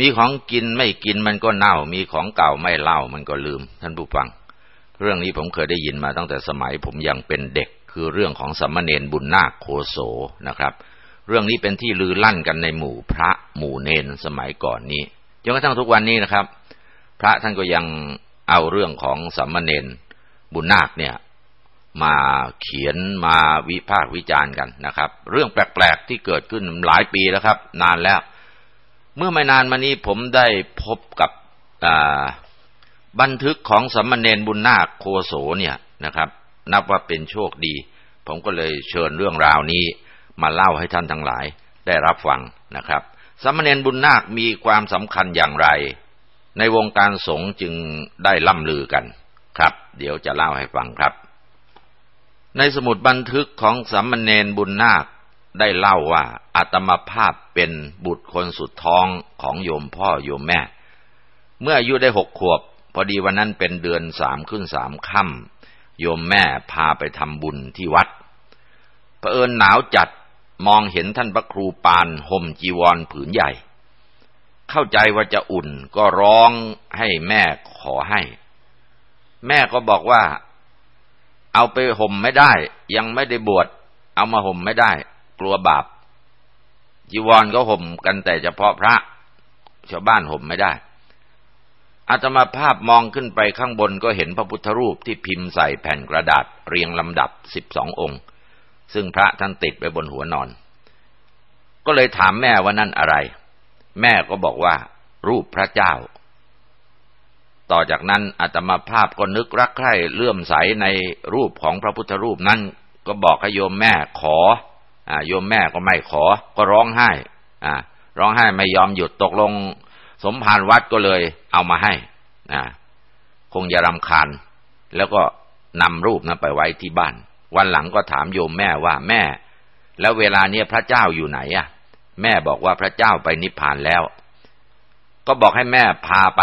มีของกินไม่กินมันก็เน่า มีของเก่าไม่เล่ามันก็ลืม ท่านผู้ฟัง เรื่องนี้ผมเคยได้ยินมาตั้งแต่สมัยผมยังเป็นเด็ก คือเรื่องของสัมมเนนบุญนาคโคโสนะครับ เรื่องนี้เป็นที่ลือลั่นกันในหมู่พระหมู่เนนสมัยก่อนนี้จนกระทั่งทุกวันนี้นะครับ พระท่านก็ยังเอาเรื่องของสัมมเนนบุญนาคเนี่ยมาเขียนมาวิพากษ์วิจารณ์กันนะครับ เรื่องแปลกๆที่เกิดขึ้นหลายปีแล้วครับ นานแล้ว เมื่อไม่นานมานี้ผมได้พบกับบันทึกของสัมมเนนบุญนาคโคโสเนี่ยนะครับ นับว่าเป็นโชคดี ผมก็เลยเชิญเรื่องราวนี้มาเล่าให้ท่านทั้งหลายได้รับฟังนะครับสัมมเนนบุญนาคมีความสำคัญอย่างไร ในวงการสงฆ์จึงได้ล่ำลือกันครับ เดี๋ยวจะเล่าให้ฟังครับ ในสมุดบันทึกของสัมมเนนบุญนาค ได้เล่าว่าอาตมาภาพเป็นบุตรคนสุดท้องของโยมพ่อโยมแม่ เมื่ออายุได้หกขวบ พอดีวันนั้นเป็นเดือนสามขึ้นสามค่ำโยมแม่พาไปทำบุญที่วัดเผอิญหนาวจัดมองเห็นท่านพระครูปานห่มจีวรผืนใหญ่ เข้าใจว่าจะอุ่นก็ร้องให้แม่ขอให้ แม่ก็บอกว่า เอาไปห่มไม่ได้ ยังไม่ได้บวชเอามาห่มไม่ได้ กลัวบาป จีวรก็ห่มกันแต่เฉพาะพระ ชาวบ้านห่มไม่ได้อาตมาภาพมองขึ้นไปข้างบนก็เห็นพระพุทธรูปที่พิมพ์ใส่แผ่นกระดาษเรียงลำดับสิบสององค์ ซึ่งพระท่านติดไปบนหัวนอน ก็เลยถามแม่ว่านั่นอะไร แม่ก็บอกว่า รูปพระเจ้า ต่อจากนั้นอาตมาภาพก็นึกรักใคร่เลื่อมใสในรูปของพระพุทธรูปนั้น ก็บอกให้โยมแม่ขอ โยมแม่ก็ไม่ขอ ก็ร้องไห้อ่าร้องไห้ไม่ยอมหยุดตกลง สมภารวัดก็เลยเอามาให้อ่าคงจะรำคาญ แล้วก็นำรูปนั้นไปไว้ที่บ้าน วันหลังก็ถามโยมแม่ว่าแม่ แล้วเวลาเนี้ยพระเจ้าอยู่ไหนอะ แม่บอกว่าพระเจ้าไปนิพพานแล้ว ก็บอกให้แม่พาไป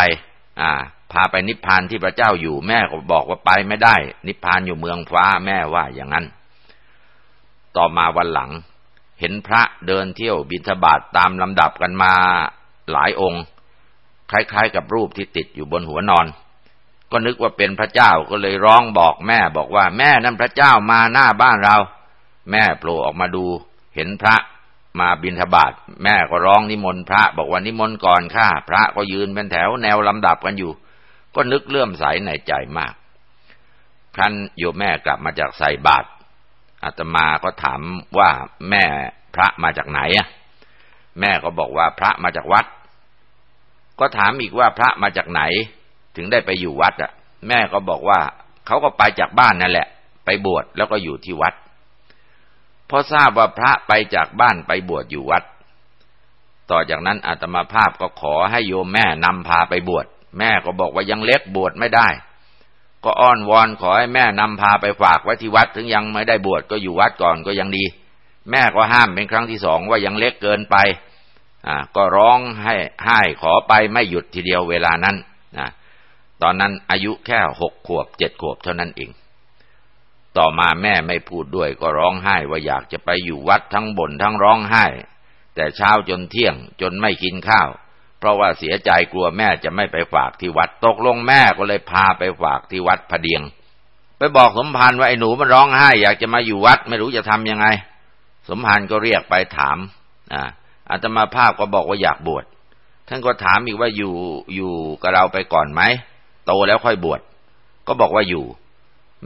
อ่า พาไปนิพพานที่พระเจ้าอยู่ แม่ก็บอกว่าไปไม่ได้ นิพพานอยู่เมืองฟ้าแม่ว่าอย่างนั้น ต่อมาวันหลัง เห็นพระเดินเที่ยวบิณฑบาตตามลำดับกันมาหลายองค์ คล้ายๆกับรูปที่ติดอยู่บนหัวนอน ก็นึกว่าเป็นพระเจ้าก็เลยร้องบอกแม่บอกว่าแม่นั่นพระเจ้ามาหน้าบ้านเรา แม่โผล่ออกมาดู เห็นพระมาบิณฑบาตแม่ก็ร้องนิมนต์พระ บอกว่านิมนต์ก่อนข้าพระก็ยืนเป็นแถวแนวลำดับกันอยู่ ก็นึกเลื่อมใสในใจมากครั้นโยมแม่กลับมาจากใส่บาตร อาตมาก็ถามว่าแม่พระมาจากไหนอะ แม่ก็บอกว่าพระมาจากวัด ก็ถามอีกว่าพระมาจากไหน ถึงได้ไปอยู่วัดอะ แม่ก็บอกว่าเขาก็ไปจากบ้านนั่นแหละ ไปบวชแล้วก็อยู่ที่วัดพอทราบว่าพระไปจากบ้านไปบวชอยู่วัด ต่อจากนั้นอาตมาภาพก็ขอให้โยมแม่นำพาไปบวช แม่ก็บอกว่ายังเล็กบวชไม่ได้ ก็อ้อนวอนขอให้แม่นำพาไปฝากไว้ที่วัดถึงยังไม่ได้บวชก็อยู่วัดก่อนก็ยังดี แม่ก็ห้ามเป็นครั้งที่สองว่ายังเล็กเกินไปอ่าก็ร้องให้ให้ขอไปไม่หยุดทีเดียวเวลานั้นนะตอนนั้นอายุแค่หกขวบเจ็ดขวบเท่านั้นเอง ต่อมาแม่ไม่พูดด้วยก็ร้องไห้ว่าอยากจะไปอยู่วัดทั้งบ่นทั้งร้องไห้ แต่เช้าจนเที่ยงจนไม่กินข้าว เพราะว่าเสียใจกลัวแม่จะไม่ไปฝากที่วัด ตกลงแม่ก็เลยพาไปฝากที่วัดพเดียง ไปบอกสมภารว่าไอ้หนูมันร้องไห้ อยากจะมาอยู่วัดไม่รู้จะทํำยังไง สมภารก็เรียกไปถามอ่าอาตมาภาพก็บอกว่าอยากบวชท่านก็ถามอีกว่าอยู่อยู่กับเราไปก่อนไหมโตแล้วค่อยบวชก็บอกว่าอยู่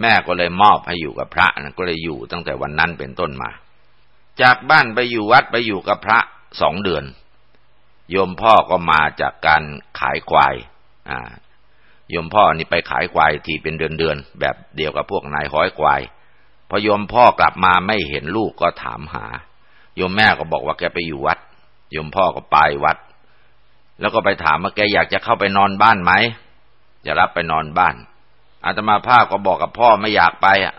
แม่ก็เลยมอบให้อยู่กับพระนะก็เลยอยู่ตั้งแต่วันนั้นเป็นต้นมา จากบ้านไปอยู่วัดไปอยู่กับพระสองเดือน โยมพ่อก็มาจากการขายควายอ่าโยมพ่อนี่ไปขายควายทีเป็นเดือนๆแบบเดียวกับพวกนายห้อยควายพอโยมพ่อกลับมาไม่เห็นลูกก็ถามหา โยมแม่ก็บอกว่าแกไปอยู่วัด โยมพ่อก็ไปวัด แล้วก็ไปถามว่าแกอยากจะเข้าไปนอนบ้านไหมจะรับไปนอนบ้าน อาตมาภาพก็บอกกับพ่อไม่อยากไปอะ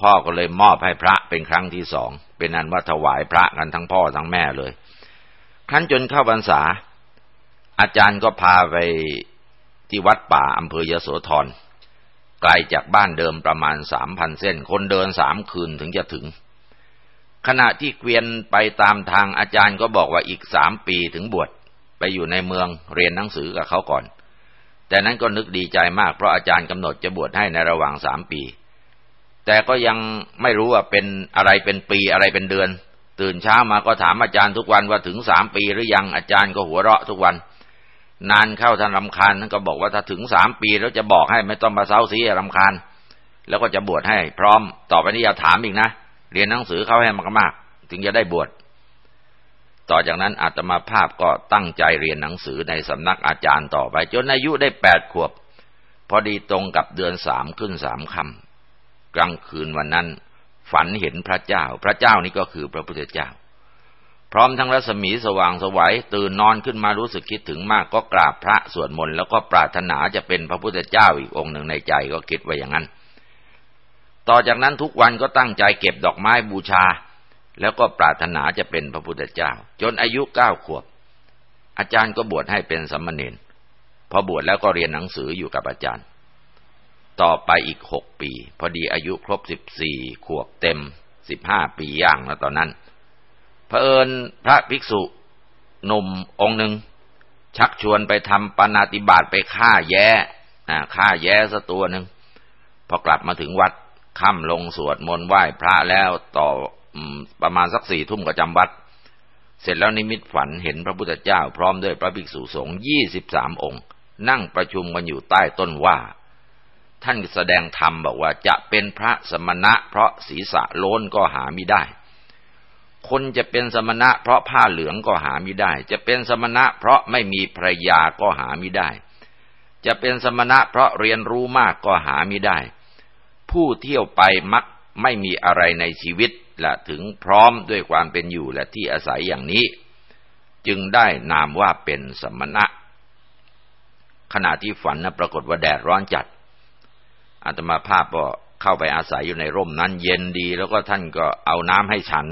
พ่อก็เลยมอบให้พระเป็นครั้งที่สอง เป็นนันว่าถวายพระกันทั้งพ่อทั้งแม่เลย ครั้นจนเข้าพรรษา อาจารย์ก็พาไปที่วัดป่าอำเภอยโสธรไกลจากบ้านเดิมประมาณสามพันเส้น คนเดินสามคืนถึงจะถึง ขณะที่เกวียนไปตามทางอาจารย์ก็บอกว่าอีกสามปีถึงบวชไปอยู่ในเมืองเรียนหนังสือกับเขาก่อน แต่นั้นก็นึกดีใจมากเพราะอาจารย์กำหนดจะบวชให้ในระหว่างสามปี แต่ก็ยังไม่รู้ว่าเป็นอะไรเป็นปีอะไรเป็นเดือน ตื่นเช้ามาก็ถามอาจารย์ทุกวันว่าถึงสามปีหรือยังอาจารย์ก็หัวเราะทุกวัน นานเข้าท่านรำคาญท่านก็บอกว่าถ้าถึงสามปีแล้วจะบอกให้ไม่ต้องมาเซ้าซีรำคาญ แล้วก็จะบวชให้ พร้อมต่อไปนี้อย่าถามอีกนะเรียนหนังสือเข้าให้มากๆถึงจะได้บวชต่อจากนั้นอาตมาภาพก็ตั้งใจเรียนหนังสือในสำนักอาจารย์ต่อไป จนอายุได้แปดขวบ พอดีตรงกับเดือนสามขึ้นสามคำกลางคืนวันนั้น ฝันเห็นพระเจ้า พระเจ้านี่ก็คือพระพุทธเจ้า พร้อมทั้งรัศมีสว่างสวัยตื่นนอนขึ้นมารู้สึกคิดถึงมากก็กราบพระสวดมนต์แล้วก็ปรารถนาจะเป็นพระพุทธเจ้าอีกองค์หนึ่งในใจก็คิดไว้อย่างนั้น ต่อจากนั้นทุกวันก็ตั้งใจเก็บดอกไม้บูชา แล้วก็ปรารถนาจะเป็นพระพุทธเจ้า จนอายุเก้าขวบ อาจารย์ก็บวชให้เป็นสัมมเนนพอบวชแล้วก็เรียนหนังสืออยู่กับอาจารย์ ต่อไปอีกหกปี พอดีอายุครบสิบสี่ขวบเต็มสิบห้าปีย่างแล้วตอนนั้นพระเอิญพระภิกษุหนุ่มองค์หนึ่งชักชวนไปทำปานาติบาตไปฆ่าแย้ฆ่าแย้สัตัวหนึ่งพอกลับมาถึงวัดค่ำลงสวดมนต์ไหว้พระแล้วต่อประมาณสักสี่ทุ่มก็จำวัด เสร็จแล้วนิมิตฝันเห็นพระพุทธเจ้าพร้อมด้วยพระภิกษุสงฆ์ยี่สิบสามองค์ นั่งประชุมกันอยู่ใต้ต้นว่า ท่านแสดงธรรมบอกว่าจะเป็นพระสมณะ เพราะศีรษะโล้นก็หาไม่ได้ คนจะเป็นสมณะ เพราะผ้าเหลืองก็หาไม่ได้ จะเป็นสมณะ เพราะไม่มีภรรยาก็หาไม่ได้ จะเป็นสมณะ เพราะเรียนรู้มากก็หาไม่ได้ ผู้เที่ยวไปมักไม่มีอะไรในชีวิตและถึงพร้อมด้วยความเป็นอยู่และที่อาศัยอย่างนี้ จึงได้นามว่าเป็นสมณะ ขณะที่ฝันนะปรากฏว่าแดดร้อนจัด อาตมาภาพก็เข้าไปอาศัยอยู่ในร่มนั้น เย็นดี แล้วก็ท่านก็เอาน้ำให้ฉัน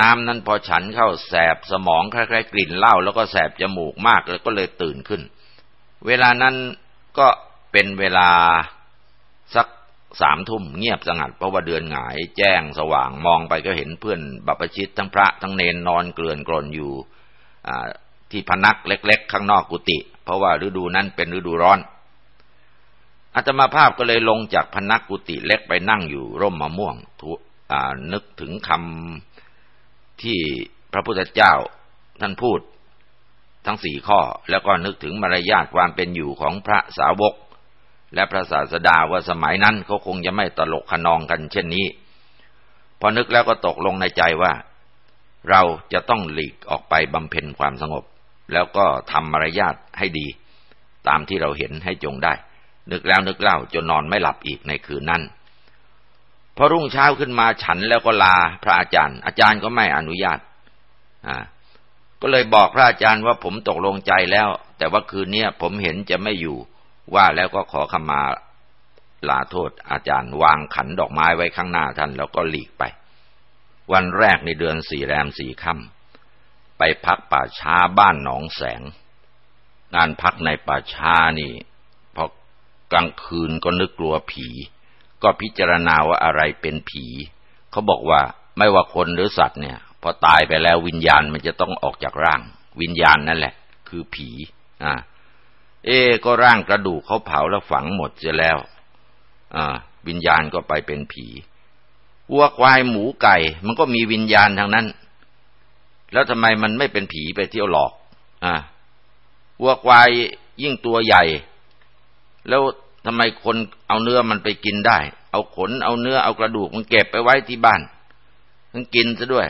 น้ำนั้นพอฉันเข้าแสบสมองคล้ายๆกลิ่นเหล้าแล้วก็แสบจมูกมากแล้วก็เลยตื่นขึ้น เวลานั้นก็เป็นเวลาสักสามทุ่มเงียบสงัดเพราะว่าเดือนหงาย แจ้งสว่างมองไปก็เห็นเพื่อนบัพชิตทั้งพระทั้งเนนนอนเกลื่อนกลนอยู่ที่พนักเล็ก ๆ ข้างนอกกุฏิเพราะว่าฤดูนั้นเป็นฤดูร้อน อาตมาภาพก็เลยลงจากพนักกุฏิเล็กไปนั่งอยู่ร่มมะม่วงนึกถึงคำที่พระพุทธเจ้าท่านพูดทั้งสี่ข้อ แล้วก็นึกถึงมารยาทความเป็นอยู่ของพระสาวก และพระศาสดาว่าสมัยนั้นเขาคงจะไม่ตลกขนองกันเช่นนี้ พอนึกแล้วก็ตกลงในใจว่า เราจะต้องหลีกออกไปบำเพ็ญความสงบ แล้วก็ทำมารยาทให้ดี ตามที่เราเห็นให้จงได้ นึกแล้วนึกเล่าจนนอนไม่หลับอีกในคืนนั้นพอรุ่งเช้าขึ้นมาฉันแล้วก็ลาพระอาจารย์ อาจารย์ก็ไม่อนุญาตอ่าก็เลยบอกพระอาจารย์ว่าผมตกลงใจแล้ว แต่ว่าคืนนี้ผมเห็นจะไม่อยู่ว่าแล้วก็ขอขมาลาโทษอาจารย์ วางขันดอกไม้ไว้ข้างหน้าท่านแล้วก็หลีกไป วันแรกในเดือนสี่แรมสี่ค่ำไปพักป่าช้าบ้านหนองแสง งานพักในป่าช้านี่ กลางคืนก็นึกกลัวผี ก็พิจารณาว่าอะไรเป็นผี เขาบอกว่าไม่ว่าคนหรือสัตว์เนี่ยพอตายไปแล้ววิญญาณมันจะต้องออกจากร่าง วิญญาณนั่นแหละ คือผีอ่าเอก็ร่างกระดูกเขาเผาแล้วฝังหมดเสียแล้วอ่าวิญญาณก็ไปเป็นผีวัวควายหมูไก่ มันก็มีวิญญาณทางนั้น แล้วทำไมมันไม่เป็นผีไปเที่ยวหลอก อ่าวัวควายยิ่งตัวใหญ่ แล้วทำไมคนเอาเนื้อมันไปกินได้ เอาขนเอาเนื้อเอากระดูกมันเก็บไปไว้ที่บ้านมันกินซะด้วย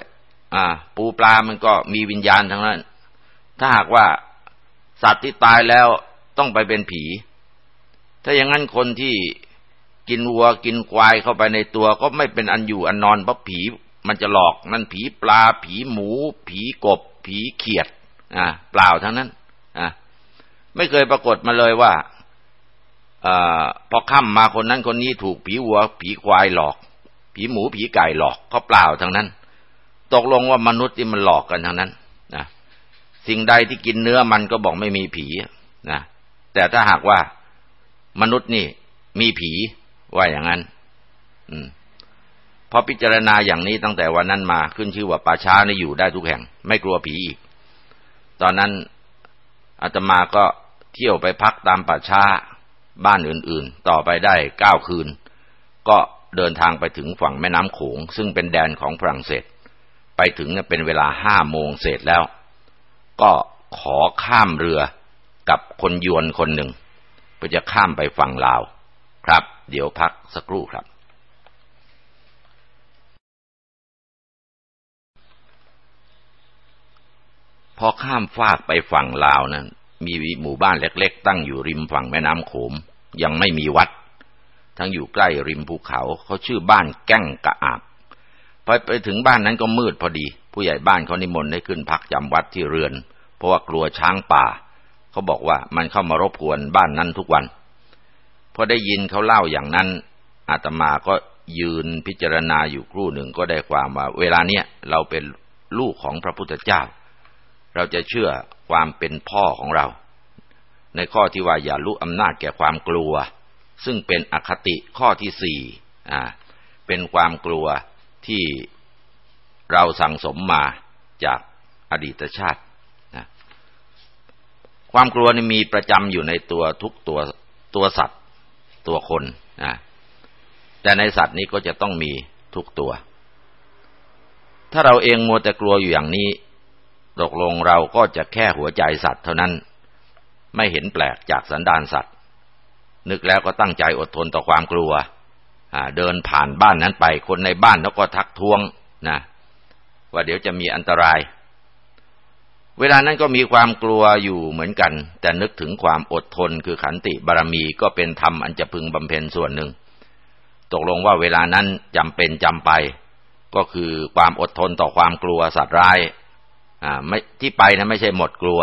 อ่า ปูปลามันก็มีวิญญาณทั้งนั้น ถ้าหากว่าสัตว์ที่ตายแล้วต้องไปเป็นผี ถ้าอย่างนั้นคนที่กินวัวกินควายเข้าไปในตัวก็ไม่เป็นอันอยู่อันนอนเพราะผีมันจะหลอกนั่นผีปลา ผีหมู ผีกบ ผีเขียด อ่า เปล่าทั้งนั้น อ่าไม่เคยปรากฏมาเลยว่า อพอค่ำมาคนนั้นคนนี้ถูกผีวัว ผีควายหลอก ผีหมูผีไก่หลอกเขาเปล่าทั้งนั้น ตกลงว่ามนุษย์ที่มันหลอกกันทั้งนั้นนะสิ่งใดที่กินเนื้อมันก็บอกไม่มีผีนะแต่ถ้าหากว่ามนุษย์นี่ มีผีว่าอย่างนั้น อืมพอพิจารณาอย่างนี้ตั้งแต่วันนั้นมาขึ้นชื่อว่าป่าช้านี่อยู่ได้ทุกแห่ง ไม่กลัวผีอีก ตอนนั้นอาตมาก็เที่ยวไปพักตามป่าช้า บ้านอื่นๆ ต่อไปได้เก้าคืน ก็เดินทางไปถึงฝั่งแม่น้ำโขง ซึ่งเป็นแดนของฝรั่งเศส ไปถึงเป็นเวลาห้าโมงเศษแล้ว ก็ขอข้ามเรือกับคนยวนคนหนึ่งเพื่อจะข้ามไปฝั่งลาว ครับ เดี๋ยวพักสักครู่ครับ พอข้ามฟากไปฝั่งลาวนั้น มีหมู่บ้านเล็กๆ ตั้งอยู่ริมฝั่งแม่น้ำโขม ยังไม่มีวัด ทั้งอยู่ใกล้ริมภูเขาเขาชื่อบ้านแก้งกะอาบพอไปถึงบ้านนั้นก็มืดพอดี ผู้ใหญ่บ้านเขานิมนต์ให้ขึ้นพักจำวัดที่เรือน เพราะว่ากลัวช้างป่า เขาบอกว่ามันเข้ามารบกวนบ้านนั้นทุกวันพอได้ยินเขาเล่าอย่างนั้นอาตมาก็ยืนพิจารณาอยู่ครู่หนึ่งก็ได้ความว่า เวลาเนี้ยเราเป็นลูกของพระพุทธเจ้า เราจะเชื่อความเป็นพ่อของเรา ในข้อที่ว่าอย่าลุอำนาจแก่ความกลัว ซึ่งเป็นอคติข้อที่สี่อ่าเป็นความกลัวที่เราสั่งสมมาจากอดีตชาตินะความกลัวนี่มีประจำอยู่ในตัวทุกตัวตัวสัตว์ตัวคนนะแต่ในสัตว์นี้ก็จะต้องมีทุกตัว ถ้าเราเองมัวแต่กลัวอยู่อย่างนี้ ตกลงเราก็จะแค่หัวใจสัตว์เท่านั้น ไม่เห็นแปลกจากสันดานสัตว์ นึกแล้วก็ตั้งใจอดทนต่อความกลัวเดินผ่านบ้านนั้นไปคนในบ้านเขาก็ทักท้วงนะว่าเดี๋ยวจะมีอันตราย เวลานั้นก็มีความกลัวอยู่เหมือนกัน แต่นึกถึงความอดทนคือขันติบารมีก็เป็นธรรมอันจะพึงบำเพ็ญส่วนหนึ่ง ตกลงว่าเวลานั้นจำเป็นจำไป ก็คือความอดทนต่อความกลัวสัตว์ร้าย อ่าไม่ที่ไปนะไม่ใช่หมดกลัว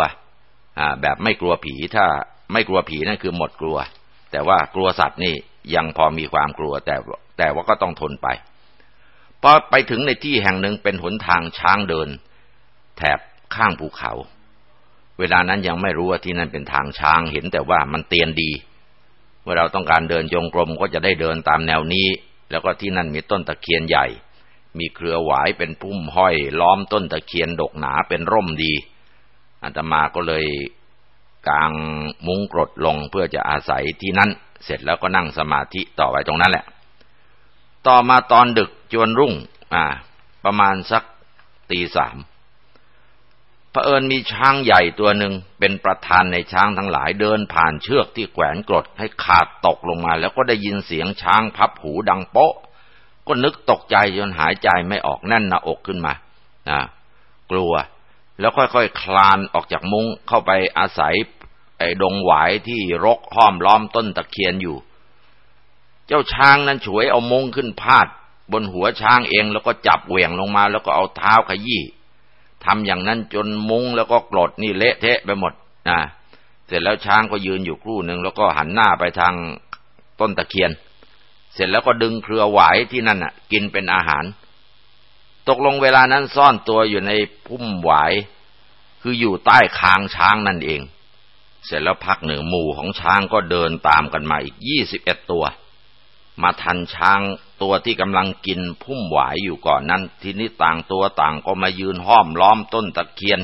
อ่า แบบไม่กลัวผีถ้าไม่กลัวผีนั่นคือหมดกลัว แต่ว่ากลัวสัตว์นี่ยังพอมีความกลัวแต่แต่ว่าก็ต้องทนไปพอไปถึงในที่แห่งหนึ่งเป็นหนทางช้างเดิน แถบข้างภูเขา เวลานั้นยังไม่รู้ว่าที่นั่นเป็นทางช้างเห็นแต่ว่ามันเตียนดี เมื่อเราต้องการเดินจงกรมก็จะได้เดินตามแนวนี้ แล้วก็ที่นั่นมีต้นตะเคียนใหญ่ มีเครือหวายเป็นพุ่มห้อย ล้อมต้นตะเคียนดกหนาเป็นร่มดีอาตมาก็เลยกางมุ้งกรดลงเพื่อจะอาศัยที่นั้นเสร็จแล้วก็นั่งสมาธิต่อไปตรงนั้นแหละ ต่อมาตอนดึกจวนรุ่ง อ่า ประมาณสักตีสามเผอิญมีช้างใหญ่ตัวหนึ่งเป็นประธานในช้างทั้งหลายเดินผ่านเชือกที่แขวนกรดให้ขาดตกลงมา แล้วก็ได้ยินเสียงช้างพับหูดังโป๊ะ ก็นึกตกใจจนหายใจไม่ออกแน่นหน้าอกขึ้นมานะกลัว แล้วค่อยๆคคลานออกจากมุง้งเข้าไปอาศัยไอ้ดงหวายที่รกห้อมล้อมต้นตะเคียนอยู่ เจ้าช้างนั้นฉวยเอามุ้งขึ้นพาด บนหัวช้างเองแล้วก็จับเหวี่ยงลงมา แล้วก็เอาเท้าขยี้ทำอย่างนั้นจนมุ้งแล้วก็กรดนี่เละเทะไปหมดนะเสร็จแล้วช้างก็ยืนอยู่ครู่หนึ่งแล้วก็หันหน้าไปทางต้นตะเคียน เสร็จแล้วก็ดึงเครือหวายที่นั่นอะ กินเป็นอาหาร ตกลงเวลานั้นซ่อนตัวอยู่ในพุ่มหวาย คืออยู่ใต้คางช้างนั่นเอง เสร็จแล้วพักหนึ่งหมู่ของช้างก็เดินตามกันมาอีกยี่สิบเอ็ดตัว มาทันช้างตัวที่กำลังกินพุ่มหวายอยู่ก่อนนั้น ทีนี้ต่างตัวต่างก็มายืนห้อมล้อมต้นตะเคียน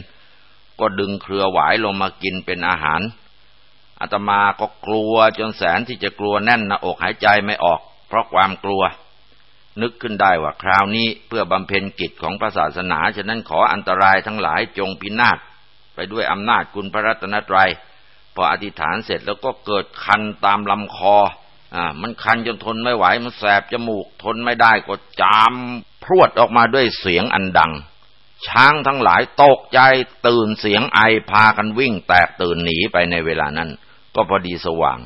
ก็ดึงเครือหวายลงมากินเป็นอาหารอาตมาก็กลัวจนแสนที่จะกลัวแน่นหน้าอกหายใจไม่ออก เพราะความกลัว นึกขึ้นได้ว่าคราวนี้เพื่อบำเพ็ญกิจของพระศาสนา ฉะนั้นขออันตรายทั้งหลายจงพินาศไปด้วยอำนาจคุณพระรัตนตรยัยพออธิษฐานเสร็จแล้วก็เกิดคันตามลำคออ่ามันคันจนทนไม่ไหว มันแสบจมูกทนไม่ได้ก็จามพรวดออกมาด้วยเสียงอันดัง ช้างทั้งหลายตกใจตื่นเสียงไอพากันวิ่งแตกตื่นหนีไปในเวลานั้น ก็พอดีสว่าง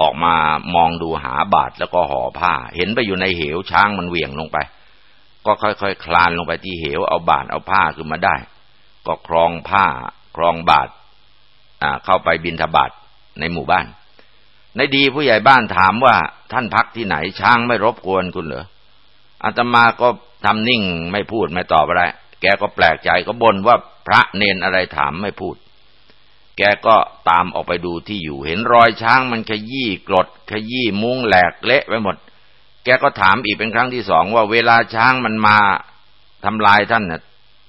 ออกมามองดูหาบาดแล้วก็ห่อผ้า เห็นไปอยู่ในเหวช้างมันเหวี่ยงลงไป ก็ค่อยๆคคลานลงไปที่เหวเอาบาดเอาผ้าขึ้นมาได้ ก็ครองผ้าครองบาดเข้าไปบินทบาทในหมู่บ้าน ในดีผู้ใหญ่บ้านถามว่าท่านพักที่ไหนช้างไม่รบกวนคุณเหรออาตมาก็ทำนิ่งไม่พูดไม่ตอบอะไร แกก็แปลกใจก็บ่นว่าพระเนนอะไรถามไม่พูด แกก็ตามออกไปดูที่อยู่ เห็นรอยช้างมันขยี้กรด ขยี้มุ้งแหลกเละไปหมด แกก็ถามอีกเป็นครั้งที่สองว่าเวลาช้างมันมาทำลายท่านน่ะ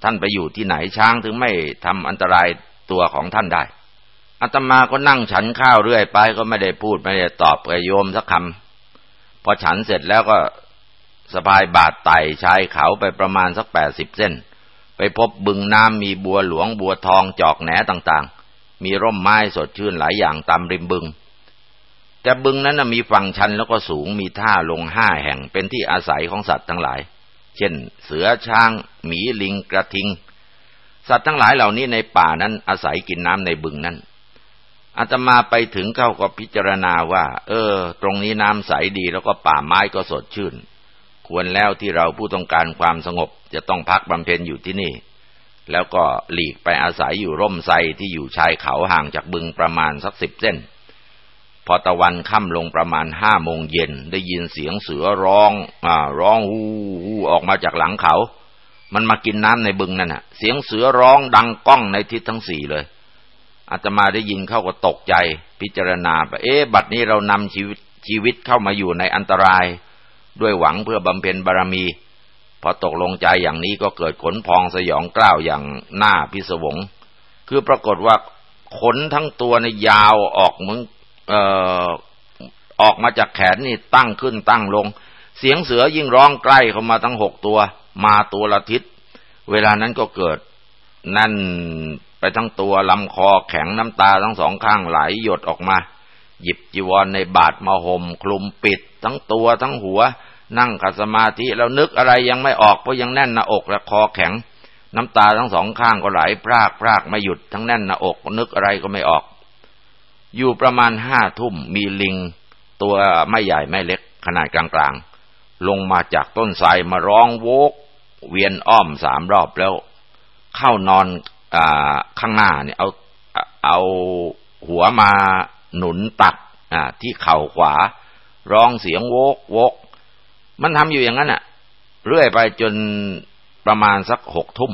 ท่านไปอยู่ที่ไหนช้างถึงไม่ทำอันตรายตัวของท่านได้อาตมาก็นั่งฉันข้าวเรื่อยไปก็ไม่ได้พูดไม่ได้ตอบกับโยมสักคำพอฉันเสร็จแล้วก็สะพายบาดไต่ชายเขาไปประมาณสักแปดสิบเส้น ไปพบบึงน้ำมีบัวหลวงบัวทองจอกแหนต่าง มีร่มไม้สดชื่นหลายอย่างตามริมบึง แต่บึงนั้นมีฝั่งชันแล้วก็สูงมีท่าลงห้าแห่งเป็นที่อาศัยของสัตว์ทั้งหลาย เช่น เสือช้าง หมีลิงกระทิง สัตว์ทั้งหลายเหล่านี้ในป่านั้นอาศัยกินน้ำในบึงนั้นอาตมาไปถึงเข้าก็พิจารณาว่า เออ ตรงนี้น้ำใสดีแล้วก็ป่าไม้ก็สดชื่น ควรแล้วที่เราผู้ต้องการความสงบจะต้องพักบำเพ็ญอยู่ที่นี่ แล้วก็หลีกไปอาศัยอยู่ร่มไทรที่อยู่ชายเขาห่างจากบึงประมาณสักสิบเส้น พอตะวันค่ำลงประมาณห้าโมงเย็นได้ยินเสียงเสือร้องอ่าร้องฮูฮูออกมาจากหลังเขา มันมากินน้ำในบึงนั่นน่ะ เสียงเสือร้องดังก้องในทิศทั้งสี่เลยอาตมาได้ยินเข้าก็ตกใจ พิจารณาไปเอ๊ะบัดนี้เรานำชีวิตชีวิตเข้ามาอยู่ในอันตราย ด้วยหวังเพื่อบำเพ็ญบารมี พอตกลงใจอย่างนี้ก็เกิดขนพองสยองกล้าวอย่างหน้าพิศวง คือปรากฏว่าขนทั้งตัวในยาวออกมึงเอ่อออกมาจากแขนนี่ตั้งขึ้นตั้งลง เสียงเสือยิ่งร้องใกล้เข้ามาทั้งหกตัว มาตัวละทิศ เวลานั้นก็เกิด นั่นไปทั้งตัวลำคอแข็งน้ำตาทั้งสองข้างไหลหยดออกมา หยิบจีวรในบาทมาห่มคลุมปิด ทั้งตัวทั้งหัว นั่งขัดสมาธิแล้วนึกอะไรยังไม่ออกเพราะยังแน่นหน้าอกและคอแข็ง น้ำตาทั้งสองข้างก็ไหลพรากพรากไม่หยุดทั้งแน่นหน้าอกนึกอะไรก็ไม่ออก อยู่ประมาณห้าทุ่มมีลิง ตัวไม่ใหญ่ไม่เล็ก ขนาดกลางๆ ลงมาจากต้นไทรมาร้องโวก เวียนอ้อมสามรอบแล้ว เข้านอนข้างหน้าเนี่ยเอาเอาหัวมาหนุนตักที่เข่าขวา ร้องเสียงโวกโวก มันทำอยู่อย่างนั้นอะเรื่อยไปจนประมาณสักหกทุ่ม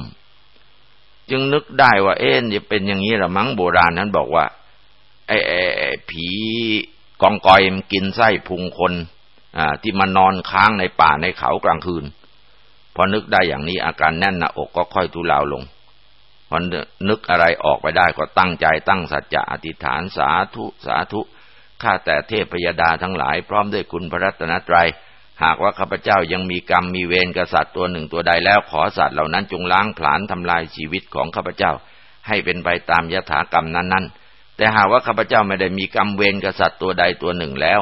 จึงนึกได้ว่า เอ๊ะจะเป็นอย่างนี้หรือมั้งโบราณนั้นบอกว่าไอ้ผีกองกอยมันกินไส้พุงคนอ่าที่มานอนค้างในป่าในเขากลางคืน พอนึกได้อย่างนี้อาการแน่นหน้าอกก็ค่อยทุเลาลงพอนึกอะไรออกไปได้ก็ตั้งใจตั้งสัจจะอธิษฐานสาธุสาธุข้าแต่เทพยดาทั้งหลาย พร้อมด้วยคุณพระรัตนตรยัย หากว่าข้าพเจ้ายังมีกรรมมีเวรกษัตริย์ตัวหนึ่งตัวใดแล้วขอสัตว์เหล่านั้นจงล้างผลาญทำลายชีวิตของข้าพเจ้า ให้เป็นไปตามยถากรรมนั้นๆ แต่หากว่าข้าพเจ้าไม่ได้มีกรรมเวรกษัตริย์ตัวใดตัวหนึ่งแล้ว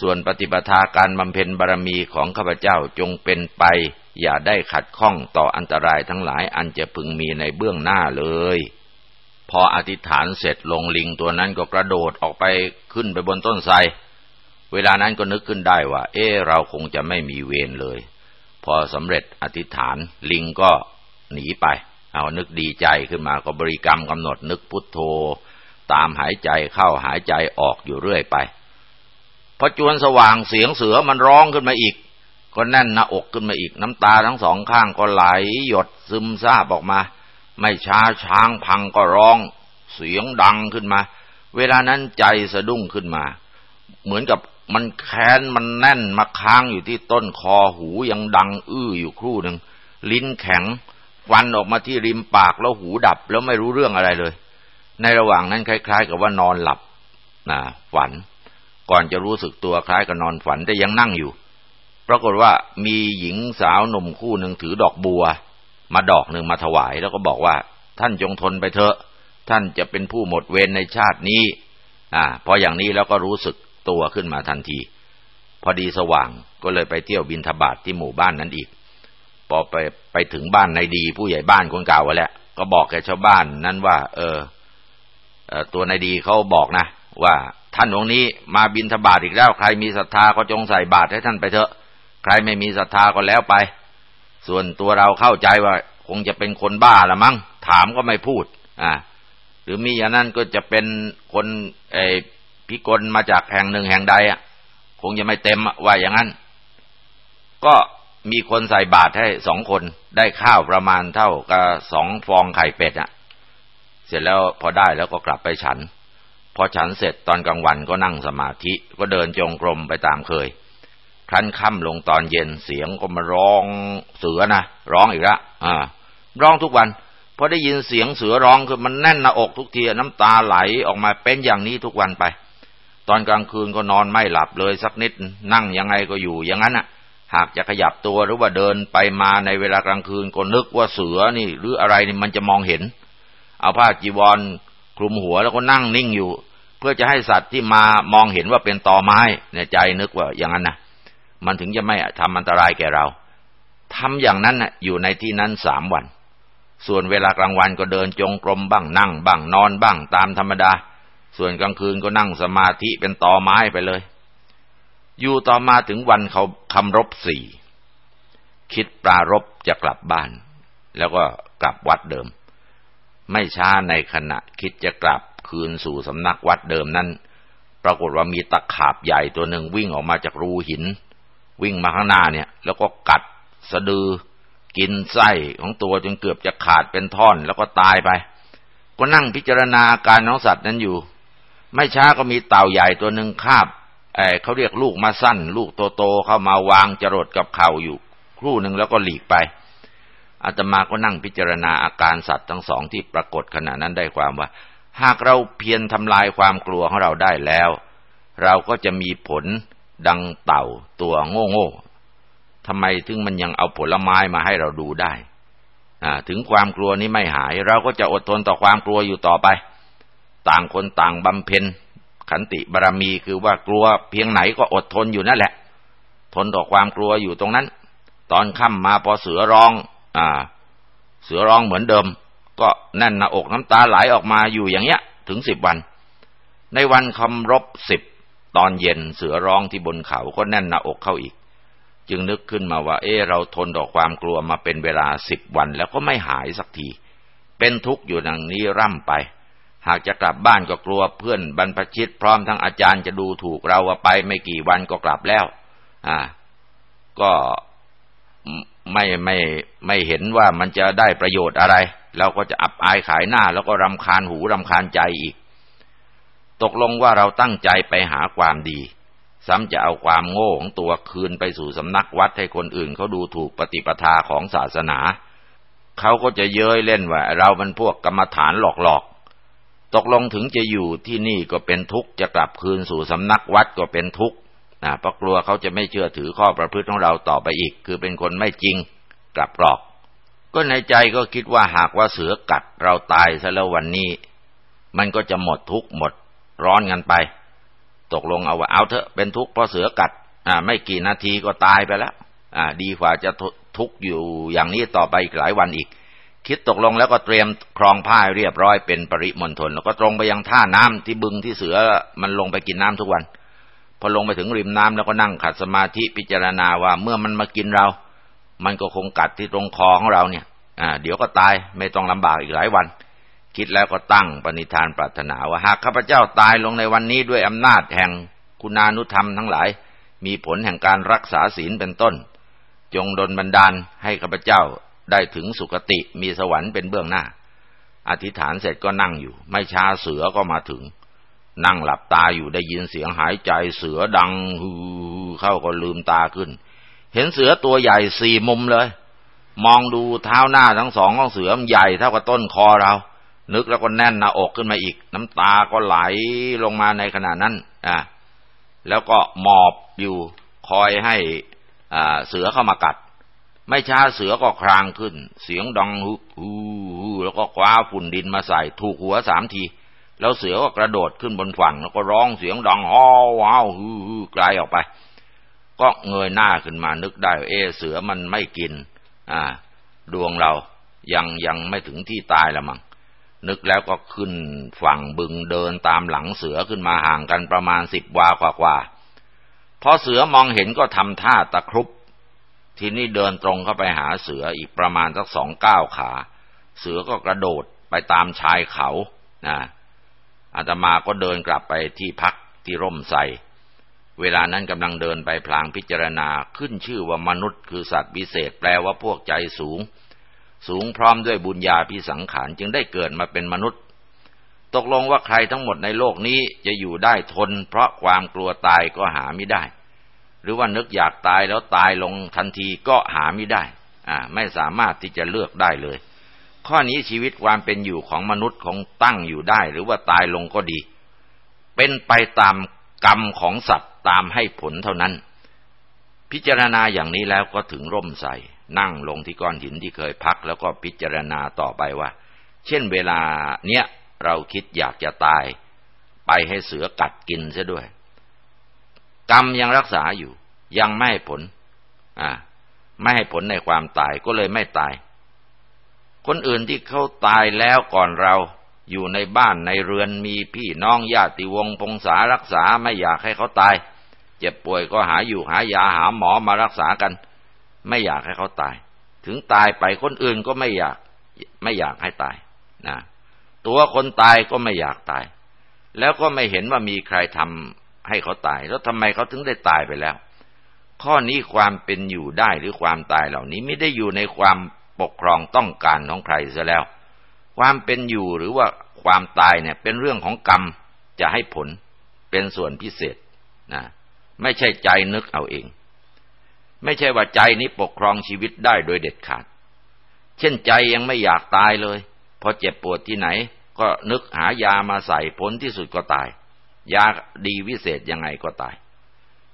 ส่วนปฏิปทาการบำเพ็ญบารมีของข้าพเจ้าจงเป็นไป อย่าได้ขัดข้องต่ออันตรายทั้งหลายอันจะพึงมีในเบื้องหน้าเลย พออธิษฐานเสร็จลงลิงตัวนั้นก็กระโดดออกไปขึ้นไปบนต้นไทร เวลานั้นก็นึกขึ้นได้ว่า เออเราคงจะไม่มีเวรเลย พอสำเร็จอธิษฐานลิงก็หนีไป เอานึกดีใจขึ้นมาก็บริกรรมกำหนดนึกพุทโธ ตามหายใจเข้าหายใจออกอยู่เรื่อยไปพอจวนสว่างเสียงเสือมันร้องขึ้นมาอีก ก็แน่นหน้าอกขึ้นมาอีก น้ำตาทั้งสองข้างก็ไหลหยดซึมซาบออกมา ไม่ช้าช้างพังก็ร้อง เสียงดังขึ้นมา เวลานั้นใจสะดุ้งขึ้นมา เหมือนกับ มันแค้นมันแน่นมาค้างอยู่ที่ต้นคอหูยังดัง อื้ออยู่ครู่หนึ่งลิ้นแข็ง ฟันออกมาที่ริมปากแล้วหูดับแล้วไม่รู้เรื่องอะไรเลย ในระหว่างนั้นคล้าย ๆ กับว่านอนหลับนะฝัน ก่อนจะรู้สึกตัวคล้ายกับนอนฝันแต่ยังนั่งอยู่ปรากฏว่ามีหญิงสาวหนุ่มคู่หนึ่งถือดอกบัว มาดอกหนึ่งมาถวาย แล้วก็บอกว่า ท่านจงทนไปเถอะ ท่านจะเป็นผู้หมดเวรในชาตินี้ อ่า พออย่างนี้แล้วก็รู้สึก ตัวขึ้นมาทันที พอดีสว่างก็เลยไปเที่ยวบินทบาทที่หมู่บ้านนั้นอีก พอไปไปถึงบ้านในดีผู้ใหญ่บ้านคนเก่าแล้วก็บอกแกชาวบ้านนั้นว่าเออเออตัวนายดีเขาบอกนะว่าท่านองค์นี้มาบินทบาทอีกแล้วใครมีศรัทธาก็จงใส่บาตรให้ท่านไปเถอะ ใครไม่มีศรัทธาก็แล้วไป ส่วนตัวเราเข้าใจว่า คงจะเป็นคนบ้าละมั้งถามก็ไม่พูด อ่า หรือมีอย่างนั้นก็จะเป็นคนไอ พิกลมาจากแห่งหนึ่งแห่งใดอะคงจะไม่เต็มว่าอย่างนั้น ก็มีคนใส่บาตรให้สองคนได้ข้าวประมาณเท่ากับสองฟองไข่เป็ดอะ เสร็จแล้วพอได้แล้วก็กลับไปฉัน พอฉันเสร็จตอนกลางวันก็นั่งสมาธิก็เดินจงกรมไปตามเคยครั้นค่ำลงตอนเย็นเสียงก็มาร้องเสือนะร้องอีกละอ่า ร้องทุกวันพอได้ยินเสียงเสือร้องคือมันแน่นหน้าอกทุกทีน้ำตาไหลออกมาเป็นอย่างนี้ทุกวันไป ตอนกลางคืนก็นอนไม่หลับเลยสักนิด นั่งยังไงก็อยู่อย่างนั้นอะ หากจะขยับตัวหรือว่าเดินไปมาในเวลากลางคืนก็นึกว่าเสือนี่ หรืออะไรนี่มันจะมองเห็น เอาผ้าจีวรคลุมหัวแล้วก็นั่งนิ่งอยู่ เพื่อจะให้สัตว์ที่มามองเห็นว่าเป็นตอไม้ในใจนึกว่าอย่างนั้นนะมันถึงจะไม่ทำอันตรายแก่เราทำอย่างนั้นนะอยู่ในที่นั้นสามวัน ส่วนเวลากลางวันก็เดินจงกรมบ้างนั่งบ้างนอนบ้างตามธรรมดา ส่วนกลางคืนก็นั่งสมาธิเป็นตอไม้ไปเลย อยู่ต่อมาถึงวันเขาคำรบสี่คิดปรารบจะกลับบ้าน แล้วก็กลับวัดเดิม ไม่ช้าในขณะคิดจะกลับคืนสู่สำนักวัดเดิมนั้น ปรากฏว่ามีตะขาบใหญ่ตัวหนึ่งวิ่งออกมาจากรูหิน วิ่งมาข้างหน้าเนี่ย แล้วก็กัดสะดือ กินไส้ของตัวจนเกือบจะขาดเป็นท่อนแล้วก็ตายไป ก็นั่งพิจารณาอาการของสัตว์นั้นอยู่ ไม่ช้าก็มีเต่าใหญ่ตัวหนึ่งคาบเเขาเรียกลูกมาสั้น ลูกโตๆเข้ามาวางจรดกับเข่าอยู่ ครู่หนึ่งแล้วก็หลีกไปอาตมาก็นั่งพิจารณาอาการสัตว์ทั้งสองที่ปรากฏขณะนั้นได้ความว่า หากเราเพียรทำลายความกลัวของเราได้แล้ว เราก็จะมีผลดังเต่าตัวโง่ทำไมถึงมันยังเอาผลไม้มาให้เราดูได้ถึงความกลัวนี้ไม่หาย เราก็จะอดทนต่อความกลัวอยู่ต่อไป ต่างคนต่างบำเพ็ญขันติบารรมีคือว่ากลัวเพียงไหนก็อดทนอยู่นั่นแหละ ทนต่อความกลัวอยู่ตรงนั้น ตอนค่ำมาพอเสือร้อง อ่า เสือร้องเหมือนเดิม ก็แน่นหน้าอกน้ำตาไหลออกมาอยู่อย่างเงี้ย ถึงสิบวัน ในวันคำรบสิบตอนเย็นเสือร้องที่บนเขาก็แน่นหน้าอกเข้าอีก จึงนึกขึ้นมาว่า เออเราทนต่อความกลัวมาเป็นเวลาสิบวัน แล้วก็ไม่หายสักที เป็นทุกข์อยู่ดังนี้ร่ำไป หากจะกลับบ้านก็กลัวเพื่อนบรรพชิตพร้อมทั้งอาจารย์จะดูถูกเราว่าไปไม่กี่วันก็กลับแล้ว อ่า ก็ไม่ไม่ไม่เห็นว่ามันจะได้ประโยชน์อะไร เราก็จะอับอายขายหน้า แล้วก็รำคาญหูรำคาญใจอีก ตกลงว่าเราตั้งใจไปหาความดี ซ้ำจะเอาความโง่ของตัวคืนไปสู่สำนักวัดให้คนอื่นเขาดูถูกปฏิปทาของศาสนา เขาก็จะเย้ยเล่นว่า เรามันพวกกรรมฐานหลอก ตกลงถึงจะอยู่ที่นี่ก็เป็นทุกข์จะกลับคืนสู่สำนักวัดก็เป็นทุกข์นะเพราะกลัวเขาจะไม่เชื่อถือข้อประพฤติของเราต่อไปอีก คือเป็นคนไม่จริงกลับหลอก ก็ในใจก็คิดว่าหากว่าเสือกัดเราตายซะแล้ววันนี้ มันก็จะหมดทุกข์หมด ร้อนกันไป ตกลงเอาว่าเอาเถอะเป็นทุกข์เพราะเสือกัด อ่า ไม่กี่นาทีก็ตายไปแล้ว อ่า ดีกว่าจะทุกข์อยู่อย่างนี้ต่อไปอีกหลายวันอีก คิดตกลงแล้วก็เตรียมครองผ้าเรียบร้อยเป็นปริมณฑลแล้วก็ตรงไปยังท่าน้ำที่บึงที่เสือมันลงไปกินน้ำทุกวัน พอลงไปถึงริมน้ำแล้วก็นั่งขัดสมาธิพิจารณาว่าเมื่อมันมากินเรา มันก็คงกัดที่ตรงคอของเราเนี่ย อ่า เดี๋ยวก็ตายไม่ต้องลำบากอีกหลายวัน คิดแล้วก็ตั้งปณิธานปรารถนาว่าหากข้าพเจ้าตายลงในวันนี้ด้วยอำนาจแห่งคุณานุธรรมทั้งหลาย มีผลแห่งการรักษาศีลเป็นต้น จงดลบันดาลให้ข้าพเจ้า ได้ถึงสุคติมีสวรรค์เป็นเบื้องหน้า อธิษฐานเสร็จก็นั่งอยู่ ไม่ช้าเสือก็มาถึง นั่งหลับตาอยู่ได้ยินเสียงหายใจเสือดังฮือเข้าก็ลืมตาขึ้น เห็นเสือตัวใหญ่สี่มุมเลย มองดูเท้าหน้าทั้งสองของเสือมันใหญ่เท่ากับต้นคอเรา นึกแล้วก็แน่นหน้าอกขึ้นมาอีก น้ำตาก็ไหลลงมาในขณะนั้นอ่าแล้วก็หมอบอยู่คอยให้อ่าเสือเข้ามากัด ไม่ช้าเสือก็ครางขึ้น เสียงดังฮึฮูแล้วก็คว้าฝุ่นดินมาใส่ ถูกหัวสามที แล้วเสือก็กระโดดขึ้นบนฝั่ง แล้วก็ร้องเสียงดังฮ้าวว้าวฮือไกลออกไป ก็เงยหน้าขึ้นมานึกได้ เอ เสือมันไม่กิน อ่า ดวงเรายังยังไม่ถึงที่ตายละมั้งนึกแล้วก็ขึ้นฝั่งบึงเดินตามหลังเสือขึ้นมาห่างกันประมาณสิบวากว่าๆพอเสือมองเห็นก็ทำท่าตะครุบ ทีนี้เดินตรงเข้าไปหาเสืออีกประมาณสักสองก้าวขา เสือก็กระโดดไปตามชายเขานะอาตมาก็เดินกลับไปที่พักที่ร่มใสเวลานั้นกำลังเดินไปพลางพิจารณาขึ้นชื่อว่ามนุษย์คือสัตว์วิเศษแปลว่าพวกใจสูง สูงพร้อมด้วยบุญญาพิสังขารจึงได้เกิดมาเป็นมนุษย์ ตกลงว่าใครทั้งหมดในโลกนี้จะอยู่ได้ทน เพราะความกลัวตายก็หาไม่ได้ หรือว่านึกอยากตายแล้วตายลงทันทีก็หาไม่ได้อ่าไม่สามารถที่จะเลือกได้เลย ข้อนี้ชีวิตความเป็นอยู่ของมนุษย์คงตั้งอยู่ได้ หรือว่าตายลงก็ดี เป็นไปตามกรรมของสัตว์ตามให้ผลเท่านั้น พิจารณาอย่างนี้แล้วก็ถึงร่มใสนั่งลงที่ก้อนหินที่เคยพัก แล้วก็พิจารณาต่อไปว่า เช่นเวลาเนี้ยเราคิดอยากจะตาย ไปให้เสือกัดกินซะด้วย กรรมยังรักษาอยู่ ยังไม่ให้ผล อ่า ไม่ให้ผลในความตายก็เลยไม่ตาย คนอื่นที่เขาตายแล้วก่อนเราอยู่ในบ้านในเรือนมีพี่น้องญาติวงพงษารักษาไม่อยากให้เขาตาย เจ็บป่วยก็หาอยู่หายาหาหมอมารักษากัน ไม่อยากให้เขาตาย ถึงตายไปคนอื่นก็ไม่อยาก ไม่อยากให้ตายนะตัวคนตายก็ไม่อยากตาย แล้วก็ไม่เห็นว่ามีใครทำ ให้เขาตาย แล้วทำไมเขาถึงได้ตายไปแล้ว ข้อนี้ความเป็นอยู่ได้หรือความตายเหล่านี้ไม่ได้อยู่ในความปกครองต้องการของใครซะแล้ว ความเป็นอยู่หรือว่าความตายเนี่ย เป็นเรื่องของกรรมจะให้ผลเป็นส่วนพิเศษนะไม่ใช่ใจนึกเอาเอง ไม่ใช่ว่าใจนี้ปกครองชีวิตได้โดยเด็ดขาด เช่นใจยังไม่อยากตายเลยพอเจ็บปวดที่ไหน ก็นึกหายามาใส่ผลที่สุดก็ตาย ยาดีวิเศษยังไงก็ตาย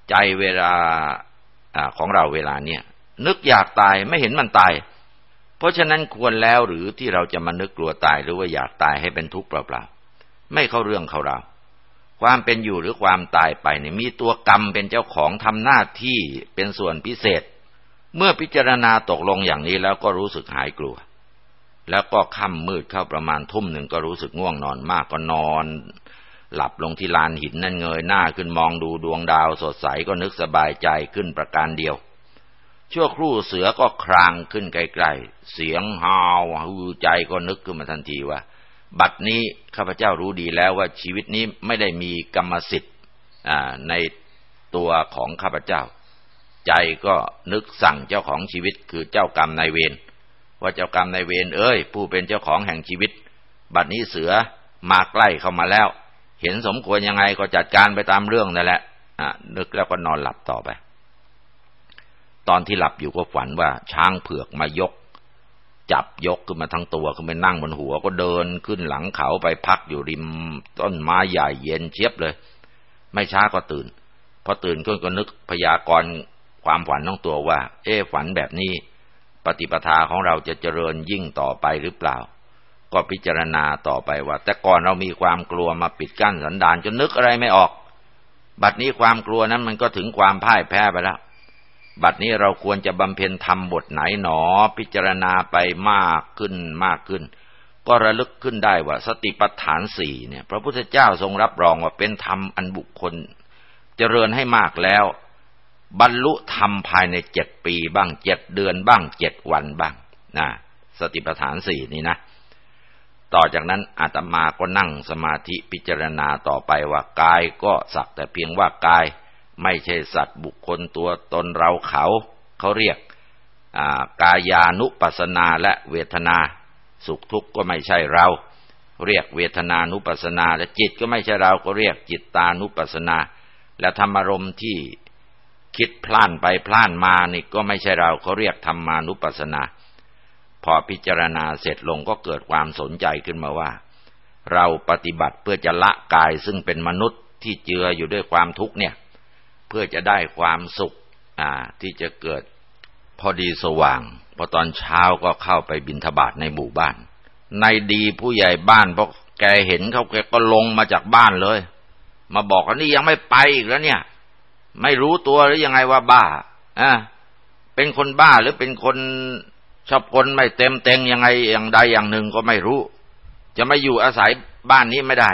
ใจเวลาอของเราเวลาเนี่ยนึกอยากตายไม่เห็นมันตาย เพราะฉะนั้นควรแล้วหรือที่เราจะมานึกกลัวตายหรือว่าอยากตายให้เป็นทุกข์เปล่าๆไม่เข้าเรื่องเขาเราความเป็นอยู่หรือความตายไปเนี่ยมีตัวกรรมเป็นเจ้าของทำหน้าที่เป็นส่วนพิเศษ เมื่อพิจารณาตกลงอย่างนี้แล้วก็รู้สึกหายกลัว แล้วก็ค่ำมืดเข้าประมาณทุ่มหนึ่งก็รู้สึกง่วงนอนมากก็นอน หลับลงที่ลานหินนั่นเงยหน้าขึ้นมองดูดวงดาวสดใสก็นึกสบายใจขึ้นประการเดียว ชั่วครู่เสือก็ครางขึ้นไกลๆ เสียงฮาวฮือใจก็นึกขึ้นมาทันทีว่า บัดนี้ข้าพเจ้ารู้ดีแล้วว่าชีวิตนี้ไม่ได้มีกรรมสิทธิ์ในตัวของข้าพเจ้า ใจก็นึกสั่งเจ้าของชีวิตคือเจ้ากรรมนายเวรว่าเจ้ากรรมนายเวรเอ้ย ผู้เป็นเจ้าของแห่งชีวิต บัดนี้เสือมาใกล้เข้ามาแล้ว เห็นสมควรยังไงก็จัดการไปตามเรื่องนั่นแหละอะนึกแล้วก็นอนหลับต่อไป ตอนที่หลับอยู่ก็ฝันว่า ช้างเผือกมายก จับยกขึ้นมาทั้งตัวขึ้นไปนั่งบนหัว ก็เดินขึ้นหลังเขาไปพักอยู่ริม ต้นไม้ใหญ่เย็นเชียบเลย ไม่ช้าก็ตื่นพอตื่นขึ้นก็นึกพยากรณ์ความฝันทั้งตัวว่า เอ๊ฝันแบบนี้ ปฏิปทาของเราจะเจริญยิ่งต่อไปหรือเปล่า ก็พิจารณาต่อไปว่า แต่ก่อนเรามีความกลัวมาปิดกั้นสันดานจนนึกอะไรไม่ออก บัดนี้ความกลัวนั้นมันก็ถึงความพ่ายแพ้ไปแล้ว บัดนี้เราควรจะบำเพ็ญธรรมบทไหนหนอ พิจารณาไปมากขึ้นมากขึ้น ก็ระลึกขึ้นได้ว่า สติปัฏฐานสี่เนี่ย พระพุทธเจ้าทรงรับรองว่าเป็นธรรมอันบุคคล เจริญให้มากแล้ว บรรลุธรรมภายในเจ็ดปีบ้างเจ็ดเดือนบ้างเจ็ดวันบ้างนะสติปัฏฐานสี่นี่นะ ต่อจากนั้นอาตมาก็นั่งสมาธิพิจารณาต่อไปว่ากายก็สักแต่เพียงว่ากาย ไม่ใช่สัตว์บุคคลตัวตนเราเขา เขาเรียกกายานุปัสนาและเวทนา สุขทุกข์ก็ไม่ใช่เรา เรียกเวทนานุปัสนา และจิตก็ไม่ใช่เราก็เรียกจิตตานุปัสนา และธรรมารมที่คิดพล่านไปพล่านมานี่ก็ไม่ใช่เราเขาเรียกธรรมานุปัสสนา พอพิจารณาเสร็จลงก็เกิดความสนใจขึ้นมาว่า เราปฏิบัติเพื่อจะละกายซึ่งเป็นมนุษย์ที่เจืออยู่ด้วยความทุกข์เนี่ย เพื่อจะได้ความสุขอ่าที่จะเกิดพอดีสว่าง พอตอนเช้าก็เข้าไปบินทบาทในหมู่บ้าน ในดีผู้ใหญ่บ้านพอแกเห็นเขาแกก็ลงมาจากบ้านเลย มาบอกว่านี่ยังไม่ไปอีกแล้วเนี่ย ไม่รู้ตัวหรือยังไงว่าบ้าอะเป็นคนบ้าหรือเป็นคน ชอบคนไม่เต็มเต็งยังไงอย่างใดอย่างหนึ่งก็ไม่รู้ จะไม่อยู่อาศัยบ้านนี้ไม่ได้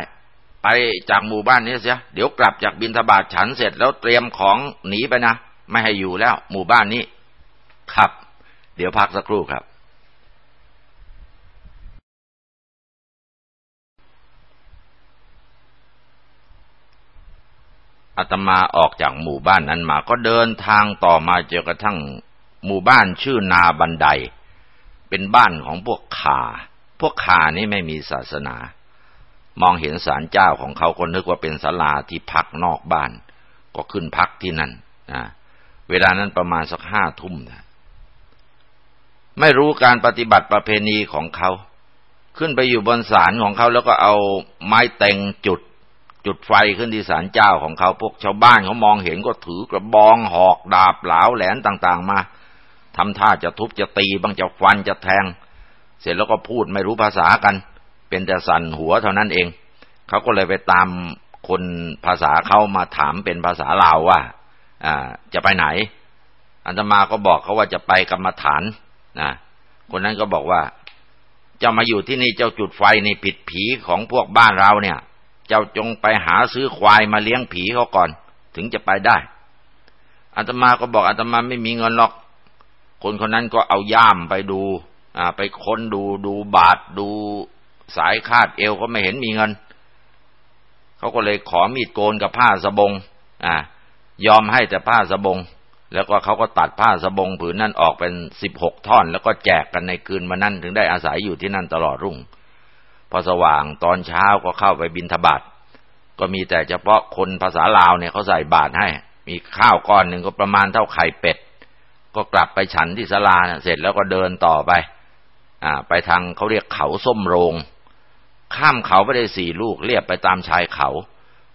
ไปจากหมู่บ้านนี้เสียเดี๋ยวกลับจากบินทบาทฉันเสร็จแล้วเตรียมของหนีไปนะไม่ให้อยู่แล้ว หมู่บ้านนี้ครับ เดี๋ยวพักสักครู่ครับอาตมาออกจากหมู่บ้านนั้นมา ก็เดินทางต่อมาจนกระทั่งหมู่บ้านชื่อนาบันได เป็นบ้านของพวกขาพวกขานี่ไม่มีศาสนา มองเห็นศาลเจ้าของเขาก็นึกว่าเป็นศาลาที่พักนอกบ้าน ก็ขึ้นพักที่นั่นนะเวลานั้นประมาณสักห้าทุ่มนะไม่รู้การปฏิบัติประเพณีของเขา ขึ้นไปอยู่บนศาลของเขาแล้วก็เอาไม้เต็งจุด จุดไฟขึ้นที่ศาลเจ้าของเขาพวกชาวบ้านเขามองเห็นก็ถือกระบองหอกดาบเหลาแหลนต่าง ๆ มา ทำท่าจะทุบจะตีบางจะฟันจะแทง เสร็จแล้วก็พูดไม่รู้ภาษากัน เป็นแต่สั่นหัวเท่านั้นเอง เขาก็เลยไปตามคนภาษาเขามาถามเป็นภาษาลาวว่าอ่าจะไปไหน อันตมาก็บอกเขาว่าจะไปกรรมฐานนะคนนั้นก็บอกว่าเจ้ามาอยู่ที่นี่เจ้าจุดไฟในผิดผีของพวกบ้านเราเนี่ย เจ้าจงไปหาซื้อควายมาเลี้ยงผีเขาก่อน ถึงจะไปได้อัตมาก็บอกอัตมาไม่มีเงินหรอก คนคนนั้นก็เอาย่ามไปดู อ่า ไปค้นดูดูบาทดูสายคาดเอวก็ไม่เห็นมีเงิน เขาก็เลยขอมีดโกนกับผ้าสบง อ่า ยอมให้แต่ผ้าสบง แล้วก็เขาก็ตัดผ้าสบงผืนนั้นออกเป็นสิบหกท่อน แล้วก็แจกกันในคืนวันนั้นถึงได้อาศัยอยู่ที่นั่นตลอดรุ่ง พอสว่างตอนเช้าก็เข้าไปบินทบาทก็มีแต่เฉพาะคนภาษาลาวเนี่ยเขาใส่บาตรให้ มีข้าวก้อนหนึ่งก็ประมาณเท่าไข่เป็ด ก็กลับไปฉันที่ศาลาเสร็จแล้วก็เดินต่อไป อ่า ไปทางเขาเรียกเขาส้มโรง ข้ามเขาไปได้สี่ลูกเรียบไปตามชายเขา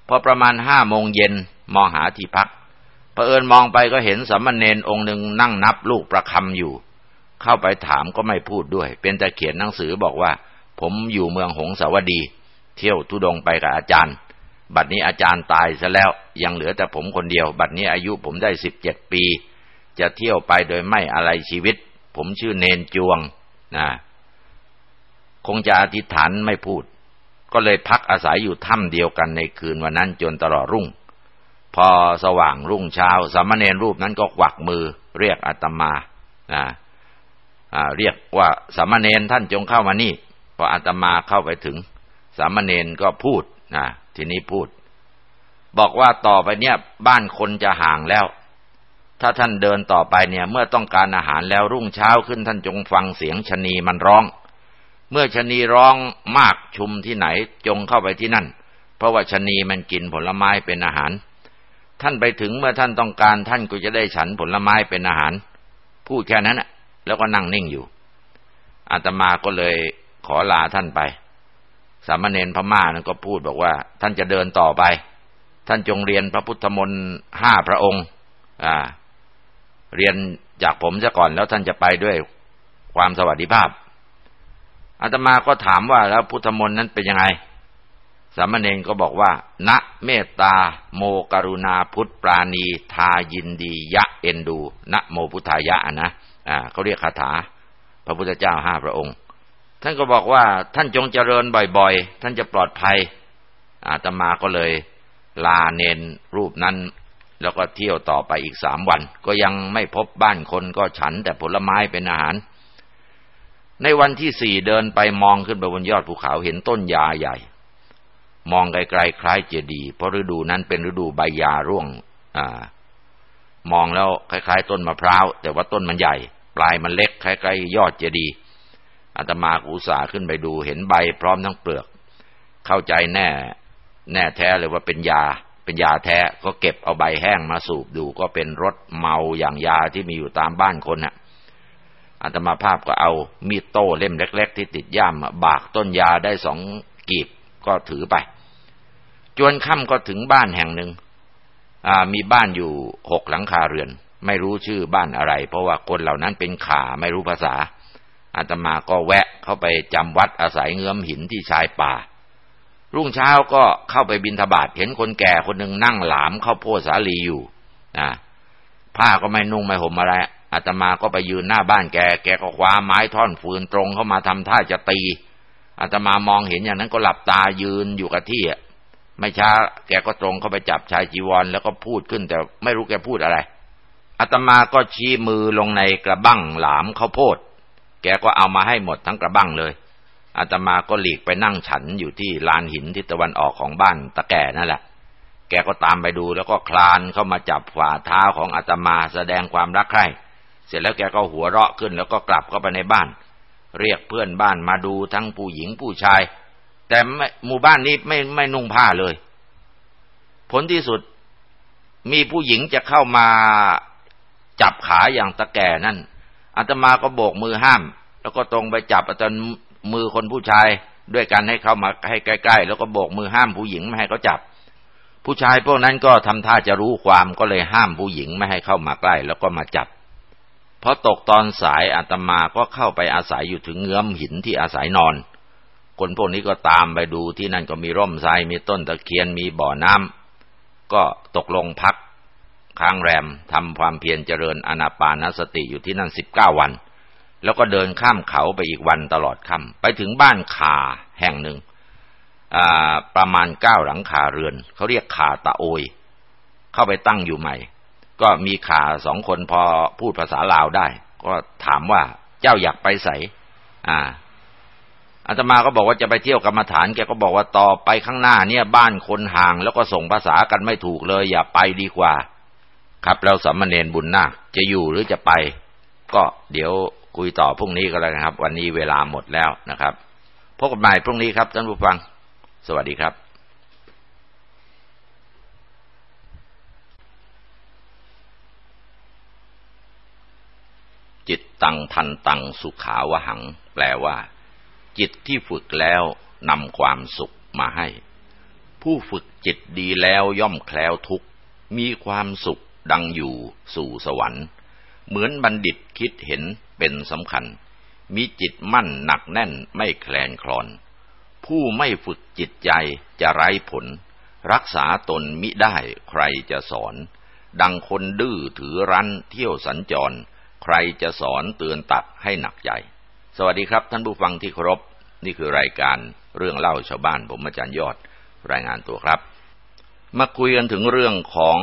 พอประมาณห้าโมงเย็นมองหาที่พักพอเอิญมองไปก็เห็นสมณเณรองค์หนึ่งนั่งนับลูกประคำอยู่ เข้าไปถามก็ไม่พูดด้วย เป็นแต่เขียนหนังสือบอกว่า ผมอยู่เมืองหงสาวดี เที่ยวทุดงไปกับอาจารย์ บัดนี้อาจารย์ตายซะแล้วยังเหลือแต่ผมคนเดียว บัดนี้อายุผมได้สิบเจ็ดปี จะเที่ยวไปโดยไม่อะไรชีวิต ผมชื่อเนนจวงนะคงจะอธิษฐานไม่พูด ก็เลยพักอาศัยอยู่ถ้ำเดียวกันในคืนวันนั้นจนตลอดรุ่ง พอสว่างรุ่งเช้าสามเณรรูปนั้นก็กวักมือ เรียกอาตมานะเรียกว่าสามเณรท่านจงเข้ามานี่พออาตมาเข้าไปถึง สามเณรก็พูดนะทีนี้พูด บอกว่าต่อไปเนี่ยบ้านคนจะห่างแล้ว ถ้าท่านเดินต่อไปเนี่ย เมื่อต้องการอาหารแล้วรุ่งเช้าขึ้นท่านจงฟังเสียงชนีมันร้อง เมื่อชนีร้องมากชุมที่ไหนจงเข้าไปที่นั่น เพราะว่าชนีมันกินผลไม้เป็นอาหาร ท่านไปถึงเมื่อท่านต้องการท่านก็จะได้ฉันผลไม้เป็นอาหาร พูดแค่นั้นแล้วก็นั่งนิ่งอยู่ อาตมาก็เลยขอลาท่านไป สามเณรพม่านั้นก็พูดบอกว่า ท่านจะเดินต่อไป ท่านจงเรียนพระพุทธมนต์ห้าพระองค์ อ่า เรียนจากผมซะก่อนแล้วท่านจะไปด้วยความสวัสดิภาพอาตมาก็ถามว่าแล้วพุทธมนต์นั้นเป็นยังไง สามเณรก็บอกว่า ณเมตตา โมกรุณาพุทธปราณี ทายินดียะเอ็นดู ณโมพุทธายะนะอ่าเขาเรียกคาถา พระพุทธเจ้าห้าพระองค์ ท่านก็บอกว่าท่านจงเจริญบ่อยๆ ท่านจะปลอดภัยอาตมาก็เลยลาเนนรูปนั้น แล้วก็เที่ยวต่อไปอีกสามวัน ก็ยังไม่พบบ้านคนก็ฉันแต่ผลไม้เป็นอาหาร ในวันที่สี่เดินไปมองขึ้นไปบนยอดภูเขาเห็นต้นยาใหญ่ มองไกลๆคล้ายเจดีย์เพราะฤดูนั้นเป็นฤดูใบยาร่วงอ่ามองแล้วคล้าย ๆ ต้นมะพร้าว แต่ว่าต้นมันใหญ่ ปลายมันเล็กคล้ายๆยอดเจดีย์อาตมาอุตส่าห์ขึ้นไปดูเห็นใบพร้อมทั้งเปลือก เข้าใจแน่ แน่แท้เลยว่าเป็นยา เป็นยาแท้ก็เก็บเอาใบแห้งมาสูบดูก็เป็นรสเมาอย่างยาที่มีอยู่ตามบ้านคนน่ะอาตมาภาพก็เอามีดโต้เล่มเล็ก ๆ ที่ติดย่ามบากต้นยาได้สองกีบก็ถือไป จวนค่ำก็ถึงบ้านแห่งหนึ่งมีบ้านอยู่หกหลังคาเรือน ไม่รู้ชื่อบ้านอะไร เพราะว่าคนเหล่านั้นเป็นขาไม่รู้ภาษาอาตมาก็แวะเข้าไปจำวัดอาศัยเงื้อมหินที่ชายป่า รุ่งเช้าก็เข้าไปบินทบาทเห็นคนแก่คนหนึ่งนั่งหลามเข้าโพสาลีอยู่นะผ้าก็ไม่นุ่งไม่ห่มอะไรอาตมาก็ไปยืนหน้าบ้านแก แกก็คว้าไม้ท่อนฟืนตรงเข้ามาทำท่าจะตีอาตมามองเห็นอย่างนั้นก็หลับตายืนอยู่กับที่ไม่ช้าแกก็ตรงเข้าไปจับชายจีวร แล้วก็พูดขึ้น แต่ไม่รู้แกพูดอะไรอาตมาก็ชี้มือลงในกระบั้งหลามข้าวโพด แกก็เอามาให้หมดทั้งกระบั้งเลย อาตมาก็หลีกไปนั่งฉันอยู่ที่ลานหินทิศตะวันออกของบ้านตะแก่นั่นแหละ แกก็ตามไปดูแล้วก็คลานเข้ามาจับฝ่าเท้าของอาตมาแสดงความรักใคร่ เสร็จแล้วแกก็หัวเราะขึ้นแล้วก็กลับเข้าไปในบ้าน เรียกเพื่อนบ้านมาดูทั้งผู้หญิงผู้ชาย แต่หมู่บ้านนี้ไม่ไม่นุ่งผ้าเลย ผลที่สุดมีผู้หญิงจะเข้ามาจับขาอย่างตะแก่นั่นอาตมาก็โบกมือห้าม แล้วก็ตรงไปจับอาจารย์ มือคนผู้ชายด้วยกันให้เข้ามาให้ใกล้ ๆ แล้วก็โบกมือห้ามผู้หญิงไม่ให้เขาจับ ผู้ชายพวกนั้นก็ทำท่าจะรู้ความก็เลยห้ามผู้หญิงไม่ให้เข้ามาใกล้ แล้วก็มาจับพอตกตอนสายอาตมาก็เข้าไปอาศัยอยู่ถึงเงื้อมหินที่อาศัยนอน คนพวกนี้ก็ตามไปดูที่นั่นก็มีร่มไทรมีต้นตะเคียนมีบ่อน้ำก็ตกลงพักค้างแรมทำความเพียรเจริญอนาปานสติอยู่ที่นั่นสิบเก้าวัน แล้วก็เดินข้ามเขาไปอีกวันตลอดค่ำไปถึงบ้านขาแห่งหนึ่งประมาณเก้าหลังคาเรือน เขาเรียกขาตะโอย เข้าไปตั้งอยู่ใหม่ ก็มีขาสองคนพอพูดภาษาลาวได้ ก็ถามว่าเจ้าอยากไปใสอ่าอาตมาก็บอกว่าจะไปเที่ยวกรรมฐานแกก็บอกว่าต่อไปข้างหน้าเนี่ยบ้านคนห่างแล้วก็ส่งภาษากันไม่ถูกเลย อย่าไปดีกว่า ครับแล้วสัมมาเนนบุญนาคจะอยู่หรือจะไป ก็เดี๋ยว คุยต่อพรุ่งนี้ก็แล้วนะครับ วันนี้เวลาหมดแล้วนะครับพบกันใหม่พรุ่งนี้ครับท่านผู้ฟัง สวัสดีครับจิตตังทันตังสุขาวหัง แปลว่า จิตที่ฝึกแล้วนำความสุขมาให้ ผู้ฝึกจิตดีแล้วย่อมแคล้วทุกมีความสุขดังอยู่สู่สวรรค์ เหมือนบัณฑิตคิดเห็นเป็นสำคัญ มีจิตมั่นหนักแน่นไม่แคลนคลอน ผู้ไม่ฝึกจิตใจจะไร้ผล รักษาตนมิได้ใครจะสอน ดังคนดื้อถือรั้นเที่ยวสัญจร ใครจะสอนเตือนตักให้หนักใจ สวัสดีครับท่านผู้ฟังที่เคารพนี่คือรายการเรื่องเล่าชาวบ้านผมอาจารย์ยอดรายงานตัวครับ มาคุยกันถึงเรื่องของ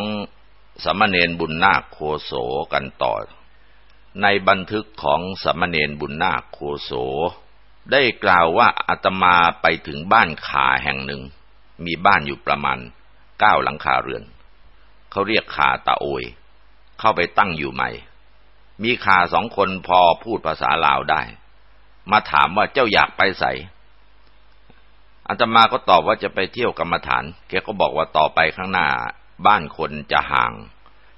สมณเณรบุญนาคโคโสกันต่อ ในบันทึกของสมณเณรบุญนาคโคโส ได้กล่าวว่าอาตมาไปถึงบ้านขาแห่งหนึ่ง มีบ้านอยู่ประมาณเก้าหลังคาเรือน เขาเรียกขาตาโอย เข้าไปตั้งอยู่ใหม่ มีขาสองคนพอพูดภาษาลาวได้ มาถามว่าเจ้าอยากไปใส่อาตมาก็ตอบว่าจะไปเที่ยวกรรมฐาน แกก็บอกว่าต่อไปข้างหน้า บ้านคนจะห่าง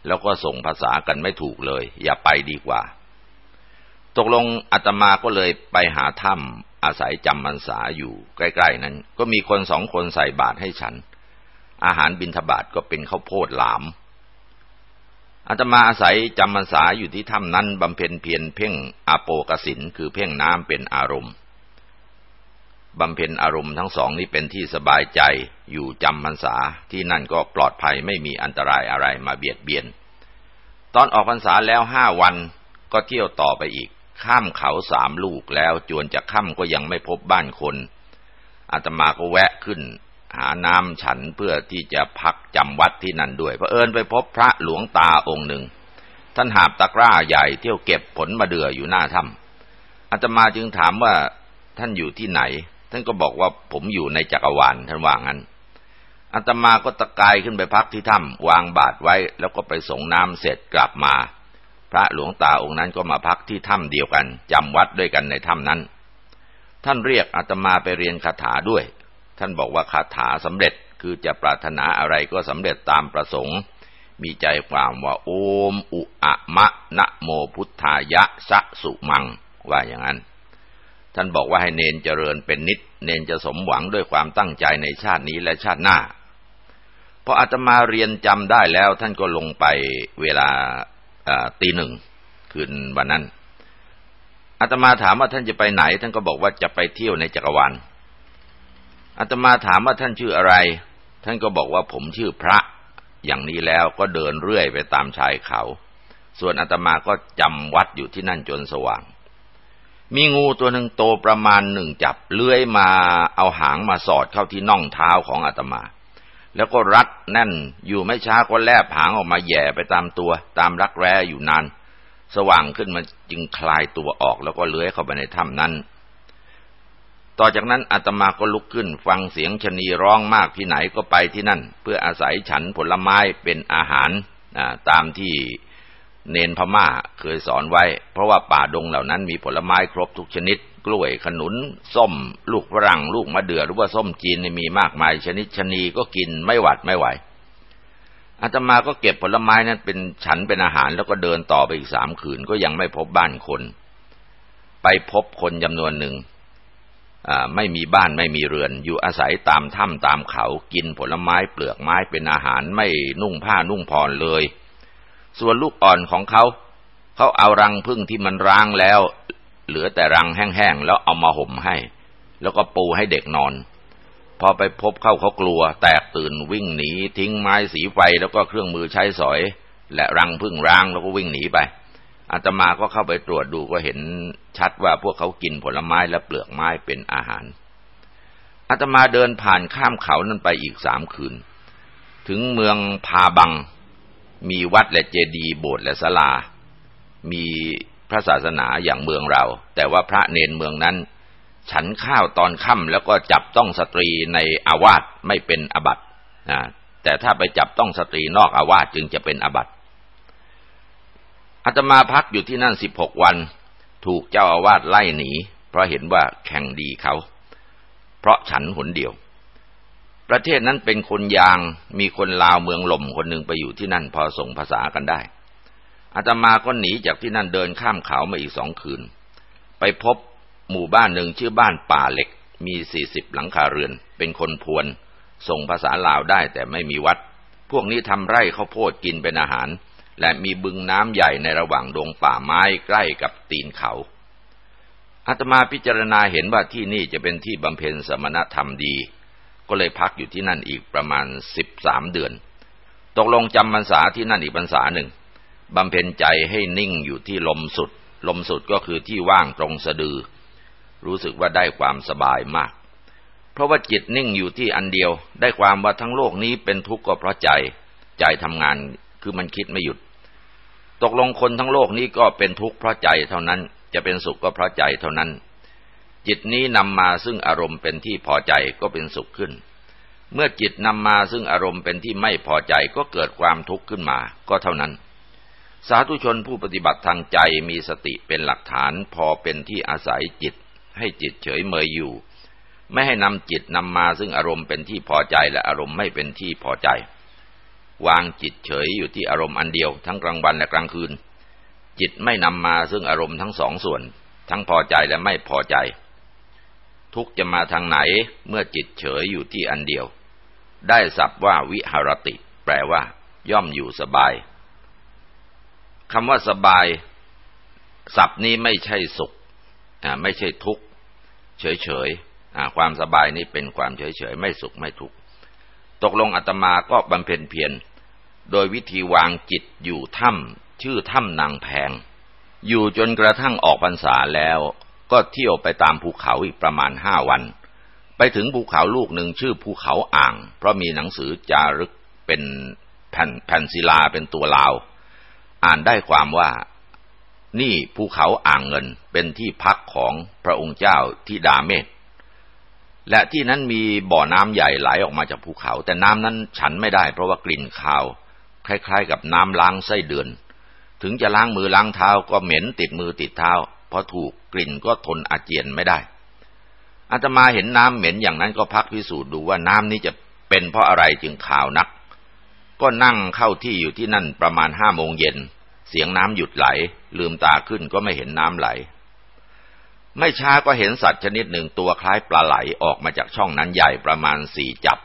แล้วก็ส่งภาษากันไม่ถูกเลย อย่าไปดีกว่า ตกลงอาตมาก็เลยไปหาถ้ำอาศัยจำพรรษาอยู่ใกล้ๆนั้น ก็มีคนสองคนใส่บาตรให้ฉัน อาหารบิณฑบาตก็เป็นข้าวโพดหลามอาตมาอาศัยจำพรรษาอยู่ที่ถ้ำนั้นบำเพ็ญเพียรเพ่งอาโปกสินคือเพ่งน้ำเป็นอารมณ์ บำเพ็ญอารมณ์ทั้งสองนี้เป็นที่สบายใจอยู่จำพรรษาที่นั่นก็ปลอดภัยไม่มีอันตรายอะไรมาเบียดเบียน ตอนออกพรรษาแล้วห้าวันก็เที่ยวต่อไปอีก ข้ามเขาสามลูกแล้วจวนจะค่ำก็ยังไม่พบบ้านคนอาตมาก็แวะขึ้น หาน้ำฉันเพื่อที่จะพักจำวัดที่นั่นด้วยเพอเอิญไปพบพระหลวงตาองค์หนึ่ง ท่านหาบตะกร้าใหญ่เที่ยวเก็บผลมาเดืออยู่หน้าถ้ำอาตมาจึงถามว่าท่านอยู่ที่ไหน ท่านก็บอกว่าผมอยู่ในจักรวาลท่านว่างั้นอาตมาก็ตะกายขึ้นไปพักที่ถ้ำวางบาตรไว้ แล้วก็ไปส่งน้ำเสร็จกลับมา พระหลวงตาองค์นั้นก็มาพักที่ถ้ำเดียวกันจำวัดด้วยกันในถ้ำนั้น ท่านเรียกอาตมาไปเรียนคาถาด้วย ท่านบอกว่าคาถาสำเร็จคือจะปรารถนาอะไรก็สำเร็จตามประสงค์มีใจความว่าโอมอุอะมะนะโมพุทธายะสะสุมัง ว่าอย่างนั้น ท่านบอกว่าให้เนนเจริญเป็นนิด เนนจะสมหวังด้วยความตั้งใจในชาตินี้และชาติหน้าพออาตมาเรียนจำได้แล้ว ท่านก็ลงไปเวลาตีหนึ่งคืนวันนั้นอาตมาถามว่าท่านจะไปไหน ท่านก็บอกว่าจะไปเที่ยวในจักรวาลอาตมาถามว่าท่านชื่ออะไร ท่านก็บอกว่าผมชื่อพระ อย่างนี้แล้วก็เดินเรื่อยไปตามชายเขา ส่วนอาตมาก็จำวัดอยู่ที่นั่นจนสว่าง มีงูตัวหนึ่งโตประมาณหนึ่งจับเลื้อยมาเอาหางมาสอดเข้าที่น่องเท้าของอาตมา แล้วก็รัดแน่นอยู่ไม่ช้าก็แลบหางออกมาแย่ไปตามตัว ตามรักแร้อยู่นาน สว่างขึ้นมาจึงคลายตัวออกแล้วก็เลื้อยเข้าไปในถ้ำนั้น ต่อจากนั้นอาตมาก็ลุกขึ้น ฟังเสียงชนีร้องมากที่ไหนก็ไปที่นั่น เพื่ออาศัยฉันผลไม้เป็นอาหารตามที่ เนนพม่าเคยสอนไว้ เพราะว่าป่าดงเหล่านั้นมีผลไม้ครบทุกชนิด กล้วยขนุน ส้ม ลูกฝรั่ง ลูกมะเดื่อหรือว่าส้มจีนมีมากมายชนิดชนีก็กินไม่หวัดไม่ไหวอาตมาก็เก็บผลไม้นั้นเป็นฉันเป็นอาหารแล้วก็เดินต่อไปอีกสามคืนก็ยังไม่พบบ้านคน ไปพบคนจำนวนหนึ่งไม่มีบ้านไม่มีเรือน อยู่อาศัยตามถ้ำตามเขากินผลไม้เปลือกไม้เป็นอาหารไม่นุ่งผ้านุ่งผ่อนเลย ส่วนลูกอ่อนของเขา เขาเอารังพึ่งที่มันร้างแล้ว เหลือแต่รังแห้งๆแล้วเอามาห่มให้ แล้วก็ปูให้เด็กนอน พอไปพบเข้าเขากลัว แตกตื่นวิ่งหนี ทิ้งไม้สีไฟแล้วก็เครื่องมือใช้สอย และรังพึ่งร้างแล้วก็วิ่งหนีไปอาตมาก็เข้าไปตรวจดูก็เห็นชัดว่าพวกเขากินผลไม้และเปลือกไม้เป็นอาหารอาตมาเดินผ่านข้ามเขานั้นไปอีกสามคืน ถึงเมืองพาบัง มีวัดและเจดีย์โบสถ์และศาลา มีพระศาสนาอย่างเมืองเรา แต่ว่าพระเนนเมืองนั้น ฉันข้าวตอนค่ำแล้วก็จับต้องสตรีในอาวาสไม่เป็นอบัตนะแต่ถ้าไปจับต้องสตรีนอกอาวาสจึงจะเป็นอบัติอาตมาพักอยู่ที่นั่นสิบหกวัน ถูกเจ้าอาวาสไล่หนี เพราะเห็นว่าแข่งดีเขา เพราะฉันหนเดียว ประเทศนั้นเป็นคนยาง มีคนลาวเมืองหล่มคนหนึ่งไปอยู่ที่นั่นพอส่งภาษากันได้ อาตมาก็หนีจากที่นั่นเดินข้ามเขามาอีกสองคืน ไปพบหมู่บ้านหนึ่งชื่อบ้านป่าเหล็ก มีสี่สิบหลังคาเรือน เป็นคนพวน ส่งภาษาลาวได้แต่ไม่มีวัด พวกนี้ทำไร่ข้าวโพดกินเป็นอาหาร และมีบึงน้ำใหญ่ในระหว่างดงป่าไม้ใกล้กับตีนเขาอาตมาพิจารณาเห็นว่าที่นี่จะเป็นที่บำเพ็ญสมณธรรมดี ก็เลยพักอยู่ที่นั่นอีกประมาณสิบสามเดือน ตกลงจำพรรษาที่นั่นอีกพรรษาหนึ่งบำเพ็ญใจให้นิ่งอยู่ที่ลมสุด ลมสุดก็คือที่ว่างตรงสะดือ รู้สึกว่าได้ความสบายมาก เพราะว่าจิตนิ่งอยู่ที่อันเดียว ได้ความว่าทั้งโลกนี้เป็นทุกข์ก็เพราะใจ ใจทำงานคือมันคิดไม่หยุด ตกลงคนทั้งโลกนี้ก็เป็นทุกข์เพราะใจเท่านั้น จะเป็นสุขก็เพราะใจเท่านั้น จิตนี้นำมาซึ่งอารมณ์เป็นที่พอใจก็เป็นสุขขึ้น เมื่อจิตนำมาซึ่งอารมณ์เป็นที่ไม่พอใจก็เกิดความทุกข์ขึ้นมา ก็เท่านั้น สาธุชนผู้ปฏิบัติทางใจมีสติเป็นหลักฐานพอเป็นที่อาศัยจิต ให้จิตเฉยเมยอยู่ ไม่ให้นำจิตนำมาซึ่งอารมณ์เป็นที่พอใจและอารมณ์ไม่เป็นที่พอใจ วางจิตเฉยอยู่ที่อารมณ์อันเดียวทั้งกลางวันและกลางคืน จิตไม่นำมาซึ่งอารมณ์ทั้งสองส่วน ทั้งพอใจและไม่พอใจ ทุกจะมาทางไหนเมื่อจิตเฉยอยู่ที่อันเดียว ได้สับว่าวิหารติ แปลว่า ย่อมอยู่สบายคำว่าสบายสับนี้ไม่ใช่สุขไม่ใช่ทุกข์ เฉยๆความสบายนี้เป็นความเฉยๆไม่สุขไม่ทุกข์ตกลงอาตมาก็บำเพ็ญเพียรโดยวิธีวางจิตอยู่ถ้ำชื่อถ้ำนางแพง อยู่จนกระทั่งออกพรรษาแล้ว ก็เที่ยวไปตามภูเขาอีกประมาณห้าวัน ไปถึงภูเขาลูกหนึ่งชื่อภูเขาอ่าง เพราะมีหนังสือจารึกเป็นแผ่นแผ่นศิลาเป็นตัวลาว อ่านได้ความว่านี่ภูเขาอ่างเงินเป็นที่พักของพระองค์เจ้าที่ดาเมศและที่นั้นมีบ่อน้ำใหญ่ไหลออกมาจากภูเขา แต่น้ำนั้นฉันไม่ได้เพราะว่ากลิ่นคาว คล้ายๆ กับน้ำล้างไส้เดือน ถึงจะล้างมือล้างเท้าก็เหม็นติดมือติดเท้า พราะถูกกลิ่นก็ทนอาเจียนไม่ได้อาตมาเห็นน้ำเหม็นอย่างนั้นก็พักพิสูจน์ดูว่าน้ำนี้จะเป็นเพราะอะไรจึงขาวนัก ก็นั่งเข้าที่อยู่ที่นั่นประมาณห้าโมงเย็น เสียงน้ำหยุดไหล ลืมตาขึ้นก็ไม่เห็นน้ำไหล ไม่ช้าก็เห็นสัตว์ชนิดหนึ่งตัวคล้ายปลาไหลออกมาจากช่องนั้นใหญ่ประมาณสี่จับ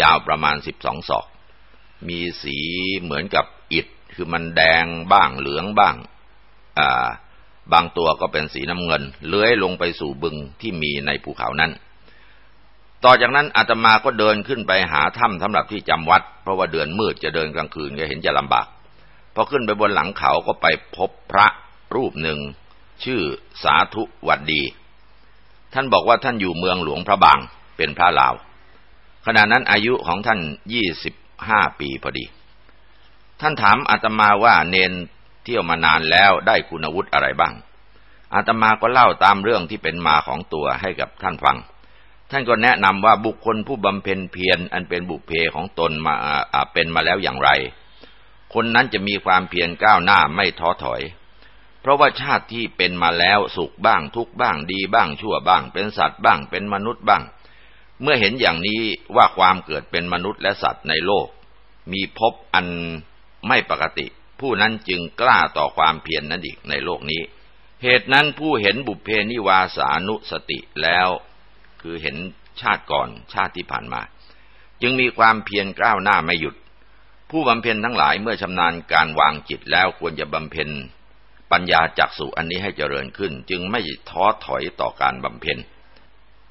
ยาวประมาณสิบสองศอก มีสีเหมือนกับอิฐคือมันแดงบ้างเหลืองบ้าง อ่า บางตัวก็เป็นสีน้ำเงิน เลื้อยลงไปสู่บึงที่มีในภูเขานั้น ต่อจากนั้นอาตมาก็เดินขึ้นไปหาถ้ำสำหรับที่จำวัด เพราะว่าเดือนมืดจะเดินกลางคืนก็เห็นจะลำบาก พอขึ้นไปบนหลังเขาก็ไปพบพระรูปหนึ่ง ชื่อสาธุวัดดี ท่านบอกว่าท่านอยู่เมืองหลวงพระบางเป็นพระลาว ขณะนั้นอายุของท่านยี่สิบห้าปีพอดี ท่านถามอาตมาว่าเนน เที่ยวมานานแล้วได้คุณวุฒิอะไรบ้าง อาตมาก็เล่าตามเรื่องที่เป็นมาของตัวให้กับท่านฟัง ท่านก็แนะนำว่าบุคคลผู้บำเพ็ญเพียรอันเป็นบุพเพของตนมาเป็นมาแล้วอย่างไร คนนั้นจะมีความเพียรก้าวหน้าไม่ท้อถอย เพราะว่าชาติที่เป็นมาแล้วสุขบ้างทุกบ้างดีบ้างชั่วบ้าง เป็นสัตว์บ้าง เป็นมนุษย์บ้าง เมื่อเห็นอย่างนี้ว่าความเกิดเป็นมนุษย์และสัตว์ในโลก มีพบอันไม่ปกติ ผู้นั้นจึงกล้าต่อความเพียรนนั้นอีกในโลกนี้ เหตุนั้นผู้เห็นบุพเพนิวาสานุสติแล้ว คือเห็นชาติก่อนชาติที่ผ่านมา จึงมีความเพียรกล้าวหน้าไม่หยุด ผู้บำเพ็ญทั้งหลายเมื่อชำนาญการวางจิตแล้วควรจะบำเพ็ญ ปัญญาจักสุอันนี้ให้เจริญขึ้น จึงไม่ท้อถอยต่อการบำเพ็ญ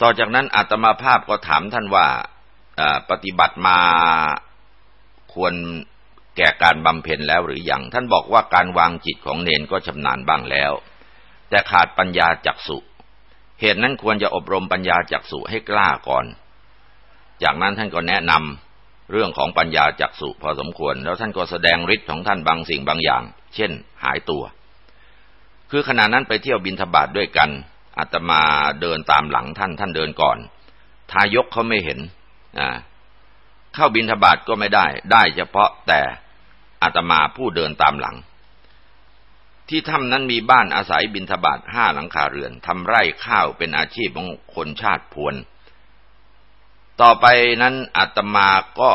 ต่อจากนั้นอาตมาภาพก็ถามท่านว่าปฏิบัติมาควร แก่การบำเพ็ญแล้วหรืออยังท่านบอกว่าการวางจิตของเนนก็ชำนาญบ้างแล้ว แต่ขาดปัญญาจักสุเหตุนั้นควรจะอบรมปัญญาจักสุให้กล้าก่อน จากนั้นท่านก็แนะนำเรื่องของปัญญาจักสุพอสมควร แล้วท่านก็แสดงฤทธิ์ของท่านบางสิ่งบางอย่าง เช่น หายตัว คือขณะนั้นไปเที่ยวบินทบาทด้วยกันอาตมาเดินตามหลังท่านท่านเดินก่อน ทายกเขาไม่เห็นอ่าเข้าบินทบาทก็ไม่ได้ ได้เฉพาะแต่ อาตมาผู้เดินตามหลัง ที่ถ้ำนั้นมีบ้านอาศัยบินทบาทห้าหลังคาเรือนทำไร่ข้าวเป็นอาชีพของคนชาติพวน ต่อไปนั้นอาตมาก็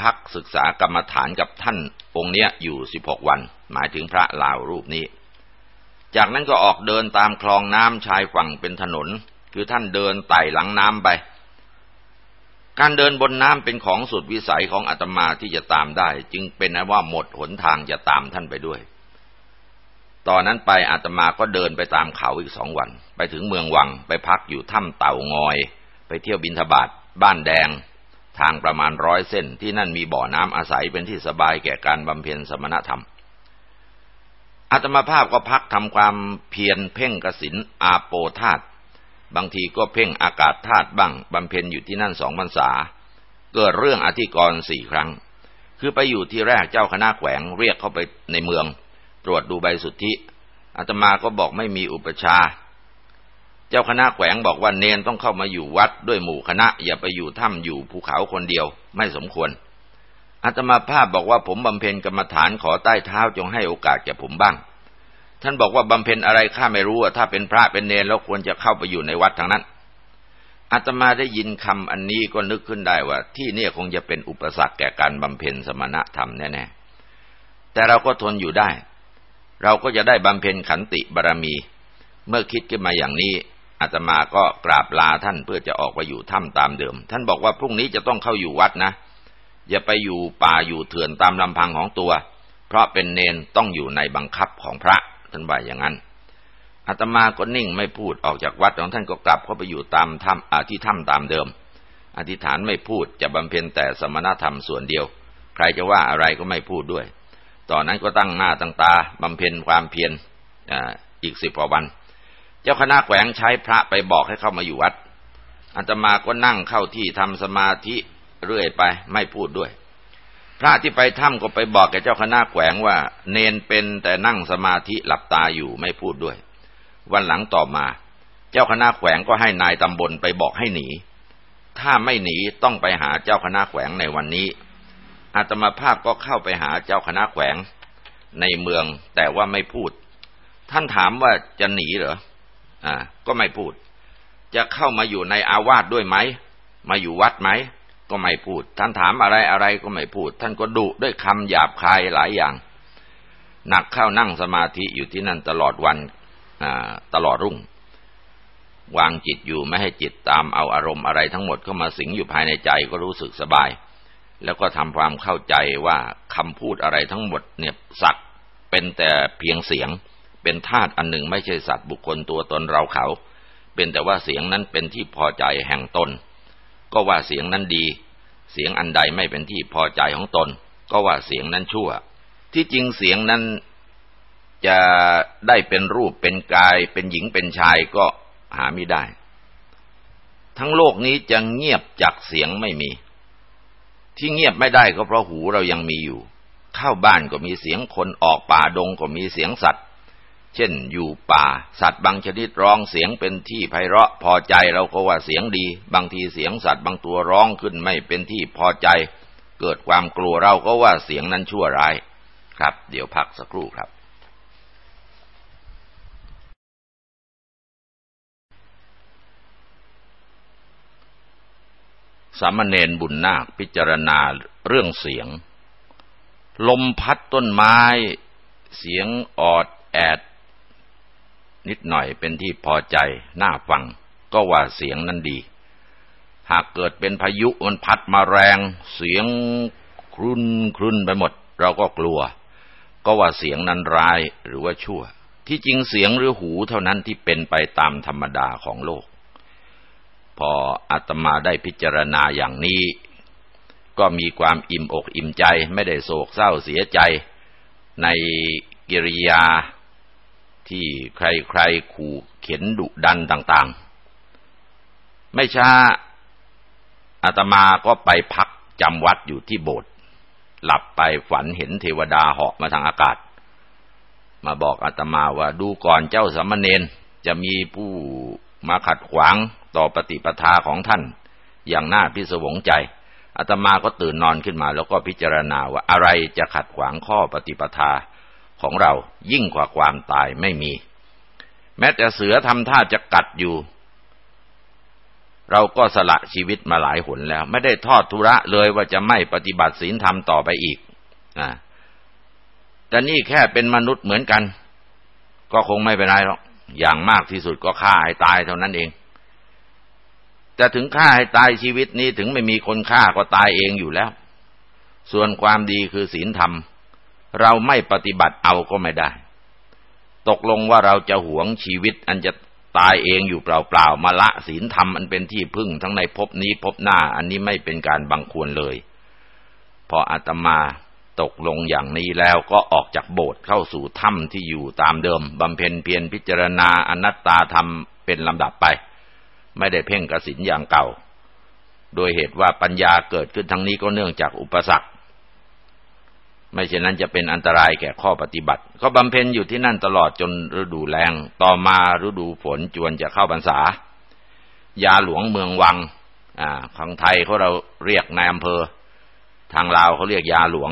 พักศึกษากรรมฐานกับท่านองค์เนี้ยอยู่สิบหกวัน หมายถึงพระลาวรูปนี้ จากนั้นก็ออกเดินตามคลองน้ำชายฝั่งเป็นถนน คือท่านเดินไต่หลังน้ำไป การเดินบนน้ำเป็นของสุดวิสัยของอาตมาที่จะตามได้ จึงเป็นนะว่าหมดหนทางจะตามท่านไปด้วย ตอนนั้นไปอาตมาก็เดินไปตามเขาอีกสองวัน ไปถึงเมืองวังไปพักอยู่ถ้ำเต่างอย ไปเที่ยวบินทบาทบ้านแดง ทางประมาณร้อยเส้นที่นั่นมีบ่อน้ำอาศัยเป็นที่สบายแก่การบำเพ็ญสมณธรรมอาตมาภาพก็พักทำความเพียรเพ่งกสินอาโปธาต บางทีก็เพ่งอากาศธาตุบ้างบำเพ็ญอยู่ที่นั่นสองพรรษา เกิดเรื่องอธิกรณ์สี่ครั้ง คือไปอยู่ที่แรกเจ้าคณะแขวงเรียกเข้าไปในเมือง ตรวจดูใบสุทธิอาตมาก็บอกไม่มีอุปชา เจ้าคณะแขวงบอกว่าเนนต้องเข้ามาอยู่วัดด้วยหมู่คณะ อย่าไปอยู่ถ้ำอยู่ภูเขาคนเดียวไม่สมควรอาตมาภาพบอกว่าผมบำเพ็ญกรรมฐานขอใต้เท้าจงให้โอกาสแก่ผมบ้าง ท่านบอกว่าบำเพ็ญอะไรข้าไม่รู้ถ้าเป็นพระเป็นเนรแล้วควรจะเข้าไปอยู่ในวัดทางนั้นอาตมาได้ยินคำอันนี้ก็นึกขึ้นได้ว่า ที่เนี่คงจะเป็นอุปสรรคแก่การบำเพ็ญสมณธรรมแน่ๆแต่เราก็ทนอยู่ได้ เราก็จะได้บำเพ็ญขันติบารรมี เมื่อคิดขึ้นมาอย่างนี้อาตมาก็กราบลาท่านเพื่อจะออกไปอยู่ถ้ำตามเดิม ท่านบอกว่าพรุ่งนี้จะต้องเข้าอยู่วัดนะ อย่าไปอยู่ป่าอยู่เถื่อนตามลำพังของตัว เพราะเป็นเนนต้องอยู่ในบังคับของพระ ท่านว่าอย่างนั้นอาตมาก็นิ่งไม่พูดออกจากวัดของท่านก็กลับเข้าไปอยู่ตามถ้ำที่ถ้ำตามเดิม อธิษฐานไม่พูดจะบำเพ็ญแต่สมณธรรมส่วนเดียว ใครจะว่าอะไรก็ไม่พูดด้วย ตอนนั้นก็ตั้งหน้าตั้งตาบำเพ็ญความเพียรอีกสิบกว่าวัน เจ้าคณะแขวงใช้พระไปบอกให้เข้ามาอยู่วัดอาตมาก็นั่งเข้าที่ทำสมาธิเรื่อยไป ไม่พูดด้วย พระที่ไปถ้ำก็ไปบอกแกเจ้าคณะแขวงว่า เนนเป็นแต่นั่งสมาธิหลับตาอยู่ไม่พูดด้วย วันหลังต่อมา เจ้าคณะแขวงก็ให้นายตำบลไปบอกให้หนี ถ้าไม่หนีต้องไปหาเจ้าคณะแขวงในวันนี้ อาตมาภาพก็เข้าไปหาเจ้าคณะแขวงในเมืองแต่ว่าไม่พูด ท่านถามว่าจะหนีเหรอ อ่า ก็ไม่พูด จะเข้ามาอยู่ในอาวาสด้วยไหม มาอยู่วัดไหม ก็ไม่พูด ท่านถามอะไรอะไรก็ไม่พูด ท่านก็ดุด้วยคำหยาบคายหลายอย่าง หนักเข้านั่งสมาธิอยู่ที่นั่นตลอดวันตลอดรุ่ง วางจิตอยู่ไม่ให้จิตตามเอาอารมณ์อะไรทั้งหมดเข้ามาสิงอยู่ภายในใจก็รู้สึกสบาย แล้วก็ทำความเข้าใจว่าคำพูดอะไรทั้งหมดเนี่ยสักเป็นแต่เพียงเสียง เป็นธาตุอันหนึ่งไม่ใช่สัตว์บุคคลตัวตนเราเขา เป็นแต่ว่าเสียงนั้นเป็นที่พอใจแห่งตน ก็ว่าเสียงนั้นดี เสียงอันใดไม่เป็นที่พอใจของตน ก็ว่าเสียงนั้นชั่ว ที่จริงเสียงนั้นจะได้เป็นรูปเป็นกาย เป็นหญิงเป็นชายก็หาไม่ได้ ทั้งโลกนี้จะเงียบจากเสียงไม่มี ที่เงียบไม่ได้ก็เพราะหูเรายังมีอยู่ เข้าบ้านก็มีเสียงคนออกป่าดงก็มีเสียงสัตว์ เช่นอยู่ป่า สัตว์บางชนิดร้องเสียงเป็นที่ไพเราะพอใจเราก็ว่าเสียงดี บางทีเสียงสัตว์บางตัวร้องขึ้นไม่เป็นที่พอใจ เกิดความกลัวเราก็ว่าเสียงนั้นชั่วร้าย ครับ เดี๋ยวพักสักครู่ครับสสามเณรบุญนาคพิจารณาเรื่องเสียง ลมพัดต้นไม้ เสียงออดแอด นิดหน่อยเป็นที่พอใจน่าฟัง ก็ว่าเสียงนั้นดี หากเกิดเป็นพายุมันพัดมาแรง เสียงครุนครุนไปหมด เราก็กลัว ก็ว่าเสียงนั้นร้ายหรือว่าชั่ว ที่จริงเสียงหรือหูเท่านั้นที่เป็นไปตามธรรมดาของโลก พออาตมาได้พิจารณาอย่างนี้ ก็มีความอิ่มอกอิ่มใจไม่ได้โศกเศร้าเสียใจ ในกิริยา ที่ใครๆขู่เข็นดุดันต่างๆ ไม่ช้าอาตมาก็ไปพักจำวัดอยู่ที่โบสถ์หลับไปฝันเห็นเทวดาเหาะมาทางอากาศ มาบอกอาตมาว่าดูก่อนเจ้าสมณเณรจะมีผู้มาขัดขวางต่อปฏิปทาของท่าน อย่างน่าพิศวงใจอาตมาก็ตื่นนอนขึ้นมา แล้วก็พิจารณาว่าอะไรจะขัดขวางข้อปฏิปทา ของเรายิ่งกว่าความตายไม่มี แม้แต่เสือทำท่าจะกัดอยู่ เราก็สละชีวิตมาหลายหนแล้ว ไม่ได้ทอดทุระเลยว่าจะไม่ปฏิบัติศีลธรรมต่อไปอีกอ่าแต่นี่แค่เป็นมนุษย์เหมือนกัน ก็คงไม่เป็นไรหรอก อย่างมากที่สุดก็ฆ่าให้ตายเท่านั้นเอง แต่ถึงฆ่าให้ตายชีวิตนี้ถึงไม่มีคนฆ่าก็ตายเองอยู่แล้ว ส่วนความดีคือศีลธรรม เราไม่ปฏิบัติเอาก็ไม่ได้ ตกลงว่าเราจะหวงชีวิตอันจะตายเองอยู่เปล่าๆมาละศีลธรรมอันเป็นที่พึ่งทั้งในภพนี้ภพหน้า อันนี้ไม่เป็นการบังควรเลย พออาตมาตกลงอย่างนี้แล้วก็ออกจากโบสถ์เข้าสู่ถ้ำที่อยู่ตามเดิมบำเพ็ญเพียรพิจารณาอนัตตาธรรมเป็นลำดับไป ไม่ได้เพ่งกสินอย่างเก่า โดยเหตุว่าปัญญาเกิดขึ้นทั้งนี้ก็เนื่องจากอุปสรรค ไม่เช่นนั้นจะเป็นอันตรายแก่ข้อปฏิบัติ ก็บำเพ็ญอยู่ที่นั่นตลอดจนฤดูแรงต่อมาฤดูฝนจวนจะเข้าพรรษายาหลวงเมืองวังอ่าทางไทยเขาเราเรียกนายอำเภอ ทางลาวเขาเรียกยาหลวง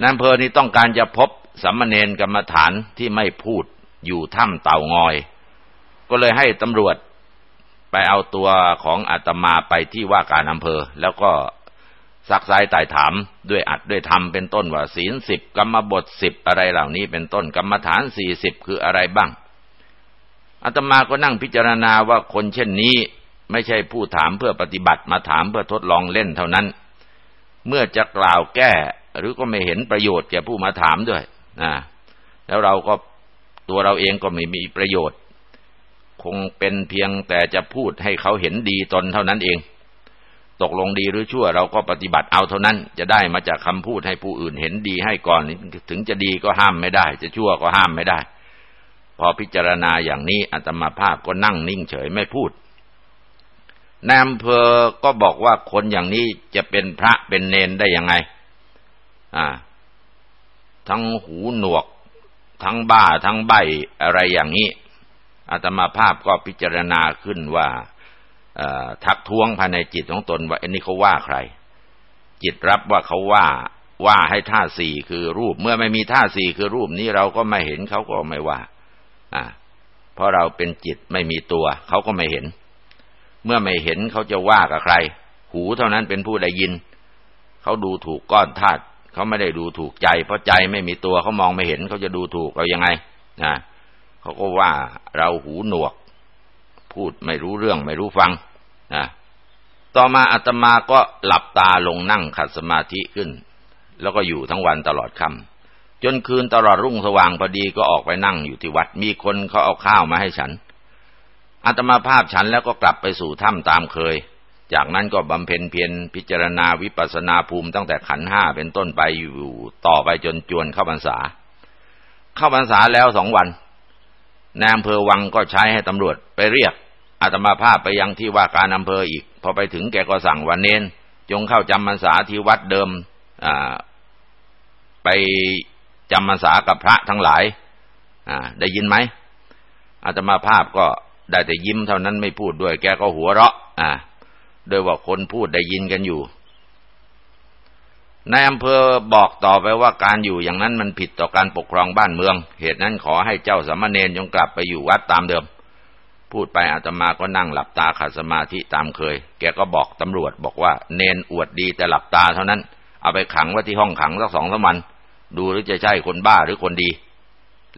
นายอำเภอนี้ต้องการจะพบสัมมเนนกรรมฐานที่ไม่พูดอยู่ถ้ำเต่างอย ก็เลยให้ตำรวจไปเอาตัวของอาตมาไปที่ว่าการอำเภอ แล้วก็ ซักไซไต่ถามด้วยอัดด้วยธรรมเป็นต้นว่าศีลสิบกรรมบทสิบอะไรเหล่านี้เป็นต้นกรรมฐานสี่สิบคืออะไรบ้างอาตมาก็นั่งพิจารณาว่าคนเช่นนี้ไม่ใช่ผู้ถามเพื่อปฏิบัติมาถามเพื่อทดลองเล่นเท่านั้น เมื่อจะกล่าวแก้ หรือก็ไม่เห็นประโยชน์แก่ผู้มาถามด้วยนะแล้วเราก็ตัวเราเองก็ไม่มีประโยชน์ คงเป็นเพียงแต่จะพูดให้เขาเห็นดีตนเท่านั้นเอง ตกลงดีหรือชั่วเราก็ปฏิบัติเอาเท่านั้น จะได้มาจากคำพูดให้ผู้อื่นเห็นดีให้ก่อนถึงจะดีก็ห้ามไม่ได้ จะชั่วก็ห้ามไม่ได้ พอพิจารณาอย่างนี้อัตมาภาพก็นั่งนิ่งเฉยไม่พูดนายอำเภอก็บอกว่าคนอย่างนี้จะเป็นพระเป็นเนนได้ยังไง อ่า ทั้งหูหนวก ทั้งบ้าทั้งใบอะไรอย่างนี้อาตมาภาพก็พิจารณาขึ้นว่า ทักท้วงภายในจิตของตนว่าอันนี้เขาว่าใคร จิตรับว่าเขาว่าว่าให้ท่าสี่คือรูป เมื่อไม่มีท่าสี่คือรูปนี้เราก็ไม่เห็นเขาก็ไม่ว่า อ่า เพราะเราเป็นจิตไม่มีตัว เขาก็ไม่เห็น เมื่อไม่เห็นเขาจะว่ากับใคร หูเท่านั้นเป็นผู้ได้ยิน เขาดูถูกก้อนธาตุเขาไม่ได้ดูถูกใจ เพราะใจไม่มีตัวเขามองไม่เห็นเขาจะดูถูกเรายังไงนะเขาก็ว่าเราหูหนวก พูดไม่รู้เรื่องไม่รู้ฟังนะต่อมาอาตมาก็หลับตาลงนั่งขัดสมาธิขึ้น แล้วก็อยู่ทั้งวันตลอดค่ำจนคืนตลอดรุ่งสว่างพอดีก็ออกไปนั่งอยู่ที่วัดมีคนเขาเอาข้าวมาให้ฉันอาตมาภาพฉันแล้วก็กลับไปสู่ถ้ำตามเคย จากนั้นก็บำเพ็ญเพียรพิจารณาวิปัสนาภูมิตั้งแต่ขันห้าเป็นต้นไปอยู่ต่อไปจนจวนเข้าพรรษา เข้าพรรษาแล้วสองวันนายอำเภอวังก็ใช้ให้ตำรวจไปเรียก อาตมาภาพไปยังที่ว่าการอำเภออีก พอไปถึงแกก็สั่งวันเน้น จงเข้าจำพรรษาที่วัดเดิมไปจำพรรษากับพระทั้งหลายได้ยินไหมอาตมาภาพก็ได้แต่ยิ้มเท่านั้นไม่พูดด้วย แกก็หัวเราะ อ่าโดยว่าคนพูดได้ยินกันอยู่ในอำเภอบอกต่อไปว่าการอยู่อย่างนั้นมันผิดต่อการปกครองบ้านเมือง เหตุนั้นขอให้เจ้าสามเณรจงกลับไปอยู่วัดตามเดิม พูดไปอาตมาก็นั่งหลับตาขัดสมาธิตามเคย แกก็บอกตำรวจบอกว่า เนนอวดดีแต่หลับตาเท่านั้น เอาไปขังไว้ที่ห้องขังสักสองสามวัน ดูหรือจะใช่คนบ้าหรือคนดี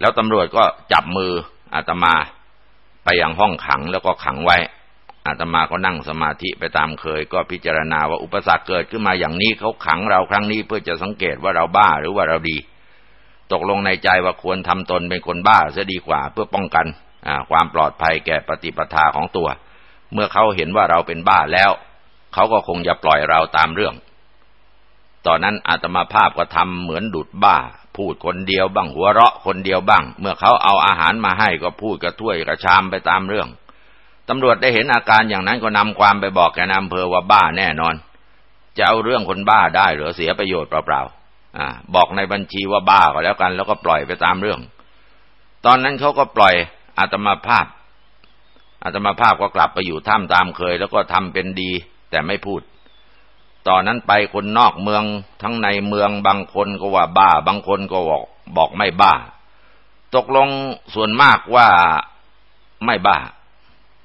แล้วตำรวจก็จับมืออาตมาไปยังห้องขังแล้วก็ขังไว้อาตมาก็นั่งสมาธิไปตามเคย ก็พิจารณาว่าอุปสรรคเกิดขึ้นมาอย่างนี้เขาขังเราครั้งนี้เพื่อจะสังเกตว่าเราบ้าหรือว่าเราดี ตกลงในใจว่าควรทำตนเป็นคนบ้าจะดีกว่าเพื่อป้องกัน ความปลอดภัยแก่ปฏิปทาของตัว เมื่อเขาเห็นว่าเราเป็นบ้าแล้ว เขาก็คงจะปล่อยเราตามเรื่อง ตอนนั้นอาตมาภาพก็ทำเหมือนดุดบ้า พูดคนเดียวบ้างหัวเราะคนเดียวบ้าง เมื่อเขาเอาอาหารมาให้ก็พูดกระถ้วยกระชามไปตามเรื่องตำรวจได้เห็นอาการอย่างนั้นก็นำความไปบอกแกนอำเภอว่าบ้าแน่นอน จะเอาเรื่องคนบ้าได้หรือเสียประโยชน์เปล่าๆอบอกในบัญชีว่าบ้าก็แล้วกัน แล้วก็ปล่อยไปตามเรื่อง ตอนนั้นเขาก็ปล่อย อาตมาภาพอาตมาภาพก็กลับไปอยู่ถ้ำตามเคย แล้วก็ทำเป็นดี แต่ไม่พูด ตอนนั้นไปคนนอกเมืองทั้งในเมืองบางคนก็ว่าบ้า บางคนก็บอกบอกไม่บ้า ตกลงส่วนมากว่าไม่บ้า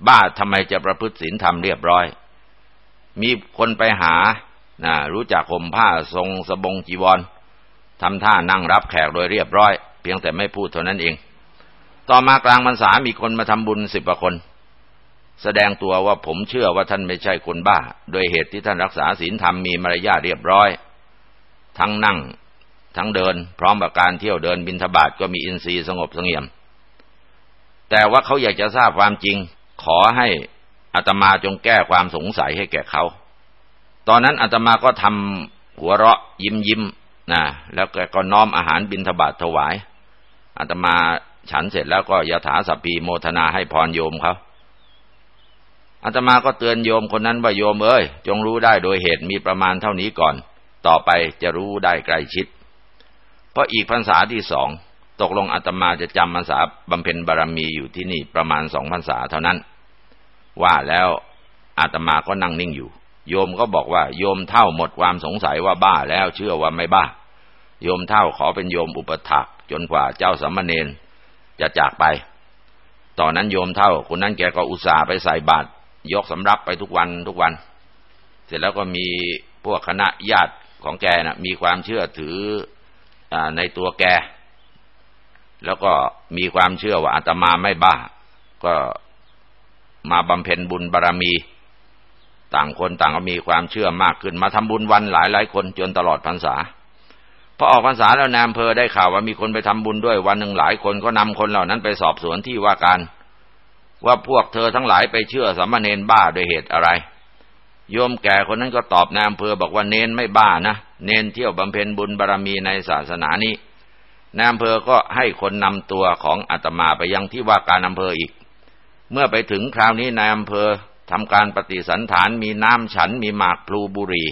บ้าทำไมจะประพฤติศีลธรรมเรียบร้อย มีคนไปหานะรู้จักห่มผ้าทรงสบงจีวรทำท่านั่งรับแขกโดยเรียบร้อย เพียงแต่ไม่พูดเท่านั้นเอง ต่อมากลางพรรษามีคนมาทำบุญสิบกว่าคน แสดงตัวว่าผมเชื่อว่าท่านไม่ใช่คนบ้า โดยเหตุที่ท่านรักษาศีลธรรมมีมารยาทเรียบร้อย ทั้งนั่ง ทั้งเดิน พร้อมกับการเที่ยวเดินบินทบาทก็มีอินทรีย์สงบสงเงียม แต่ว่าเขาอยากจะทราบความจริง ขอให้อัตมาจงแก้ความสงสัยให้แก่เขา ตอนนั้นอัตมาก็ทำหัวเราะยิ้มยิ้มนะแล้วก็น้อมอาหารบินทบาทถวายอาตมา ฉันเสร็จแล้วก็ยถาสัพพีโมทนาให้พรโยมเขาอาตมาก็เตือนโยมคนนั้นว่าโยมเอ้ย จงรู้ได้โดยเหตุมีประมาณเท่านี้ก่อน ต่อไปจะรู้ได้ใกล้ชิด เพราะอีกพรรษาที่สองตกลงอาตมาจะจำพรรษาบำเพ็ญบารมีอยู่ที่นี่ประมาณสองพรรษาเท่านั้น ว่าแล้วอาตมาก็นั่งนิ่งอยู่ โยมก็บอกว่าโยมเท่าหมดความสงสัยว่าบ้าแล้วเชื่อว่าไม่บ้า โยมเท่าขอเป็นโยมอุปถักจนกว่าเจ้าสัมมาเนน จะจากไป ตอนนั้นโยมเท่าคนนั้นแกก็อุตส่าห์ไปใส่บาตรยกสำรับไปทุกวันทุกวัน เสร็จแล้วก็มีพวกคณะญาติของแกนะมีความเชื่อถืออในตัวแก แล้วก็มีความเชื่อว่าอาตมาไม่บ้า ก็มาบำเพ็ญบุญบารรมี ต่างคนต่างก็มีความเชื่อมากขึ้น มาทำบุญวันหลายหลายคนจนตลอดพรรษา อออกพรรษาแล้วนายอำเภอได้ข่าวว่ามีคนไปทำบุญด้วยวันหนึ่งหลายคนก็นำคนเหล่านั้นไปสอบสวนที่ว่าการ ว่าพวกเธอทั้งหลายไปเชื่อสามเณรบ้าโดยเหตุอะไร โยมแก่คนนั้นก็ตอบนายอำเภอบอกว่าเนนไม่บ้านะเนนเที่ยวบำเพ็ญบุญบารรมีในศาสนานี้นายอำเภอก็ให้คนนำตัวของอาตมาไปยังที่ว่าการอำเภออีก เมื่อไปถึงคราวนี้นายอำเภอทำการปฏิสันฐานมีน้ำฉันมีหมากพลูบุรี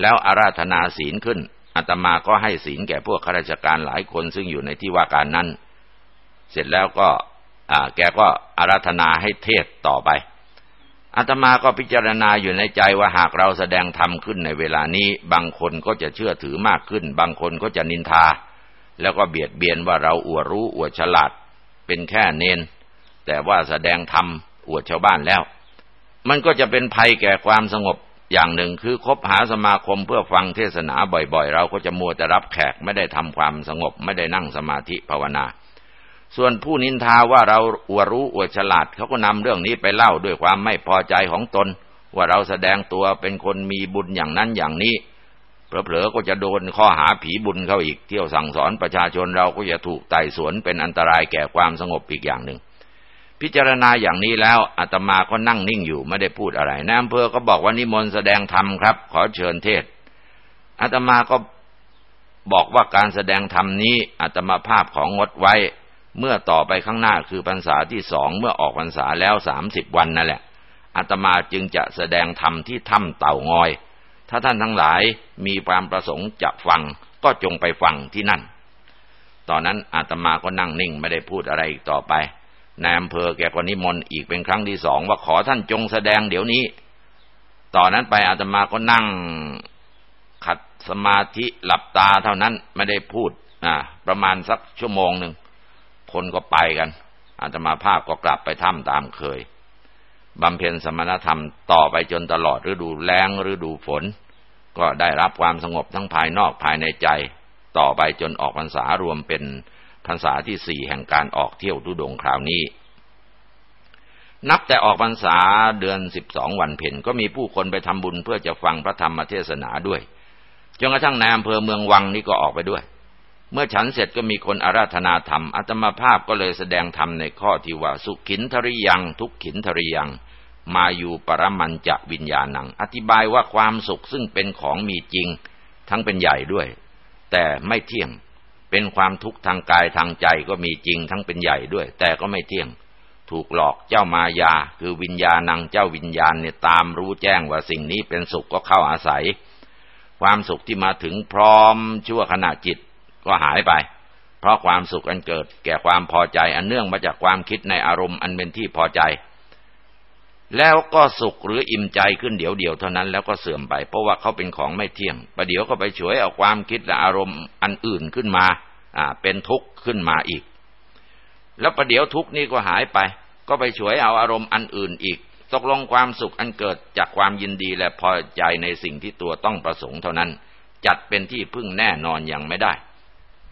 แล้วอาราธนาศีลขึ้น อาตมาก็ให้ศีลแก่พวกข้าราชการหลายคนซึ่งอยู่ในที่ว่าการนั้น เสร็จแล้วก็แกก็อาราธนาให้เทศต่อไปอาตมาก็พิจารณาอยู่ในใจว่าหากเราแสดงธรรมขึ้นในเวลานี้ บางคนก็จะเชื่อถือมากขึ้น บางคนก็จะนินทา แล้วก็เบียดเบียนว่าเราอวดรู้อวดฉลาด เป็นแค่เนน แต่ว่าแสดงธรรมอวดชาวบ้านแล้ว มันก็จะเป็นภัยแก่ความสงบ อย่างหนึ่งคือคบหาสมาคมเพื่อฟังเทศนาบ่อยๆ เราก็จะมัวแต่รับแขกไม่ได้ทำความสงบไม่ได้นั่งสมาธิภาวนา ส่วนผู้นินทาว่าเราอวรู้อวดฉลาดเขาก็นำเรื่องนี้ไปเล่าด้วยความไม่พอใจของตน ว่าเราแสดงตัวเป็นคนมีบุญอย่างนั้นอย่างนี้เผลอๆก็จะโดนข้อหาผีบุญเขาอีกเที่ยวสั่งสอนประชาชนเราก็จะถูกไต่สวนเป็นอันตรายแก่ความสงบอีกอย่างหนึ่ง พิจารณาอย่างนี้แล้วอาตมาก็นั่งนิ่งอยู่ไม่ได้พูดอะไรนายอำเภอก็บอกว่านิมนต์แสดงธรรมครับ ขอเชิญเทศอาตมาก็บอกว่าการแสดงธรรมนี้อาตมาภาพของงดไว้ เมื่อต่อไปข้างหน้าคือพรรษาที่สองเมื่อออกพรรษาแล้วสามสิบวันนั่นแหละอาตมาจึงจะแสดงธรรมที่ถ้ำเต่างอย ถ้าท่านทั้งหลายมีความประสงค์จะฟังก็จงไปฟังที่นั่น ตอนนั้นอาตมาก็นั่งนิ่งไม่ได้พูดอะไรอีกต่อไป นายอำเภอแกก็นิมนต์อีกเป็นครั้งที่สองว่าขอท่านจงแสดงเดี๋ยวนี้ ต่อนนั้นไปอาตมาก็นั่งขัดสมาธิหลับตาเท่านั้นไม่ได้พูดอ่าประมาณสักชั่วโมงหนึ่ง คนก็ไปกัน อาตมาภาพก็กลับไปถ้ำตามเคยบำเพ็ญสมณธรรมต่อไปจนตลอดฤดูแล้งฤดูฝน ก็ได้รับความสงบทั้งภายนอกภายในใจ ต่อไปจนออกพรรษารวมเป็น พรรษาที่สี่แห่งการออกเที่ยวทุดงคราวนี้ นับแต่ออกพรรษาเดือนสิบสองวันเพ็ญก็มีผู้คนไปทำบุญเพื่อจะฟังพระธรรมเทศนาด้วยจนกระทั่งนายอำเภอเมืองวังนี่ก็ออกไปด้วย เมื่อฉันเสร็จก็มีคนอาราธนาธรรมอัตมาภาพก็เลยแสดงธรรมในข้อที่ว่าสุขินทริยัง ทุกขินทริยัง มาอยู่ปรมันจะวิญญาณัง อธิบายว่าความสุขซึ่งเป็นของมีจริง ทั้งเป็นใหญ่ด้วย แต่ไม่เที่ยง เป็นความทุกข์ทางกายทางใจก็มีจริงทั้งเป็นใหญ่ด้วย แต่ก็ไม่เที่ยง ถูกหลอกเจ้ามายา คือวิญญาณังเจ้าวิญญาณเนี่ยตามรู้แจ้งว่าสิ่งนี้เป็นสุขก็เข้าอาศัย ความสุขที่มาถึงพร้อมชั่วขณะจิตก็หายไป เพราะความสุขอันเกิด แก่ความพอใจอันเนื่องมาจากความคิดในอารมณ์อันเป็นที่พอใจ แล้วก็สุขหรืออิ่มใจขึ้นเดี๋ยวเดียวเท่านั้นแล้วก็เสื่อมไป เพราะว่าเขาเป็นของไม่เที่ยงประเดี๋ยวก็ไปฉวยเอาความคิดและอารมณ์อันอื่นขึ้นมา อ่า เป็นทุกข์ขึ้นมาอีก แล้วประเดี๋ยวทุกข์นี้ก็หายไป ก็ไปฉวยเอาอารมณ์อันอื่นอีก ตกลงความสุขอันเกิดจากความยินดีและพอใจในสิ่งที่ตัวต้องประสงค์เท่านั้น จัดเป็นที่พึ่งแน่นอนอย่างไม่ได้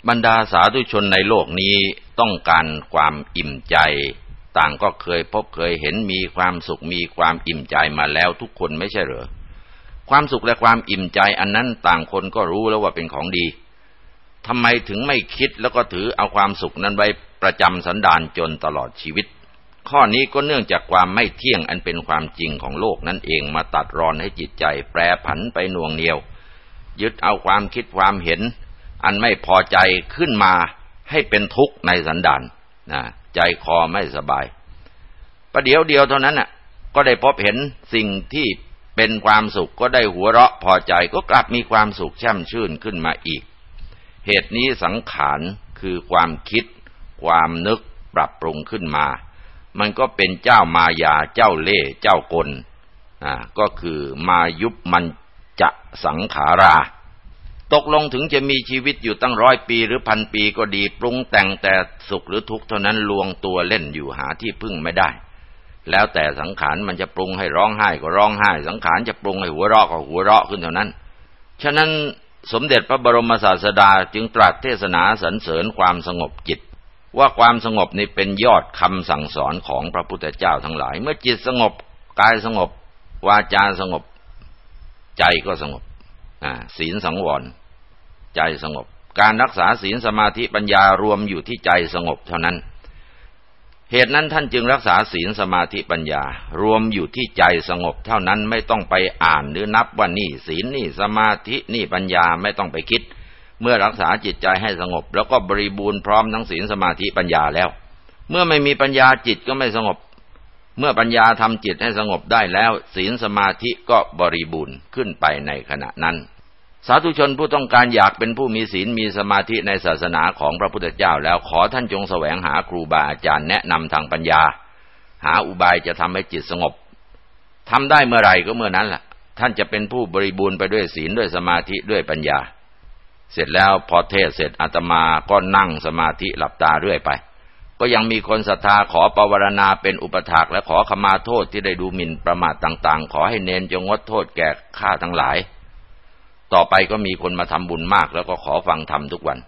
บรรดาสาธุชนในโลกนี้ต้องการความอิ่มใจ ต่างก็เคยพบเคยเห็นมีความสุขมีความอิ่มใจมาแล้วทุกคนไม่ใช่เหรอความสุขและความอิ่มใจอันนั้นต่างคนก็รู้แล้วว่าเป็นของดีทำไมถึงไม่คิดแล้วก็ถือเอาความสุขนั้นไว้ประจำสันดานจนตลอดชีวิต ข้อนี้ก็เนื่องจากความไม่เที่ยงอันเป็นความจริงของโลกนั่นเองมาตัดรอนให้จิตใจแปรผันไปหน่วงเหนียว ยึดเอาความคิดความเห็น อันไม่พอใจขึ้นมาให้เป็นทุกข์ในสันดานนะ ใจคอไม่สบาย ประเดี๋ยวเดียวเท่านั้นน่ะ ก็ได้พบเห็นสิ่งที่เป็นความสุขก็ได้หัวเราะพอใจก็กลับมีความสุขแช่มชื่นขึ้นมาอีก เหตุนี้สังขารคือความคิด ความนึกปรับปรุงขึ้นมา มันก็เป็นเจ้ามายาเจ้าเล่เจ้ากลอ่าก็คือมายุบมันจะสังขารา ตกลงถึงจะมีชีวิตอยู่ตั้งร้อยปีหรือพันปีก็ดีปรุงแต่งแต่สุขหรือทุกข์เท่านั้นลวงตัวเล่นอยู่หาที่พึ่งไม่ได้ แล้วแต่สังขารมันจะปรุงให้ร้องไห้ก็ร้องไห้ สังขารจะปรุงให้หัวเราะก็หัวเราะขึ้นเท่านั้น ฉะนั้นสมเด็จพระบรมศาสดาจึงตรัสเทศนาสรรเสริญความสงบจิต ว่าความสงบนี้เป็นยอดคำสั่งสอนของพระพุทธเจ้าทั้งหลาย เมื่อจิตสงบกายสงบ วาจาสงบ ใจก็สงบ ศีลสังวร ใจสงบ การรักษาศีลสมาธิปัญญารวมอยู่ที่ใจสงบเท่านั้น เหตุนั้นท่านจึงรักษาศีลสมาธิปัญญา รวมอยู่ที่ใจสงบ เท่านั้นไม่ต้องไปอ่านหรือนับว่านี่ศีลนี่สมาธินี่ปัญญาไม่ต้องไปคิด เมื่อรักษาจิตใจให้สงบ แล้วก็บริบูรณ์พร้อมทั้งศีลสมาธิปัญญาแล้ว เมื่อไม่มีปัญญาจิตก็ไม่สงบ เมื่อปัญญาทำจิตให้สงบได้แล้ว ศีลสมาธิก็บริบูรณ์ขึ้นไปในขณะนั้น สาธุชนผู้ต้องการอยากเป็นผู้มีศีลมีสมาธิในศาสนาของพระพุทธเจ้าแล้วขอท่านจงแสวงหาครูบาอาจารย์แนะนำทางปัญญา หาอุบายจะทำให้จิตสงบทำได้เมื่อไหร่ก็เมื่อนั้นแหละท่านจะเป็นผู้บริบูรณ์ไปด้วยศีลด้วยสมาธิด้วยปัญญา เสร็จแล้วพอเทศเสร็จอาตมาก็นั่งสมาธิหลับตาเรื่อยไป ก็ยังมีคนศรัทธาขอปวารณาเป็นอุปถากและขอขมาโทษที่ได้ดูหมิ่นประมาทต่างๆ ขอให้เนนจงงดโทษแก่ข้าทั้งหลาย ต่อไปก็มีคนมาทำบุญมากแล้วก็ขอฟังธรรมทุกวัน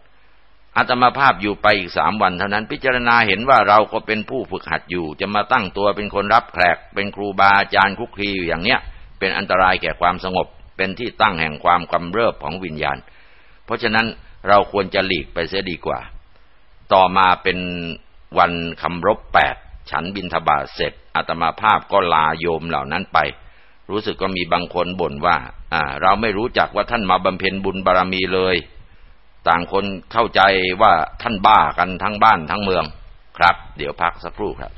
อาตมาภาพอยู่ไปอีกสามวันเท่านั้นพิจารณาเห็นว่าเราก็เป็นผู้ฝึกหัดอยู่ จะมาตั้งตัวเป็นคนรับแขก เป็นครูบาอาจารย์คุกคีอยู่อย่างเนี้ย เป็นอันตรายแก่ความสงบ เป็นที่ตั้งแห่งความกำเริบของวิญญาณ เพราะฉะนั้นเราควรจะหลีกไปเสียดีกว่า ต่อมาเป็น วันคำรบแปดฉันบินทบาทเสร็จอาตมาภาพก็ลาโยมเหล่านั้นไป รู้สึกก็มีบางคนบ่นว่า อ่า เราไม่รู้จักว่าท่านมาบำเพ็ญบุญบารรมีเลย ต่างคนเข้าใจว่าท่านบ้ากันทั้งบ้านทั้งเมืองครับ เดี๋ยวพักสักครู่ครับ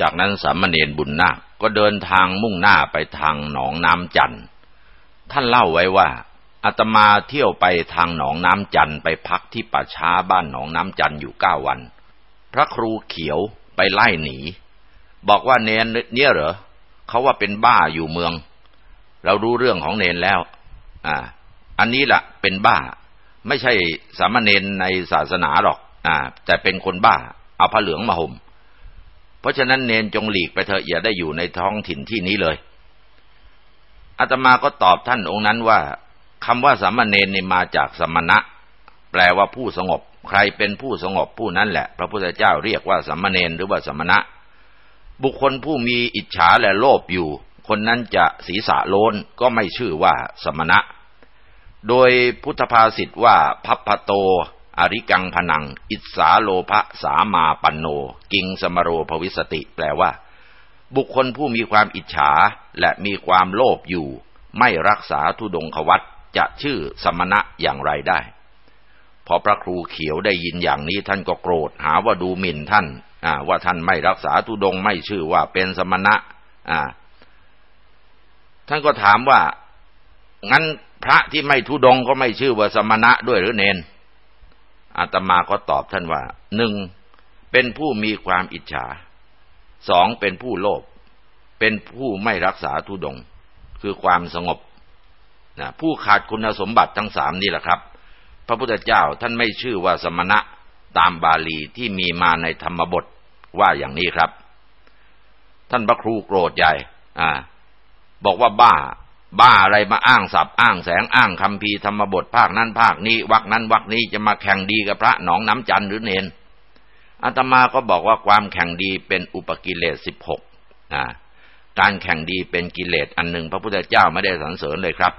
จากนั้นสามเณรบุญนาคก็เดินทางมุ่งหน้าไปทางหนองน้ำจันท่ ท่านเล่าไว้ว่าอาตมาเที่ยวไปทางหนองน้ำจันไปพักที่ป่าช้าบ้านหนองน้ำจันอยู่เก้าวัน พระครูเขียวไปไล่หนี บอกว่าเนนเนี่ยเหรอเขาว่าเป็นบ้าอยู่เมือง เรารู้เรื่องของเนนแล้ว อ่า อันนี้แหละเป็นบ้า ไม่ใช่สามเณรในศาสนาหรอก อ่า แต่เป็นคนบ้า เอาผ้าเหลืองมาห่มเพราะฉะนั้นเนนจงหลีกไปเถอะอย่าได้อยู่ในท้องถิ่นที่นี้เลย อาตมาก็ตอบท่านองค์นั้นว่าคำว่าสามเณรนี่มาจากสมณะ แปลว่าผู้สงบ ใครเป็นผู้สงบผู้นั้นแหละ พระพุทธเจ้าเรียกว่าสามเณรหรือว่าสมณะ บุคคลผู้มีอิจฉาและโลภอยู่ คนนั้นจะศีรษะโลนก็ไม่ชื่อว่าสมณะ โดยพุทธภาษิตว่าพัพพโตอริกังพนัง อิสาโลภะสามาปันโน กิงสมโรภวิสติ แปลว่า บุคคลผู้มีความอิจฉา และมีความโลภอยู่ ไม่รักษาทุดงควัตจะชื่อสมณะอย่างไรได้ พอพระครูเขียวได้ยินอย่างนี้ท่านก็โกรธหาว่าดูหมิ่นท่านว่าท่านไม่รักษาทุดงไม่ชื่อว่าเป็นสมณะท่านก็ถามว่างั้นพระที่ไม่ทุดงก็ไม่ชื่อว่าสมณะด้วยหรือเนนอาตมาก็ตอบท่านว่าหนึ่งเป็นผู้มีความอิจฉาสองเป็นผู้โลภ เป็นผู้ไม่รักษาทุดง คือความสงบนะผู้ขาดคุณสมบัติทั้งสามนี่แหละครับ พระพุทธเจ้าท่านไม่ชื่อว่าสมณะตามบาลีที่มีมาในธรรมบทว่าอย่างนี้ครับ ท่านพระครูโกรธใหญ่ อ่า บอกว่าบ้า บ้าอะไรมาอ้างสับอ้างแสงอ้างคำพีธรรมบทภาคนั้นภาคนี้วักนั้นวักนี้จะมาแข่งดีกับพระหนองน้ำจันหรือเนนอาตมาก็บอกว่าความแข่งดีเป็นอุปกิเลสสิบหกอ่า การแข่งดีเป็นกิเลสอันหนึ่ง พระพุทธเจ้าไม่ได้สรรเสริญเลยครับ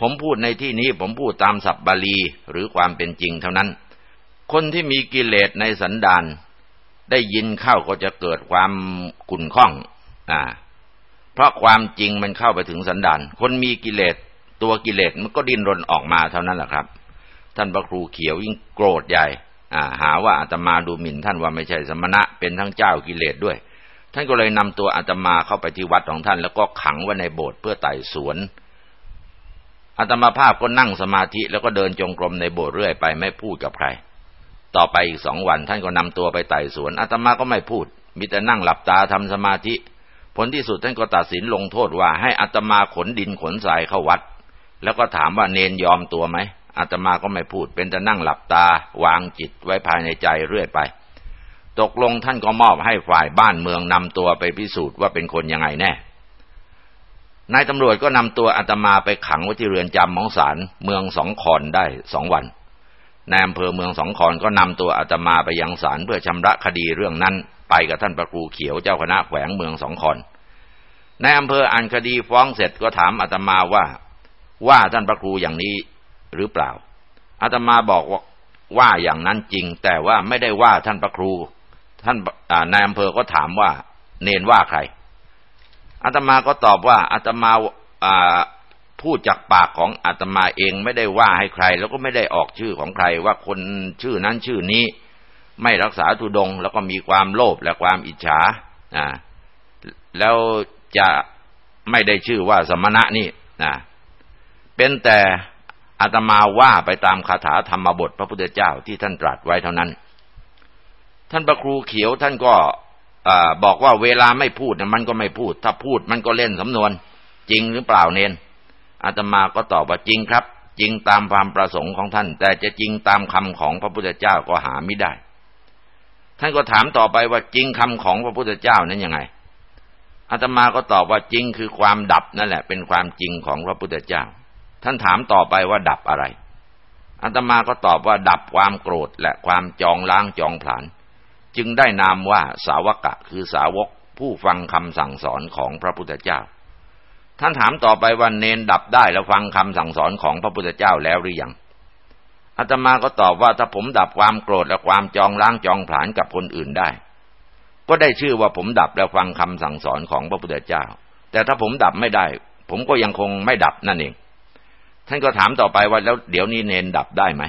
ผมพูดในที่นี้ผมพูดตามศัพท์บาลีหรือความเป็นจริงเท่านั้น คนที่มีกิเลสในสันดานได้ยินเข้าก็จะเกิดความขุ่นข้อง อ่า เพราะความจริงมันเข้าไปถึงสันดาน คนมีกิเลสตัวกิเลสมันก็ดิ้นรนออกมาเท่านั้นแหละครับ ท่านพระครูเขียวยิ่งโกรธใหญ่ อ่า หาว่าอาตมาดูหมิ่นท่านว่าไม่ใช่สมณะเป็นทั้งเจ้ากิเลสด้วย ท่านก็เลยนำตัวอาตมาเข้าไปที่วัดของท่าน แล้วก็ขังไว้ในโบสถ์เพื่อไต่สวนอาตมาภาพก็นั่งสมาธิแล้วก็เดินจงกรมในโบสถ์เรื่อยไปไม่พูดกับใคร ต่อไปอีกสองวันท่านก็นำตัวไปไต่สวนอาตมาก็ไม่พูด มีแต่นั่งหลับตาทำสมาธิ ผลที่สุดท่านก็ตัดสินลงโทษว่าให้อาตมาขนดินขนทรายเข้าวัด แล้วก็ถามว่าเนนยอมตัวไหมอาตมาก็ไม่พูด เป็นแต่นั่งหลับตาวางจิตไว้ภายในใจเรื่อยไป ตกลงท่านก็มอบให้ฝ่ายบ้านเมืองนำตัวไปพิสูจน์ว่าเป็นคนยังไงแน่นายตำรวจก็นำตัวอาตมาไปขังไว้ที่เรือนจำของศาลเมืองสองคอนได้สองวันนายอำเภอเมืองสองคอนก็นำตัวอาตมาไปยังศาลเพื่อชำระคดีเรื่องนั้น ไปกับท่านประครูเขียวเจ้าคณะแขวงเมืองสองคอนนายอำเภออ่านคดีฟ้องเสร็จก็ถามอาตมาว่า ว่าท่านประครูอย่างนี้หรือเปล่าอาตมาบอกว่าว่าอย่างนั้นจริง แต่ว่าไม่ได้ว่าท่านประครู ท่านนายอำเภอก็ถามว่า เนนว่าใครอาตมาก็ตอบว่าอาตมาพูดจากปากของอาตมาเองไม่ได้ว่าให้ใคร แล้วก็ไม่ได้ออกชื่อของใคร ว่าคนชื่อนั้นชื่อนี้ ไม่รักษาทุดง แล้วก็มีความโลภและความอิจฉาอ่าแล้วจะไม่ได้ชื่อว่าสมณะนี่นะเป็นแต่อาตมาว่าไปตามคาถาธรรมบทพระพุทธเจ้าที่ท่านตรัสไว้เท่านั้น ท่านพระครูเขียวท่านก็บอกว่าเวลาไม่พูดนะมันก็ไม่พูด ถ้าพูดมันก็เล่นสำนวน จริงหรือเปล่าเนนอาตมาก็ตอบว่าจริงครับ จริงตามความประสงค์ของท่าน แต่จะจริงตามคำของพระพุทธเจ้าก็หาไม่ได้ ท่านก็ถามต่อไปว่าจริงคำของพระพุทธเจ้านั้นยังไงอาตมาก็ตอบว่าจริงคือความดับนั่นแหละ เป็นความจริงของพระพุทธเจ้า ท่านถามต่อไปว่าดับอะไรอาตมาก็ตอบว่าดับความโกรธและความจองล้างจองผลาญ จึงได้นามว่าสาวกะคือสาวกผู้ฟังคำสั่งสอนของพระพุทธเจ้า ท่านถามต่อไปว่าเนนดับได้แล้วฟังคำสั่งสอนของพระพุทธเจ้าแล้วหรือยังอาตมาก็ตอบว่าถ้าผมดับความโกรธและความจองล้างจองผลาญกับคนอื่นได้ ก็ได้ชื่อว่าผมดับแล้วฟังคำสั่งสอนของพระพุทธเจ้า แต่ถ้าผมดับไม่ได้ ผมก็ยังคงไม่ดับนั่นเอง ท่านก็ถามต่อไปว่าแล้วเดี๋ยวนี้เนนดับได้ไหม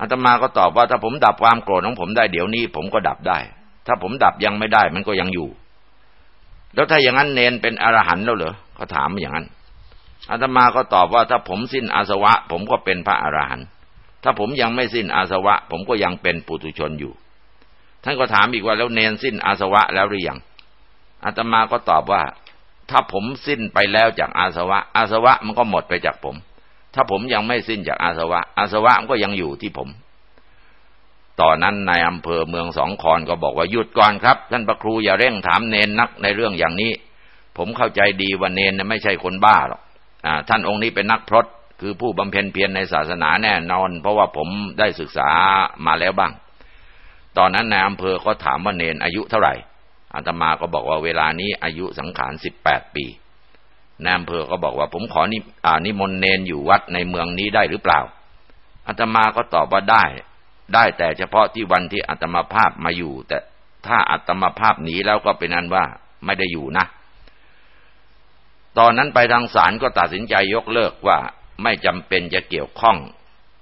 อาตมาก็ตอบว่าถ้าผมดับความโกรธของผมได้เดี๋ยวนี้ ผมก็ดับได้ ถ้าผมดับยังไม่ได้ มันก็ยังอยู่ แล้วถ้าอย่างนั้นเนนเป็นอรหันต์แล้วเหรอเขาถามอย่างนั้นอาตมาก็ตอบว่าถ้าผมสิ้นอาสวะ ผมก็เป็นพระอรหันต์ถ้าผมยังไม่สิ้นอาสวะ ผมก็ยังเป็นปุถุชนอยู่ ท่านก็ถามอีกว่าแล้วเนนสิ้นอาสวะแล้วหรือยังอาตมาก็ตอบว่า ถ้าผมสิ้นไปแล้วจากอาสวะ อาสวะมันก็หมดไปจากผม ถ้าผมยังไม่สิ้นจากอาสวะ อาสวะมันก็ยังอยู่ที่ผม ตอนนั้นนายอำเภอเมืองสองคอนก็บอกว่าหยุดก่อนครับ ท่านประครูอย่าเร่งถามเนนนักในเรื่องอย่างนี้ ผมเข้าใจดีว่าเนนไม่ใช่คนบ้าหรอกท่านองค์นี้เป็นนักพรตคือผู้บำเพ็ญเพียรในศาสนาแน่นอน เพราะว่าผมได้ศึกษามาแล้วบ้าง ตอนนั้นนายอำเภอก็ถามว่าเนนอายุเท่าไหร่อาตมาก็บอกว่าเวลานี้อายุสังขารสิบแปดปี นายอำเภอก็บอกว่าผมขอนินิมนต์เนนอยู่วัดในเมืองนี้ได้หรือเปล่าอาตมาก็ตอบว่าได้ ได้แต่เฉพาะที่วันที่อัตมาภาพมาอยู่ แต่ถ้าอัตมาภาพหนีแล้วก็เป็นนั้นว่าไม่ได้อยู่นะ ตอนนั้นไปทางศาลก็ตัดสินใจยกเลิกว่าไม่จำเป็นจะเกี่ยวข้อง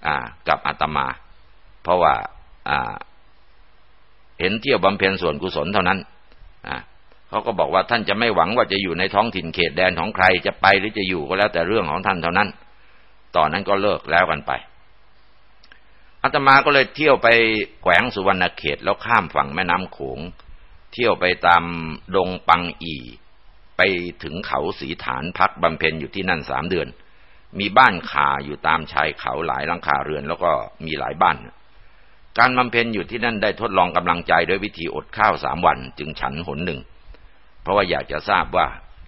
อกับอาตมา เพราะว่าเห็นเที่ยวบำเพ็ญส่วนกุศลเท่านั้น เขาก็บอกว่าท่านจะไม่หวังว่าจะอยู่ในท้องถิ่นเขตแดนของใครจะไปหรือจะอยู่ก็แล้วแต่เรื่องของท่านเท่านั้น ตอนนั้นก็เลิกแล้วกันไปอาตมาก็เลยเที่ยวไปแขวงสุวรรณเขตแล้วข้ามฝั่งแม่น้ำโขง เที่ยวไปตามดงปังอี ไปถึงเขาสีฐานพักบำเพ็ญอยู่ที่นั่นสามเดือน มีบ้านคาอยู่ตามชายเขาหลายหลังคาเรือนแล้วก็มีหลายบ้าน การบำเพ็ญอยู่ที่นั่นได้ทดลองกำลังใจด้วยวิธีอดข้าวสามวัน จึงฉันหนหนึ่ง เพราะว่าอยากจะทราบว่า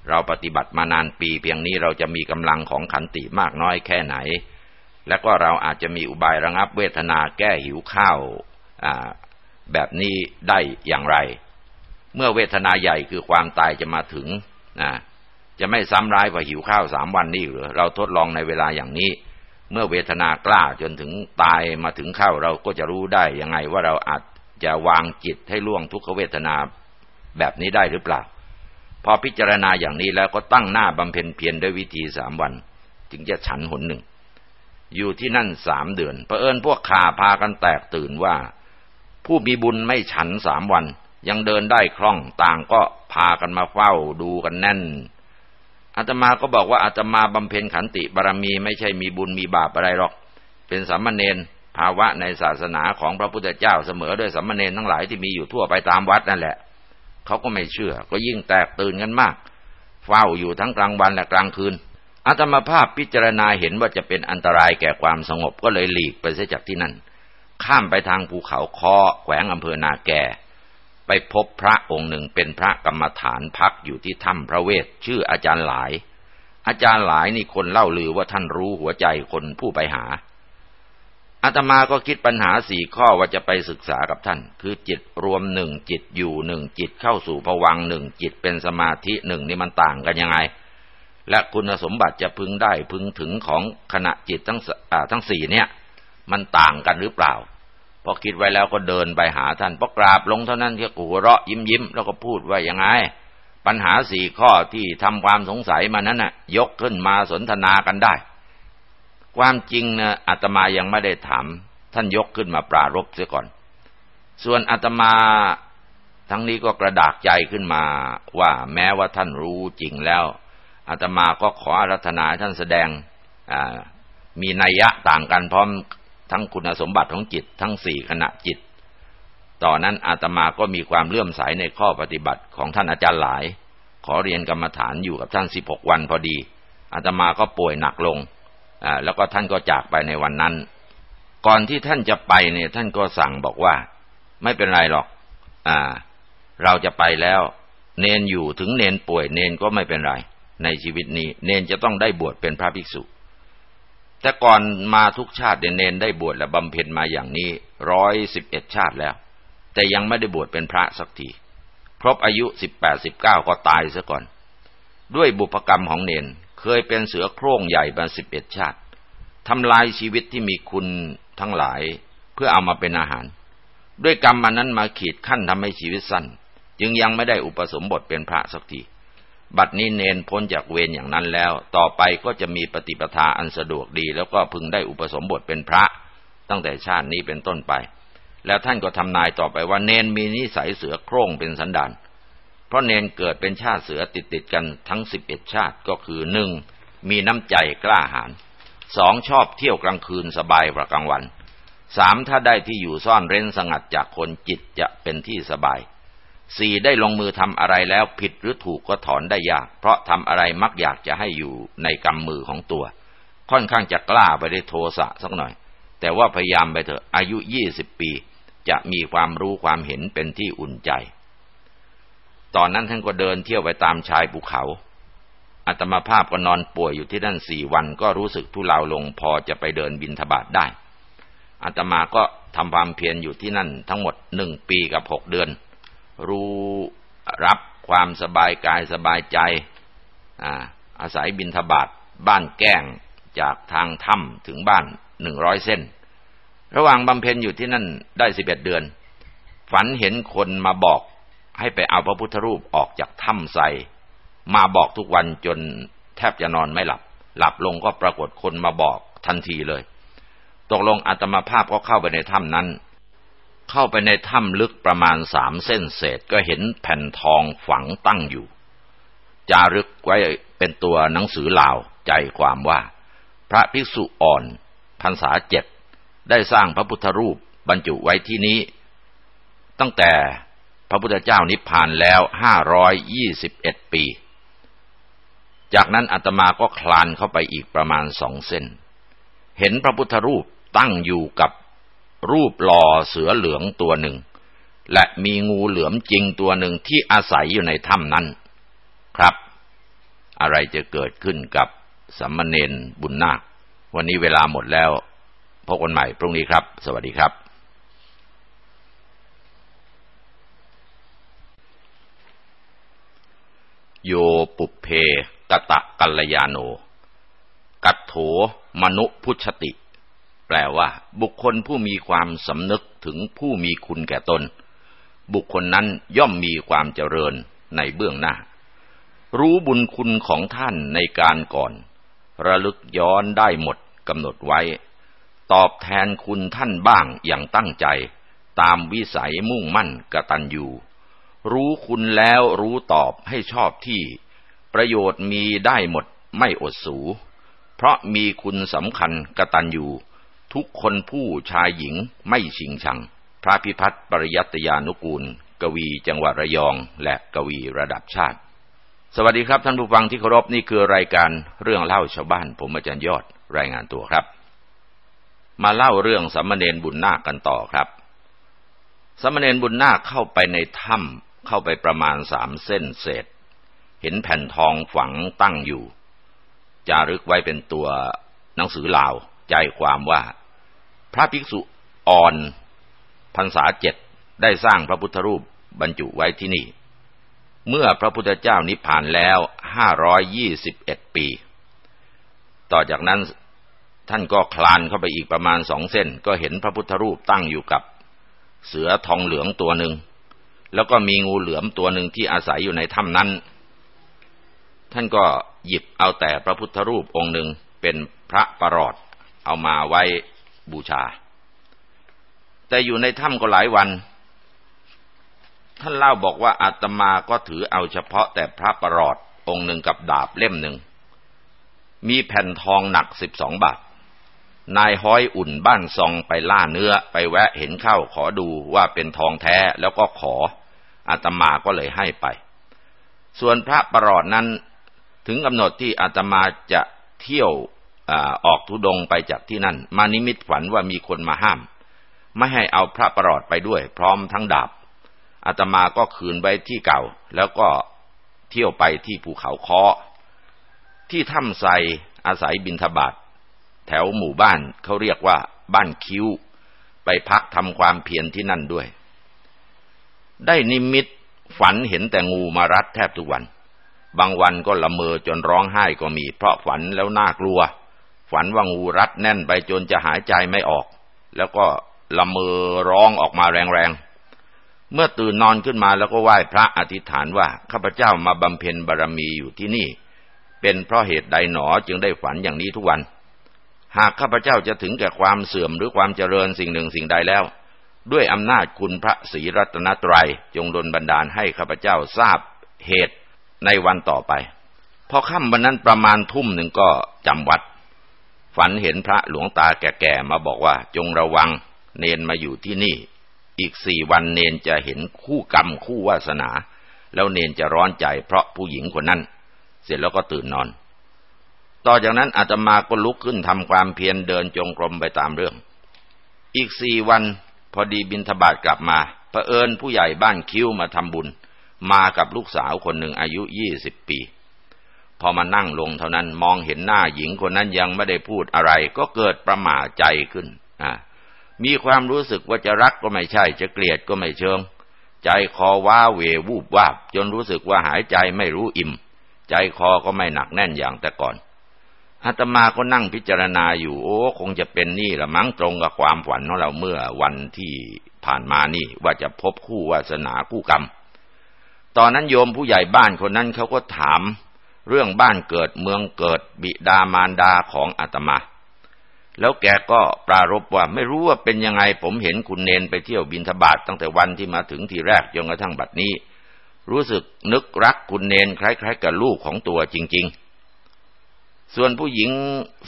เราปฏิบัติมานานปีเพียงนี้เราจะมีกำลังของขันติมากน้อยแค่ไหน และก็เราอาจจะมีอุบายระงับเวทนาแก้หิวข้าวแบบนี้ได้อย่างไร เมื่อเวทนาใหญ่คือความตายจะมาถึงนะจะไม่ซ้ำร้ายกว่าหิวข้าวสามวันนี่หรือเราทดลองในเวลาอย่างนี้ เมื่อเวทนากล้าจนถึงตายมาถึงข้าวเราก็จะรู้ได้ยังไงว่าเราอาจจะวางจิตให้ล่วงทุกขเวทนาแบบนี้ได้หรือเปล่า พอพิจารณาอย่างนี้แล้วก็ตั้งหน้าบำเพ็ญเพียรด้วยวิธีสามวัน จึงจะฉันหนหนึ่ง อยู่ที่นั่นสามเดือนเผอิญพวกขาพากันแตกตื่นว่า ผู้มีบุญไม่ฉันสามวัน ยังเดินได้คล่องต่างก็พากันมาเฝ้าดูกันแน่นอาตมาก็บอกว่าอาตมาบำเพ็ญขันติบารมีไม่ใช่มีบุญมีบาปอะไรหรอก เป็นสามเณรภาวะในศาสนาของพระพุทธเจ้าเสมอด้วยสามเณรทั้งหลายที่มีอยู่ทั่วไปตามวัดนั่นแหละ เขาก็ไม่เชื่อ ก็ยิ่งแตกตื่นกันมาก เฝ้าอยู่ทั้งกลางวันและกลางคืนอาตมาภาพพิจารณาเห็นว่าจะเป็นอันตรายแก่ความสงบก็เลยหลีกไปเสียจากที่นั่น ข้ามไปทางภูเขาคอแขวงอำเภอนาแก่ ไปพบพระองค์หนึ่งเป็นพระกรรมฐานพักอยู่ที่ถ้ำพระเวทชื่ออาจารย์หลาย อาจารย์หลายนี่คนเล่าลือว่าท่านรู้หัวใจคนผู้ไปหา อาตมาก็คิดปัญหาสี่ข้อว่าจะไปศึกษากับท่าน คือจิตรวมหนึ่งจิตอยู่หนึ่งจิตเข้าสู่ภวังหนึ่งจิตเป็นสมาธิหนึ่งนี่มันต่างกันยังไง และคุณสมบัติจะพึงได้พึงถึงของขณะจิตทั้งทั้งสี่เนี่ย มันต่างกันหรือเปล่าพอคิดไว้แล้วก็เดินไปหาท่านพอกราบลงเท่านั้นที่กูหัวเราะยิ้มยิ้มแล้วก็พูดว่ายังไง ปัญหาสี่ข้อที่ทำความสงสัยมานั้นน่ะ ยกขึ้นมาสนทนากันได้ ความจริงนะอาตมายังไม่ได้ถาม ท่านยกขึ้นมาปรารบเสียก่อน ส่วนอาตมาทั้งนี้ก็กระดากใจขึ้นมาว่าแม้ว่าท่านรู้จริงแล้วอาตมาก็ขออารัธนาท่านแสดงมีนัยยะต่างกันพร้อมทั้งคุณสมบัติของจิตทั้งสี่ขณะจิต ต่อนนั้นอาตมาก็มีความเลื่อมใสในข้อปฏิบัติของท่านอาจารย์หลาย ขอเรียนกรรมฐานอยู่กับท่านสิบหกวันพอดีอาตมาก็ป่วยหนักลง แล้วก็ท่านก็จากไปในวันนั้น ก่อนที่ท่านจะไปเนี่ย ท่านก็สั่งบอกว่า ไม่เป็นไรหรอก อ่า เราจะไปแล้ว เนนอยู่ถึงเนนป่วย เนนก็ไม่เป็นไร ในชีวิตนี้ เนนจะต้องได้บวชเป็นพระภิกษุ แต่ก่อนมาทุกชาติเนนได้บวชและบำเพ็ญมาอย่างนี้ร้อยสิบเอ็ดชาติแล้ว แต่ยังไม่ได้บวชเป็นพระสักทีครบอายุสิบแปดสิบเก้าก็ตายซะก่อน ด้วยบุพกรรมของเนน เคยเป็นเสือโคร่งใหญ่มาสิบเอ็ดชาติทำลายชีวิตที่มีคุณทั้งหลายเพื่อเอามาเป็นอาหาร ด้วยกรรมมันนั้นมาขีดขั้นทำให้ชีวิตสั้น จึงยังไม่ได้อุปสมบทเป็นพระสักทีบัดนี้เนนพ้นจากเวรอย่างนั้นแล้ว ต่อไปก็จะมีปฏิปทาอันสะดวกดี แล้วก็พึงได้อุปสมบทเป็นพระ ตั้งแต่ชาตินี้เป็นต้นไป แล้วท่านก็ทำนายต่อไปว่าเนนมีนิสัยเสือโคร่งเป็นสันดาน เพราะเนนเกิดเป็นชาติเสือติดติดกันทั้งสิบเอ็ดชาติก็คือหนึ่งมีน้ำใจกล้าหาญสองชอบเที่ยวกลางคืนสบายกว่ากลางวันสามถ้าได้ที่อยู่ซ่อนเร้นสงัดจากคนจิตจะเป็นที่สบายสี่ได้ลงมือทำอะไรแล้วผิดหรือถูกก็ถอนได้ยาก เพราะทำอะไรมักอยากจะให้อยู่ในกำมือของตัว ค่อนข้างจะกล้าไปได้โทสะสักหน่อย แต่ว่าพยายามไปเถอะอายุยี่สิบปี จะมีความรู้ความเห็นเป็นที่อุ่นใจ ตอนนั้นท่านก็เดินเที่ยวไปตามชายภูเขาอัตมาภาพก็นอนป่วยอยู่ที่นั่นสี่วันก็รู้สึกทุเลาลงพอจะไปเดินบินทบาทได้อาตมาก็ทำความเพียรอยู่ที่นั่นทั้งหมดหนึ่งปีกับหกเดือน รู้รับความสบายกายสบายใจอาอาศัยบินทบาทบ้านแก้งจากทางถ้ำถึงบ้านหนึ่งร้อยเส้น ระหว่างบำเพ็ญอยู่ที่นั่นได้สิบเอ็ดเดือน ฝันเห็นคนมาบอก ให้ไปเอาพระพุทธรูปออกจากถ้ำใสมาบอกทุกวันจนแทบจะนอนไม่หลับ หลับลงก็ปรากฏคนมาบอกทันทีเลย ตกลงอาตมาภาพก็เข้าไปในถ้ำนั้น เข้าไปในถ้ำลึกประมาณสามเส้นเศษก็เห็นแผ่นทองฝังตั้งอยู่ จารึกไว้เป็นตัวหนังสือลาวใจความว่า พระภิกษุอ่อนพรรษาเจ็ดได้สร้างพระพุทธรูปบรรจุไว้ที่นี้ ตั้งแต่ พระพุทธเจ้านิพพานแล้วห้าร้อยยี่สิบเอ็ดปี จากนั้นอาตมาก็คลานเข้าไปอีกประมาณสองเส้น เห็นพระพุทธรูปตั้งอยู่กับรูปหล่อเสือเหลืองตัวหนึ่ง และมีงูเหลือมจริงตัวหนึ่งที่อาศัยอยู่ในถ้ำนั้น ครับ อะไรจะเกิดขึ้นกับสัมมเนนบุญนาค วันนี้เวลาหมดแล้วพบกันใหม่พรุ่งนี้ครับ สวัสดีครับ โยปุเพกะตะกัลยาโน กัตโถมนุพุชติ แปลว่า บุคคลผู้มีความสำนึกถึงผู้มีคุณแก่ตน บุคคลนั้นย่อมมีความเจริญในเบื้องหน้า รู้บุญคุณของท่านในการก่อน ระลึกย้อนได้หมดกำหนดไว้ ตอบแทนคุณท่านบ้างอย่างตั้งใจ ตามวิสัยมุ่งมั่นกตัญญู รู้คุณแล้วรู้ตอบให้ชอบที่ ประโยชน์มีได้หมดไม่อดสู เพราะมีคุณสำคัญกตัญญูทุกคนผู้ชายหญิงไม่ชิงชัง พระพิพัฒน์ปริยัตยานุกูล กวีจังหวัดระยอง และกวีระดับชาติ สวัสดีครับท่านผู้ฟังที่เคารพนี่คือรายการเรื่องเล่าชาวบ้าน ผมอาจารย์ยอดรายงานตัวครับ มาเล่าเรื่องสมมเนนบุญนาคกันต่อครับ สมมเนนบุญนาคเข้าไปในถ้ำ เข้าไปประมาณสามเส้นเศษ เห็นแผ่นทองฝังตั้งอยู่ จารึกไว้เป็นตัวหนังสือลาว ใจความว่า พระภิกษุอ่อนพรรษาเจ็ดได้สร้างพระพุทธรูปบรรจุไว้ที่นี่ เมื่อพระพุทธเจ้านิพพานแล้วห้าร้อยยี่สิบเอ็ดปี ต่อจากนั้นท่านก็คลานเข้าไปอีกประมาณสองเส้น ก็เห็นพระพุทธรูปตั้งอยู่กับเสือทองเหลืองตัวหนึ่ง แล้วก็มีงูเหลือมตัวหนึ่งที่อาศัยอยู่ในถ้ำนั้น ท่านก็หยิบเอาแต่พระพุทธรูปองค์หนึ่งเป็นพระประหลอดเอามาไว้บูชา แต่อยู่ในถ้ำก็หลายวัน ท่านเล่าบอกว่าอาตมาก็ถือเอาเฉพาะแต่พระประหลอดองค์หนึ่งกับดาบเล่มหนึ่ง มีแผ่นทองหนักสิบสองบาทนายห้อยอุ่นบ้านซองไปล่าเนื้อไปแวะเห็นเข้าขอดูว่าเป็นทองแท้แล้วก็ขอ อาตมาก็เลยให้ไป ส่วนพระประหลอดนั้นถึงกำหนดที่อาตมาจะเที่ยวออกทุดงไปจากที่นั่น มานิมิตฝันว่ามีคนมาห้าม ไม่ให้เอาพระประหลอดไปด้วย พร้อมทั้งดาบอาตมาก็คืนไว้ที่เก่า แล้วก็เที่ยวไปที่ภูเขาคอที่ถ้ำไซอาศัยบินทบาทแถวหมู่บ้านเขาเรียกว่าบ้านคิ้ว ไปพักทำความเพียรที่นั่นด้วย ได้นิมิตฝันเห็นแต่งูมารัดแทบทุกวัน บางวันก็ละเมอจนร้องไห้ก็มี เพราะฝันแล้วน่ากลัว ฝันว่างูรัดแน่นไปจนจะหายใจไม่ออก แล้วก็ละเมอร้องออกมาแรงๆ เมื่อตื่นนอนขึ้นมาแล้วก็ไหว้พระอธิษฐานว่าข้าพเจ้ามาบำเพ็ญบารรมีอยู่ที่นี่ เป็นเพราะเหตุใดหนอจึงได้ฝันอย่างนี้ทุกวัน หากข้าพเจ้าจะถึงแก่ความเสื่อมหรือความเจริญสิ่งหนึ่งสิ่งใดแล้ว ด้วยอำนาจคุณพระศรีรัตนตรัยจงดลบันดาลให้ข้าพเจ้าทราบเหตุในวันต่อไป พอค่ำวันนั้นประมาณทุ่มหนึ่งก็จำวัด ฝันเห็นพระหลวงตาแก่ๆมาบอกว่าจงระวังเนนมาอยู่ที่นี่ อีกสี่วันเนนจะเห็นคู่กรรมคู่วาสนา แล้วเนนจะร้อนใจเพราะผู้หญิงคนนั้น เสร็จแล้วก็ตื่นนอน ต่อจากนั้นอาตมาก็ลุกขึ้นทำความเพียรเดินจงกรมไปตามเรื่อง อีกสี่วัน พอดีบินทบาทกลับมาเผอิญผู้ใหญ่บ้านคิ้วมาทำบุญ มากับลูกสาวคนหนึ่งอายุยี่สิบปี พอมานั่งลงเท่านั้นมองเห็นหน้าหญิงคนนั้นยังไม่ได้พูดอะไร ก็เกิดประหม่าใจขึ้นอ่ามีความรู้สึกว่าจะรักก็ไม่ใช่ จะเกลียดก็ไม่เชิง ใจคอว้าเววูบวาบ จนรู้สึกว่าหายใจไม่รู้อิ่ม ใจคอก็ไม่หนักแน่นอย่างแต่ก่อน อาตมาก็นั่งพิจารณาอยู่ โอ้ คงจะเป็นนี่ละมั้งตรงกับความฝันของเราเมื่อวันที่ผ่านมานี่ ว่าจะพบคู่วาสนาคู่กรรม ตอนนั้นโยมผู้ใหญ่บ้านคนนั้นเขาก็ถาม เรื่องบ้านเกิดเมืองเกิดบิดามารดาของอาตมา แล้วแกก็ปรารบว่าไม่รู้ว่าเป็นยังไงผมเห็นคุณเนนไปเที่ยวบินทบาทตั้งแต่วันที่มาถึงทีแรกจนกระทั่งบัดนี้ รู้สึกนึกรักคุณเนนคล้าย ๆ กับลูกของตัวจริง ๆ ส่วนผู้หญิง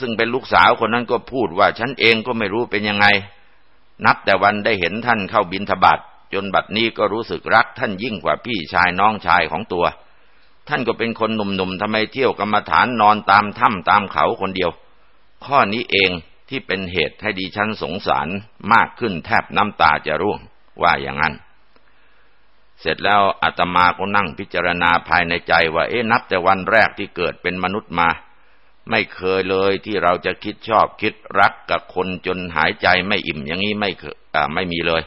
ซึ่งเป็นลูกสาวคนนั้นก็พูดว่าฉันเองก็ไม่รู้เป็นยังไง นับแต่วันได้เห็นท่านเข้าบินทบาทจนบัดนี้ก็รู้สึกรักท่านยิ่งกว่าพี่ชายน้องชายของตัว ท่านก็เป็นคนหนุ่มๆทำไมเที่ยวกรรมฐานนอนตามถ้ำตามเขาคนเดียว ข้อนี้เองที่เป็นเหตุให้ดิฉันสงสารมากขึ้นแทบน้ำตาจะร่วงว่าอย่างนั้น เสร็จแล้วอาตมาก็นั่งพิจารณาภายในใจว่าเอ๊ะนับแต่วันแรกที่เกิดเป็นมนุษย์มา ไม่เคยเลยที่เราจะคิดชอบคิดรักกับคนจนหายใจไม่อิ่มอย่างนี้ไม่เคยไม่มีเลย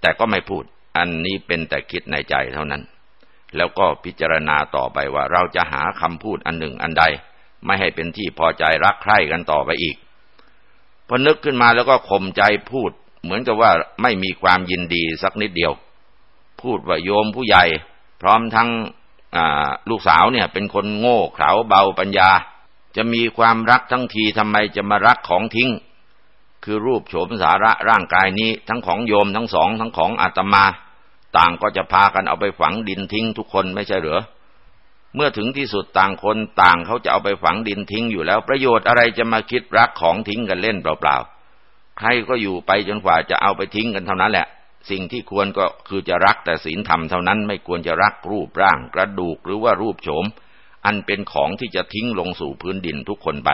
แต่ก็ไม่พูด อันนี้เป็นแต่คิดในใจเท่านั้น แล้วก็พิจารณาต่อไปว่า เราจะหาคำพูดอันหนึ่งอันใด ไม่ให้เป็นที่พอใจรักใคร่กันต่อไปอีกพอนึกขึ้นมาแล้วก็ข่มใจพูด เหมือนกับว่าไม่มีความยินดีสักนิดเดียว พูดว่าโยมผู้ใหญ่ พร้อมทั้งลูกสาวเนี่ย เป็นคนโง่เขลาเบาปัญญา จะมีความรักทั้งทีทำไมจะมารักของทิ้ง คือรูปโฉมสาระร่างกายนี้ ทั้งของโยมทั้งสองทั้งของอาตมา ต่างก็จะพากันเอาไปฝังดินทิ้งทุกคนไม่ใช่เหรอเมื่อถึงที่สุดต่างคนต่างเขาจะเอาไปฝังดินทิ้งอยู่แล้ว ประโยชน์อะไรจะมาคิดรักของทิ้งกันเล่นเปล่าๆใครก็อยู่ไปจนกว่าจะเอาไปทิ้งกันเท่านั้นแหละ สิ่งที่ควรก็คือจะรักแต่ศีลธรรมเท่านั้นไม่ควรจะรักรูปร่างกระดูกหรือว่ารูปโฉม อันเป็นของที่จะทิ้งลงสู่พื้นดินทุกคนไป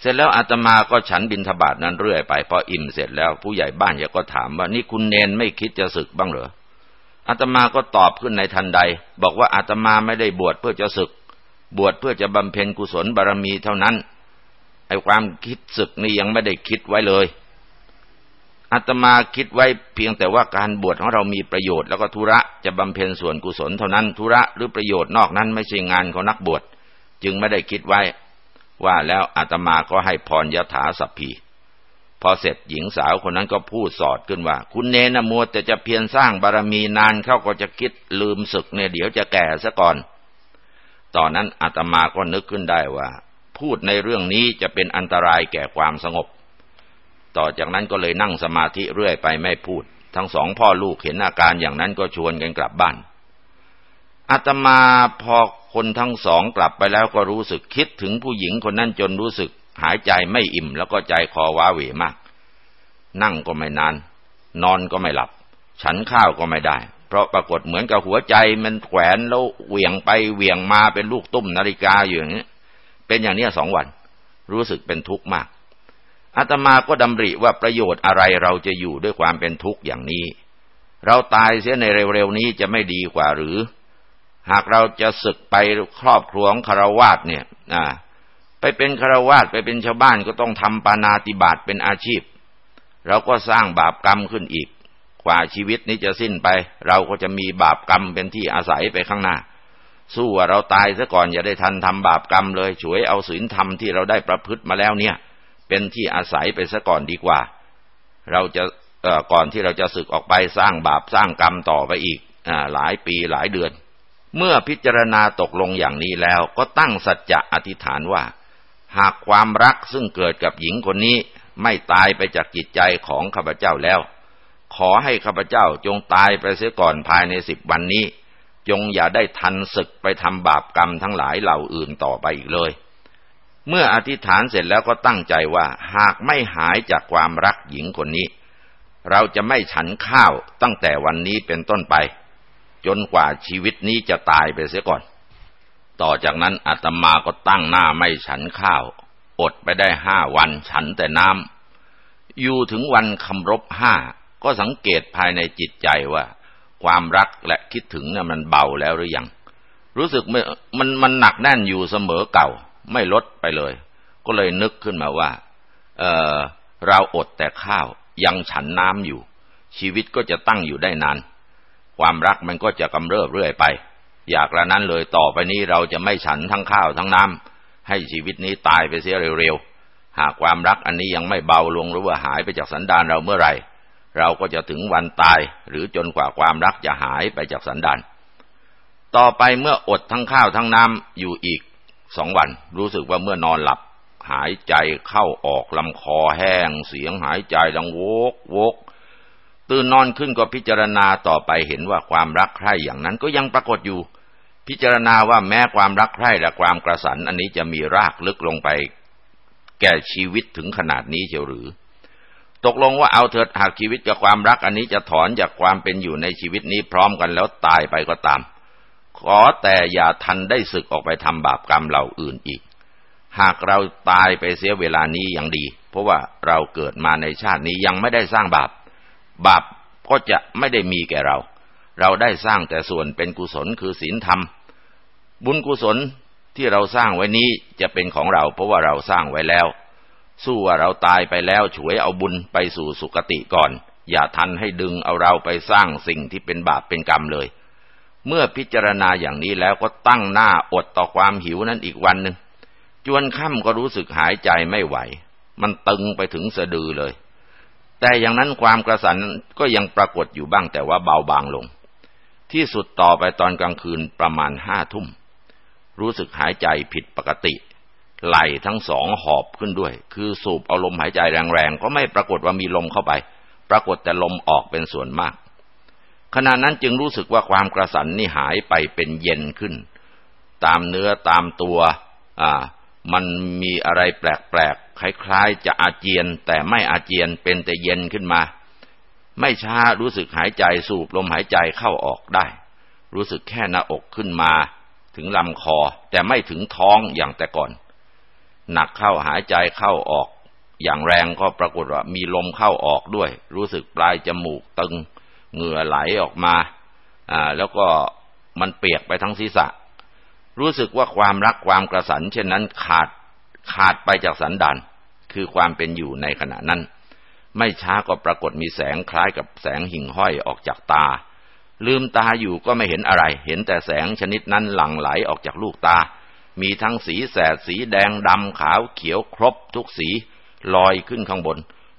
เสร็จแล้วอาตมาก็ฉันบินทบาทนั้นเรื่อยไปพออิ่มเสร็จแล้วผู้ใหญ่บ้านก็ถามว่านี่คุณเนนไม่คิดจะศึกบ้างเหรออาตมาก็ตอบขึ้นในทันใด บอกว่าอาตมาไม่ได้บวชเพื่อจะศึก บวชเพื่อจะบำเพ็ญกุศลบารมีเท่านั้นไอ้ความคิดศึกนี่ยังไม่ได้คิดไว้เลย อาตมาคิดไว้เพียงแต่ว่าการบวชของเรามีประโยชน์แล้วก็ธุระจะบำเพ็ญส่วนกุศลเท่านั้นธุระหรือประโยชน์นอกนั้นไม่ใช่งานของนักบวชจึงไม่ได้คิดไว้ ว่าแล้วอาตมาก็ให้พรยถาสัพพีพอเสร็จหญิงสาวคนนั้นก็พูดสอดขึ้นว่า คุณเนนมัวแต่จะเพียรสร้างบารมีนานเข้าก็จะคิดลืมศึกเนี่ยเดี๋ยวจะแก่ซะก่อน ตอนนั้นอาตมาก็นึกขึ้นได้ว่า พูดในเรื่องนี้จะเป็นอันตรายแก่ความสงบ ต่อจากนั้นก็เลยนั่งสมาธิเรื่อยไปไม่พูด ทั้งสองพ่อลูกเห็นอาการอย่างนั้นก็ชวนกันกลับบ้านอาตมาพอคนทั้งสองกลับไปแล้วก็รู้สึกคิดถึงผู้หญิงคนนั้นจนรู้สึก หายใจไม่อิ่มแล้วก็ใจคอว้าเหวมาก นั่งก็ไม่นาน นอนก็ไม่หลับ ฉันข้าวก็ไม่ได้ เพราะปรากฏเหมือนกับหัวใจมันแขวนแล้วเหวี่ยงไปเหวี่ยงมาเป็นลูกตุ้มนาฬิกาอยู่อย่างนี้เป็นอย่างนี้สองวัน รู้สึกเป็นทุกข์มาก อาตมาก็ดำริว่าประโยชน์อะไรเราจะอยู่ด้วยความเป็นทุกข์อย่างนี้ เราตายเสียในเร็วๆนี้จะไม่ดีกว่าหรือ หากเราจะศึกไปครอบครัวของคารวาสเนี่ยไปเป็นฆรวาสไปเป็นชาวบ้านก็ต้องทำปานาติบาตเป็นอาชีพ เราก็สร้างบาปกรรมขึ้นอีก กว่าชีวิตนี้จะสิ้นไป เราก็จะมีบาปกรรมเป็นที่อาศัยไปข้างหน้า สู้ว่าเราตายซะก่อนอย่าได้ทันทำบาปกรรมเลย ช่วยเอาศีลธรรมที่เราได้ประพฤติมาแล้วเนี่ย เป็นที่อาศัยไปซะก่อนดีกว่า เราจะก่อนที่เราจะศึกออกไปสร้างบาปสร้างกรรมต่อไปอีกอหลายปีหลายเดือน เมื่อพิจารณาตกลงอย่างนี้แล้วก็ตั้งสัจจะอธิษฐานว่า หากความรักซึ่งเกิดกับหญิงคนนี้ไม่ตายไปจากจิตใจของข้าพเจ้าแล้ว ขอให้ข้าพเจ้าจงตายไปเสียก่อนภายในสิบวันนี้ จงอย่าได้ทันศึกไปทำบาปกรรมทั้งหลายเหล่าอื่นต่อไปอีกเลย เมื่ออธิษฐานเสร็จแล้วก็ตั้งใจว่าหากไม่หายจากความรักหญิงคนนี้ เราจะไม่ฉันข้าวตั้งแต่วันนี้เป็นต้นไป จนกว่าชีวิตนี้จะตายไปเสียก่อน ต่อจากนั้นอาตมาก็ตั้งหน้าไม่ฉันข้าว อดไปได้ห้าวันฉันแต่น้ำอยู่ถึงวันคำรบห้าก็สังเกตภายในจิตใจว่า ความรักและคิดถึงนี่มันเบาแล้วหรือยังรู้สึกมันมันหนักแน่นอยู่เสมอเก่า ไม่ลดไปเลย ก็เลยนึกขึ้นมาว่าเออเราอดแต่ข้าวยังฉันน้ำอยู่ ชีวิตก็จะตั้งอยู่ได้นาน ความรักมันก็จะกำเริบเรื่อยไป อยากละนั้นเลยต่อไปนี้เราจะไม่ฉันทั้งข้าวทั้งน้ำให้ชีวิตนี้ตายไปเสียเร็วๆหากความรักอันนี้ยังไม่เบาลงหรือว่าหายไปจากสันดานเราเมื่อไหร่ เราก็จะถึงวันตายหรือจนกว่าความรักจะหายไปจากสันดานต่อไปเมื่ออดทั้งข้าวทั้งน้ำอยู่อีก สองวัน รู้สึกว่าเมื่อนอนหลับ หายใจเข้าออกลำคอแห้ง เสียงหายใจดังโวกโวกตื่นนอนขึ้นก็พิจารณาต่อไปเห็นว่าความรักใคร่อย่างนั้นก็ยังปรากฏอยู่ พิจารณาว่าแม้ความรักใคร่และความกระสันอันนี้จะมีรากลึกลงไป แก่ชีวิตถึงขนาดนี้เชียวหรือ ตกลงว่าเอาเถิดหากชีวิตกับความรักอันนี้จะถอนจากความเป็นอยู่ในชีวิตนี้พร้อมกันแล้วตายไปก็ตาม ขอแต่อย่าทันได้ศึกออกไปทำบาปกรรมเหล่าอื่นอีก หากเราตายไปเสียเวลานี้อยังดี เพราะว่าเราเกิดมาในชาตินี้ยังไม่ได้สร้างบาป บาปก็จะไม่ได้มีแก่เรา เราได้สร้างแต่ส่วนเป็นกุศลคือศีลธรรม บุญกุศลที่เราสร้างไว้นี้จะเป็นของเรา เพราะว่าเราสร้างไว้แล้ว สู้ว่าเราตายไปแล้วฉวยเอาบุญไปสู่สุคติก่อน อย่าทันให้ดึงเอาเราไปสร้างสิ่งที่เป็นบาปเป็นกรรมเลย เมื่อพิจารณาอย่างนี้แล้วก็ตั้งหน้าอดต่อความหิวนั้นอีกวันหนึ่งจวนค่ำก็รู้สึกหายใจไม่ไหว มันตึงไปถึงสะดือเลย แต่อย่างนั้นความกระสันก็ยังปรากฏอยู่บ้างแต่ว่าเบาบางลง ที่สุดต่อไปตอนกลางคืนประมาณห้าทุ่ม รู้สึกหายใจผิดปกติ ไหลทั้งสองหอบขึ้นด้วย คือสูบเอาลมหายใจแรงๆ ก็ไม่ปรากฏว่ามีลมเข้าไป ปรากฏแต่ลมออกเป็นส่วนมาก ขณะนั้นจึงรู้สึกว่าความกระสันนี่หายไปเป็นเย็นขึ้น ตามเนื้อตามตัวอ่ามันมีอะไรแปลกๆ คล้ายๆ จะอาเจียน แต่ไม่อาเจียนเป็นแต่เย็นขึ้นมา ไม่ช้ารู้สึกหายใจสูบลมหายใจเข้าออกได้ รู้สึกแค่หน้าอกขึ้นมา ถึงลำคอแต่ไม่ถึงท้องอย่างแต่ก่อน หนักเข้าหายใจเข้าออก อย่างแรงก็ปรากฏว่ามีลมเข้าออกด้วย รู้สึกปลายจมูกตึง เหงื่อไหลออกมาอ่าแล้วก็มันเปียกไปทั้งศีรษะ รู้สึกว่าความรักความกระสันเช่นนั้นขาดขาดไปจากสันดานคือความเป็นอยู่ในขณะนั้น ไม่ช้าก็ปรากฏมีแสงคล้ายกับแสงหิ่งห้อยออกจากตา ลืมตาอยู่ก็ไม่เห็นอะไร เห็นแต่แสงชนิดนั้นหลั่งไหลออกจากลูกตา มีทั้งสีแสดสีแดงดำขาวเขียวครบทุกสีลอยขึ้นข้างบน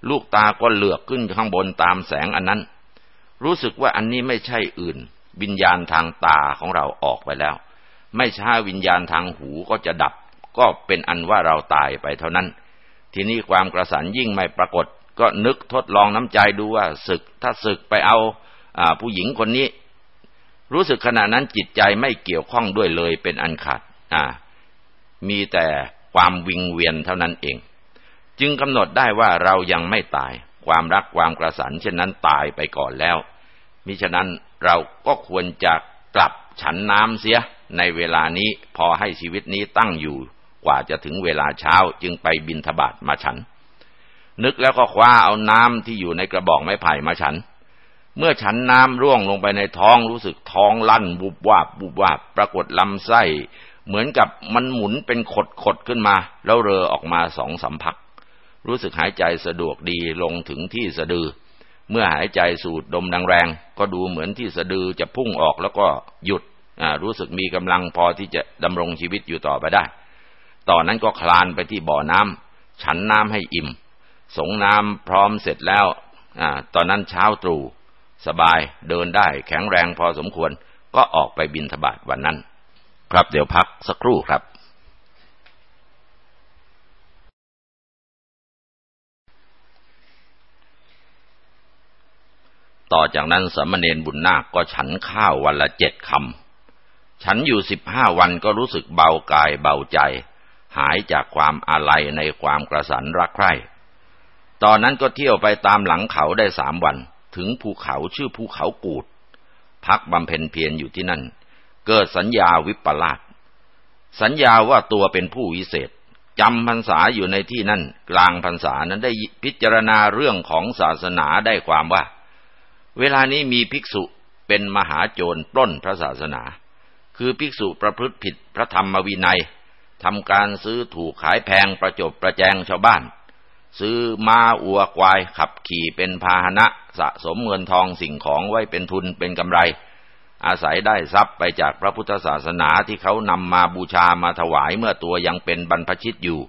ลูกตาก็เหลือกขึ้นข้างบนตามแสงอันนั้น รู้สึกว่าอันนี้ไม่ใช่อื่น วิญญาณทางตาของเราออกไปแล้ว ไม่ช้าวิญญาณทางหูก็จะดับ ก็เป็นอันว่าเราตายไปเท่านั้น ทีนี้ความกระสันยิ่งไม่ปรากฏ ก็นึกทดลองน้ำใจดูว่าศึก ถ้าศึกไปเอาอาผู้หญิงคนนี้ รู้สึกขณะนั้นจิตใจไม่เกี่ยวข้องด้วยเลยเป็นอันขาดอ่า มีแต่ความวิงเวียนเท่านั้นเอง จึงกำหนดได้ว่าเรายังไม่ตาย ความรักความกระสันเช่นนั้นตายไปก่อนแล้ว มิฉะนั้นเราก็ควรจะกลับฉันน้ำเสียในเวลานี้พอให้ชีวิตนี้ตั้งอยู่กว่าจะถึงเวลาเช้าจึงไปบินทบาทมาฉัน นึกแล้วก็คว้าเอาน้ำที่อยู่ในกระบอกไม้ไผ่มาฉัน เมื่อฉันน้ำร่วงลงไปในท้องรู้สึกท้องลั่นบุบวาบบุบวาบปรากฏลำไส้ เหมือนกับมันหมุนเป็นขดขดขึ้นมา แล้วเรอออกมาสองสามพัก รู้สึกหายใจสะดวกดีลงถึงที่สะดือ เมื่อหายใจสูดดมแรง ก็ดูเหมือนที่สะดือจะพุ่งออกแล้วก็หยุดรู้สึกมีกำลังพอที่จะดำรงชีวิตอยู่ต่อไปได้ ตอนนั้นก็คลานไปที่บ่อน้ำฉันน้ำให้อิ่ม สงน้ำพร้อมเสร็จแล้วอตอนนั้นเช้าตรู่สบายเดินได้แข็งแรงพอสมควร ก็ออกไปบินทบาทวันนั้น ครับเดี๋ยวพักสักครู่ครับ ต่อจากนั้นสมณเณรบุญนาคก็ฉันข้าววันละเจ็ดคำ ฉันอยู่สิบห้าวันก็รู้สึกเบากายเบาใจ หายจากความอาลัยในความกระสันรักใคร่ ตอนนั้นก็เที่ยวไปตามหลังเขาได้สามวัน ถึงภูเขาชื่อภูเขากูด พักบำเพ็ญเพียรอยู่ที่นั่น เกิดสัญญาวิปลาส สัญญาว่าตัวเป็นผู้วิเศษจำพรรษาอยู่ในที่นั่น กลางพรรษานั้นได้พิจารณาเรื่องของศาสนาได้ความว่า เวลานี้มีภิกษุเป็นมหาโจรปล้นพระศาสนา คือภิกษุประพฤติผิดพระธรรมวินัยทำการซื้อถูกขายแพงประจบประแจงชาวบ้าน ซื้อมาอัวควายขับขี่เป็นพาหนะสะสมเงินทองสิ่งของไว้เป็นทุนเป็นกำไร อาศัยได้ทรัพย์ไปจากพระพุทธศาสนาที่เขานำมาบูชามาถวายเมื่อตัวยังเป็นบรรพชิตอยู่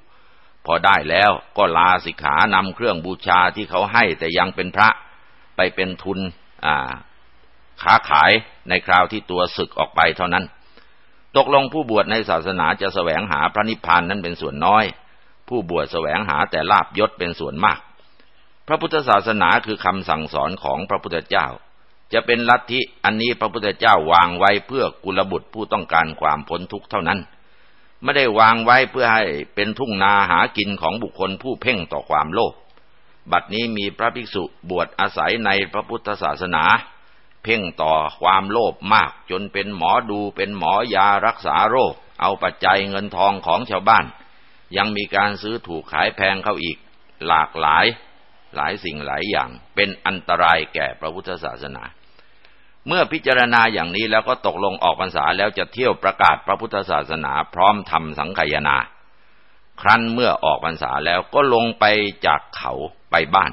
พอได้แล้วก็ลาสิกขานำเครื่องบูชาที่เขาให้แต่ยังเป็นพระ ไปเป็นทุนค้าขายในคราวที่ตัวศึกออกไปเท่านั้น ตกลงผู้บวชในศาสนาจะแสวงหาพระนิพพานนั้นเป็นส่วนน้อย ผู้บวชแสวงหาแต่ลาบยศเป็นส่วนมาก พระพุทธศาสนาคือคำสั่งสอนของพระพุทธเจ้า จะเป็นลัทธิอันนี้พระพุทธเจ้าวางไว้เพื่อกุลบุตรผู้ต้องการความพ้นทุกข์เท่านั้นไม่ได้วางไว้เพื่อให้เป็นทุ่งนาหากินของบุคคลผู้เพ่งต่อความโลภ บัดนี้มีพระภิกษุบวชอาศัยในพระพุทธศาสนา เพ่งต่อความโลภมากจนเป็นหมอดูเป็นหมอยารักษาโรค เอาปัจจัยเงินทองของชาวบ้าน ยังมีการซื้อถูกขายแพงเข้าอีก หลากหลายหลายสิ่งหลายอย่างเป็นอันตรายแก่พระพุทธศาสนา เมื่อพิจารณาอย่างนี้แล้วก็ตกลงออกพรรษาแล้วจะเที่ยวประกาศพระพุทธศาสนาพร้อมทำสังขยา ครั้นเมื่อออกพรรษาแล้วก็ลงไปจากเขาไปบ้าน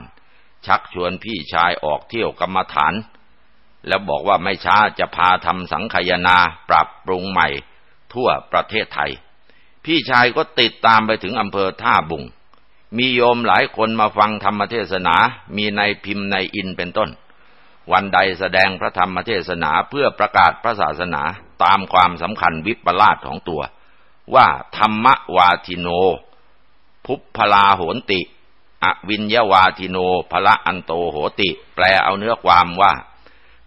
ชักชวนพี่ชายออกเที่ยวกรรมฐาน แล้วบอกว่าไม่ช้าจะพาทำสังขยาปรับปรุงใหม่ทั่วประเทศไทย พี่ชายก็ติดตามไปถึงอำเภอท่าบุง มีโยมหลายคนมาฟังธรรมเทศนา มีในพิมพ์ในอินเป็นต้น วันใดแสดงพระธรรมเทศนาเพื่อประกาศพระศาสนาตามความสำคัญวิปลาสของตัว ว่าธรรมวาทิโน พุพลาโหนติ อวินยวาทิโนพระอันโตโหติ แปลเอาเนื้อความว่า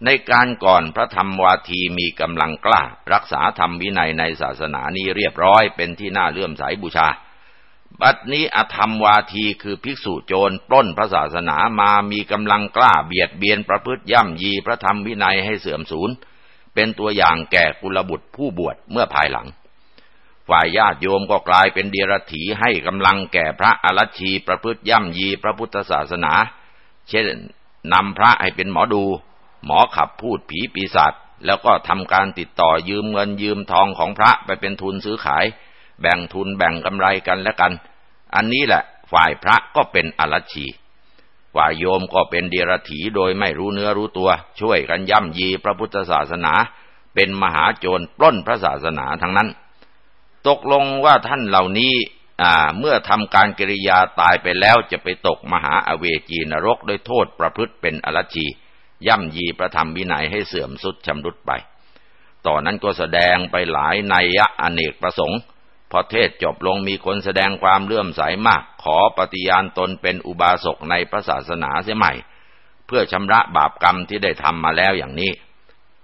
ในการก่อนพระธรรมวาทีมีกำลังกล้า รักษาธรรมวินัยในศาสนานี้เรียบร้อยเป็นที่น่าเลื่อมใสบูชา บัดนี้อธรรมวาทีคือภิกษุโจรปล้นพระศาสนามามีกำลังกล้าเบียดเบียนประพฤติย่ำยีพระธรรมวินัยให้เสื่อมสูญเป็นตัวอย่างแก่กุลบุตรผู้บวชเมื่อภายหลัง ฝ่ายญาติโยมก็กลายเป็นเดียรถีให้กำลังแก่พระอรชีประพฤติย่ำยีพระพุทธศาสนา เช่นนำพระให้เป็นหมอดู หมอขับพูดผีปีศาจแล้วก็ทำการติดต่อยืมเงินยืมทองของพระไปเป็นทุนซื้อขาย แบ่งทุนแบ่งกำไรกันและกัน อันนี้แหละฝ่ายพระก็เป็นอรัชีฝ่ายโยมก็เป็นเดียรถีโดยไม่รู้เนื้อรู้ตัว ช่วยกันย่ำยีพระพุทธศาสนา เป็นมหาโจรปล้นพระศาสนาทั้งนั้น ตกลงว่าท่านเหล่านี้เมื่อทำการกิริยาตายไปแล้วจะไปตกมหาอเวจีนรกโดยโทษประพฤติเป็นอรชีย่ำยีประธรรมวินัยให้เสื่อมสุดชำรุดไป ต่อนนั้นก็แสดงไปหลายนัยะอเนกประสงค์ พอเทศจบลงมีคนแสดงความเลื่อมใสามาก ขอปฏิญาณตนเป็นอุบาสกในพระศาสนาเสียใหม่ เพื่อชำระบาปกรรมที่ได้ทำมาแล้วอย่างนี้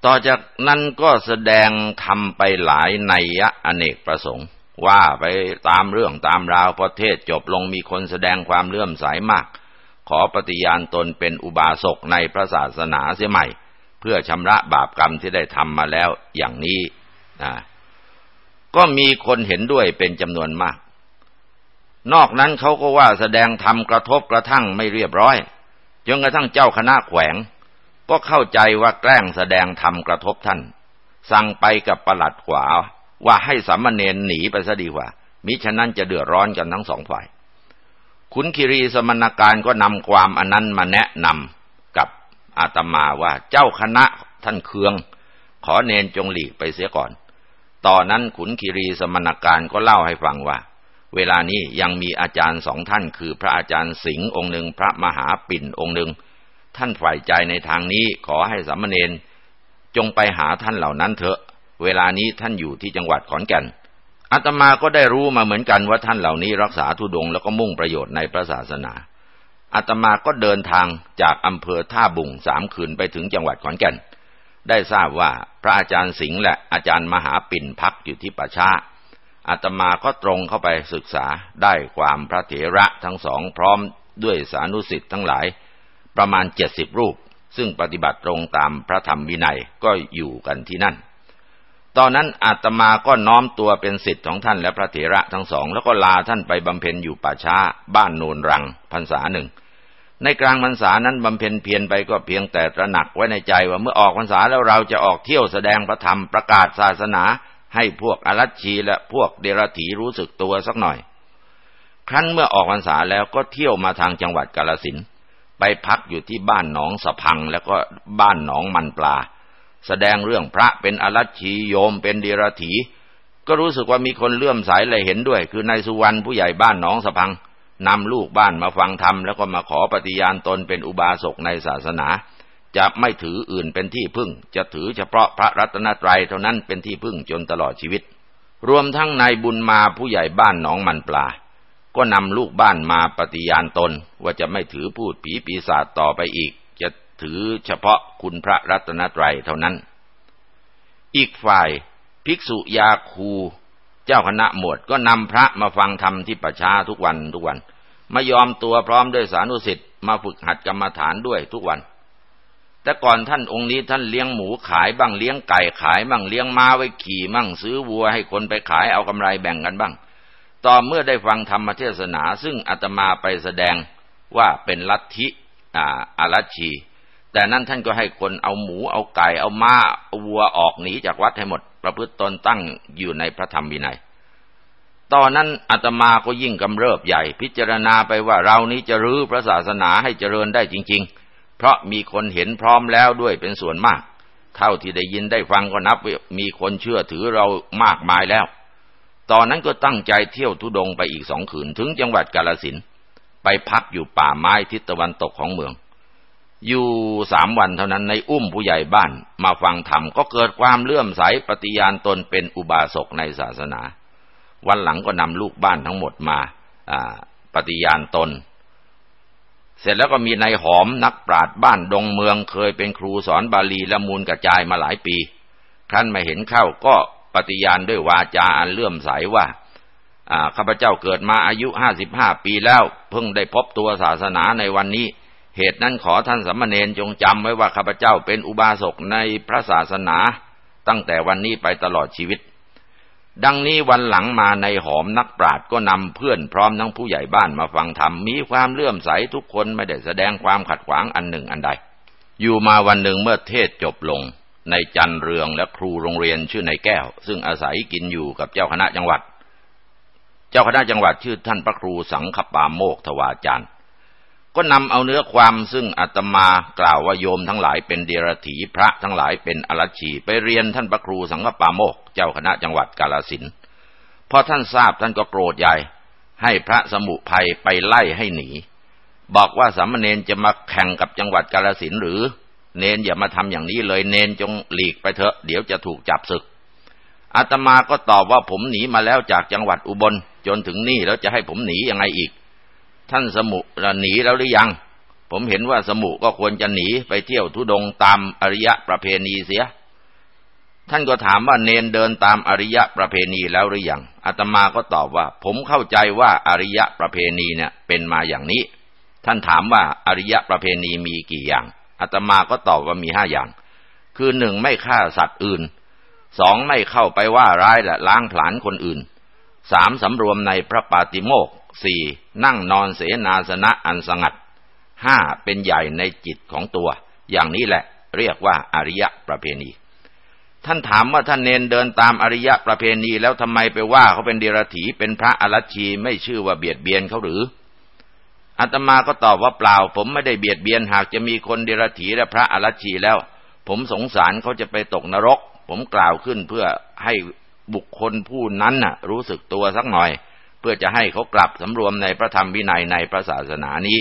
ต่อจากนั้นก็แสดงทำไปหลายนัยะอเนกประสงค์ ว่าไปตามเรื่องตามราวพอเทศจบลงมีคนแสดงความเลื่อมใสามาก ขอปฏิญาณตนเป็นอุบาสกในพระศาสนาเสียใหม่ เพื่อชำระบาปกรรมที่ได้ทำมาแล้วอย่างนี้นะก็มีคนเห็นด้วยเป็นจำนวนมาก นอกนั้นเขาก็ว่าแสดงธรรมกระทบกระทั่งไม่เรียบร้อยจนกระทั่งเจ้าคณะแขวง ก็เข้าใจว่าแกล้งแสดงธรรมกระทบท่าน สั่งไปกับประหลัดขวาว่าให้สามเณรหนีไปซะดีกว่า มิฉะนั้นจะเดือดร้อนกันทั้งสองฝ่าย ขุนคีรีสมณการก็นำความอันนั้นมาแนะนำกับอาตมาว่าเจ้าคณะท่านเคือง ขอเนนจงหลีกไปเสียก่อน ต่อนนั้นขุนคีรีสมณการก็เล่าให้ฟังว่า เวลานี้ยังมีอาจารย์สองท่านคือพระอาจารย์สิงห์องค์หนึ่งพระมหาปิ่นองค์หนึ่ง ท่านฝ่ายใจในทางนี้ขอให้สามเณรจงไปหาท่านเหล่านั้นเถอะ เวลานี้ท่านอยู่ที่จังหวัดขอนแก่นอาตมาก็ได้รู้มาเหมือนกันว่าท่านเหล่านี้รักษาทุดงแล้วก็มุ่งประโยชน์ในพระศาสนาอาตมาก็เดินทางจากอำเภอท่าบุงสามคืนไปถึงจังหวัดขอนแก่น ได้ทราบว่าพระอาจารย์สิงห์และอาจารย์มหาปิ่นพักอยู่ที่ป่าช้าอาตมาก็ตรงเข้าไปศึกษาได้ความพระเถระทั้งสองพร้อมด้วยสานุสิทธิ์ทั้งหลาย ประมาณเจ็ดสิบรูป ซึ่งปฏิบัติตรงตามพระธรรมวินัยก็อยู่กันที่นั่น ตอนนั้นอาตมาก็น้อมตัวเป็นสิทธิ์ของท่านและพระเถระทั้งสอง แล้วก็ลาท่านไปบำเพ็ญอยู่ป่าช้า บ้านโนนรังพรรษาหนึ่งในกลางพรรษานั้นบำเพ็ญเพียรไปก็เพียงแต่ตระหนักไว้ในใจว่าเมื่อออกพรรษาแล้วเราจะออกเที่ยวแสดงพระธรรมประกาศศาสนา ให้พวกอรัชชีและพวกเดรถีรู้สึกตัวสักหน่อย ครั้นเมื่อออกพรรษาแล้วก็เที่ยวมาทางจังหวัดกาลสิน ไปพักอยู่ที่บ้านหนองสะพังแล้วก็บ้านหนองมันปลา แสดงเรื่องพระเป็นอรัชชีโยมเป็นเดรถี ก็รู้สึกว่ามีคนเลื่อมใสเลยเห็นด้วย คือนายสุวรรณผู้ใหญ่บ้านหนองสะพังนำลูกบ้านมาฟังธรรมแล้วก็มาขอปฏิญาณตนเป็นอุบาสกในศาสนา จะไม่ถืออื่นเป็นที่พึ่ง จะถือเฉพาะพระรัตนตรัยเท่านั้นเป็นที่พึ่งจนตลอดชีวิต รวมทั้งนายบุญมาผู้ใหญ่บ้านหนองมันปลา ก็นำลูกบ้านมาปฏิญาณตน ว่าจะไม่ถือพูดผีปีศาจต่อไปอีก จะถือเฉพาะคุณพระรัตนตรัยเท่านั้น อีกฝ่ายภิกษุยาคู เจ้าคณะหมวดก็นำพระมาฟังธรรมที่ประชาทุกวันทุกวัน มายอมตัวพร้อมด้วยสานุสิทธิ์มาฝึกหัดกรรมฐานด้วยทุกวัน แต่ก่อนท่านองค์นี้ท่านเลี้ยงหมูขายบ้างเลี้ยงไก่ขายบ้างเลี้ยงม้าไว้ขี่มั่งซื้อวัวให้คนไปขายเอากำไรแบ่งกันบ้าง ต่อเมื่อได้ฟังธรรมเทศนา ซึ่งอาตมาไปแสดงว่าเป็นลัทธิอาอารัชี แต่นั้นท่านก็ให้คนเอาหมูเอาไก่เอาม้าเอาวัวออกหนีจากวัดให้หมด ประพฤติตนตั้งอยู่ในพระธรรมวินัย ตอนนั้นอาตมาก็ยิ่งกำเริบใหญ่ พิจารณาไปว่าเรานี้จะรื้อพระศาสนาให้เจริญได้จริง ๆ เพราะมีคนเห็นพร้อมแล้วด้วยเป็นส่วนมาก เท่าที่ได้ยินได้ฟังก็นับมีคนเชื่อถือเรามากมายแล้ว ตอนนั้นก็ตั้งใจเที่ยวทุดงไปอีกสองคืนถึงจังหวัดกาลสินไปพักอยู่ป่าไม้ทิศตะวันตกของเมือง อยู่สามวันเท่านั้นในอุ้มผู้ใหญ่บ้านมาฟังธรรมก็เกิดความเลื่อมใสปฏิญาณตนเป็นอุบาสกในศาสนา วันหลังก็นำลูกบ้านทั้งหมดมาปฏิญาณตน เสร็จแล้วก็มีนายหอมนักปราชญ์บ้านดงเมืองเคยเป็นครูสอนบาลีละมูลกระจายมาหลายปีครั้นมาเห็นเข้าก็ ปฏิญาณด้วยวาจาอันเลื่อมใสว่าข้าพเจ้าเกิดมาอายุห้าสิบห้าปีแล้ว เพิ่งได้พบตัวศาสนาในวันนี้ เหตุนั้นขอท่านสมมาเนนจงจำไว้ว่าข้าพเจ้าเป็นอุบาสกในพระศาสนา ตั้งแต่วันนี้ไปตลอดชีวิต ดังนี้วันหลังมาในหอมนักปราชญ์ก็นำเพื่อนพร้อมทั้งผู้ใหญ่บ้านมาฟังธรรมมีความเลื่อมใสทุกคนไม่ได้แสดงความขัดขวางอันหนึ่งอันใด อยู่มาวันหนึ่งเมื่อเทศจบลง ในจันเรืองและครูโรงเรียนชื่อในแก้ว ซึ่งอาศัยกินอยู่กับเจ้าคณะจังหวัด เจ้าคณะจังหวัดชื่อท่านพระครูสังคปาโมกทวาจารย์ก็นำเอาเนื้อความซึ่งอาตมากล่าวว่าโยมทั้งหลายเป็นเดรถีพระทั้งหลายเป็นอรชีไปเรียนท่านพระครูสังคปาโมก เจ้าคณะจังหวัดกาลสินพอท่านทราบท่านก็โกรธใหญ่ให้พระสมุภัยไปไล่ให้หนี บอกว่าสามเณรจะมาแข่งกับจังหวัดกาลสินหรือ เนนอย่ามาทำอย่างนี้เลยเนนจงหลีกไปเถอะ เดี๋ยวจะถูกจับศึกอาตมาก็ตอบว่าผมหนีมาแล้วจากจังหวัดอุบลจนถึงนี่แล้วจะให้ผมหนียังไงอีก ท่านสมุหนีแล้วหรือยัง ผมเห็นว่าสมุก็ควรจะหนีไปเที่ยวทุดงตามอริยะประเพณีเสีย ท่านก็ถามว่าเนนเดินตามอริยะประเพณีแล้วหรือยังอาตมาก็ตอบว่า ผมเข้าใจว่าอริยะประเพณีเนี่ยเป็นมาอย่างนี้ ท่านถามว่าอริยะประเพณีมีกี่อย่าง อาตมาก็ตอบว่ามีห้าอย่าง คือหนึ่งไม่ฆ่าสัตว์อื่นสองไม่เข้าไปว่าร้ายและล้างผลาญคนอื่นสามสำรวมในพระปาติโมกสี่นั่งนอนเสนาสนะอันสงัดห้าเป็นใหญ่ในจิตของตัว อย่างนี้แหละ เรียกว่าอริยประเพณี ท่านถามว่าท่านเนนเดินตามอริยประเพณีแล้วทำไมไปว่าเขาเป็นเดรัจฉีเป็นพระอรชีไม่ชื่อว่าเบียดเบียนเขาหรือ อาตมาก็ตอบว่าเปล่า ผมไม่ได้เบียดเบียนหากจะมีคนเดรัจฉีและพระอรชีแล้ว ผมสงสารเขาจะไปตกนรก ผมกล่าวขึ้นเพื่อให้บุคคลผู้นั้นน่ะ รู้สึกตัวสักหน่อย เพื่อจะให้เขากลับสำรวมในพระธรรมวินัยในพระศาสนานี้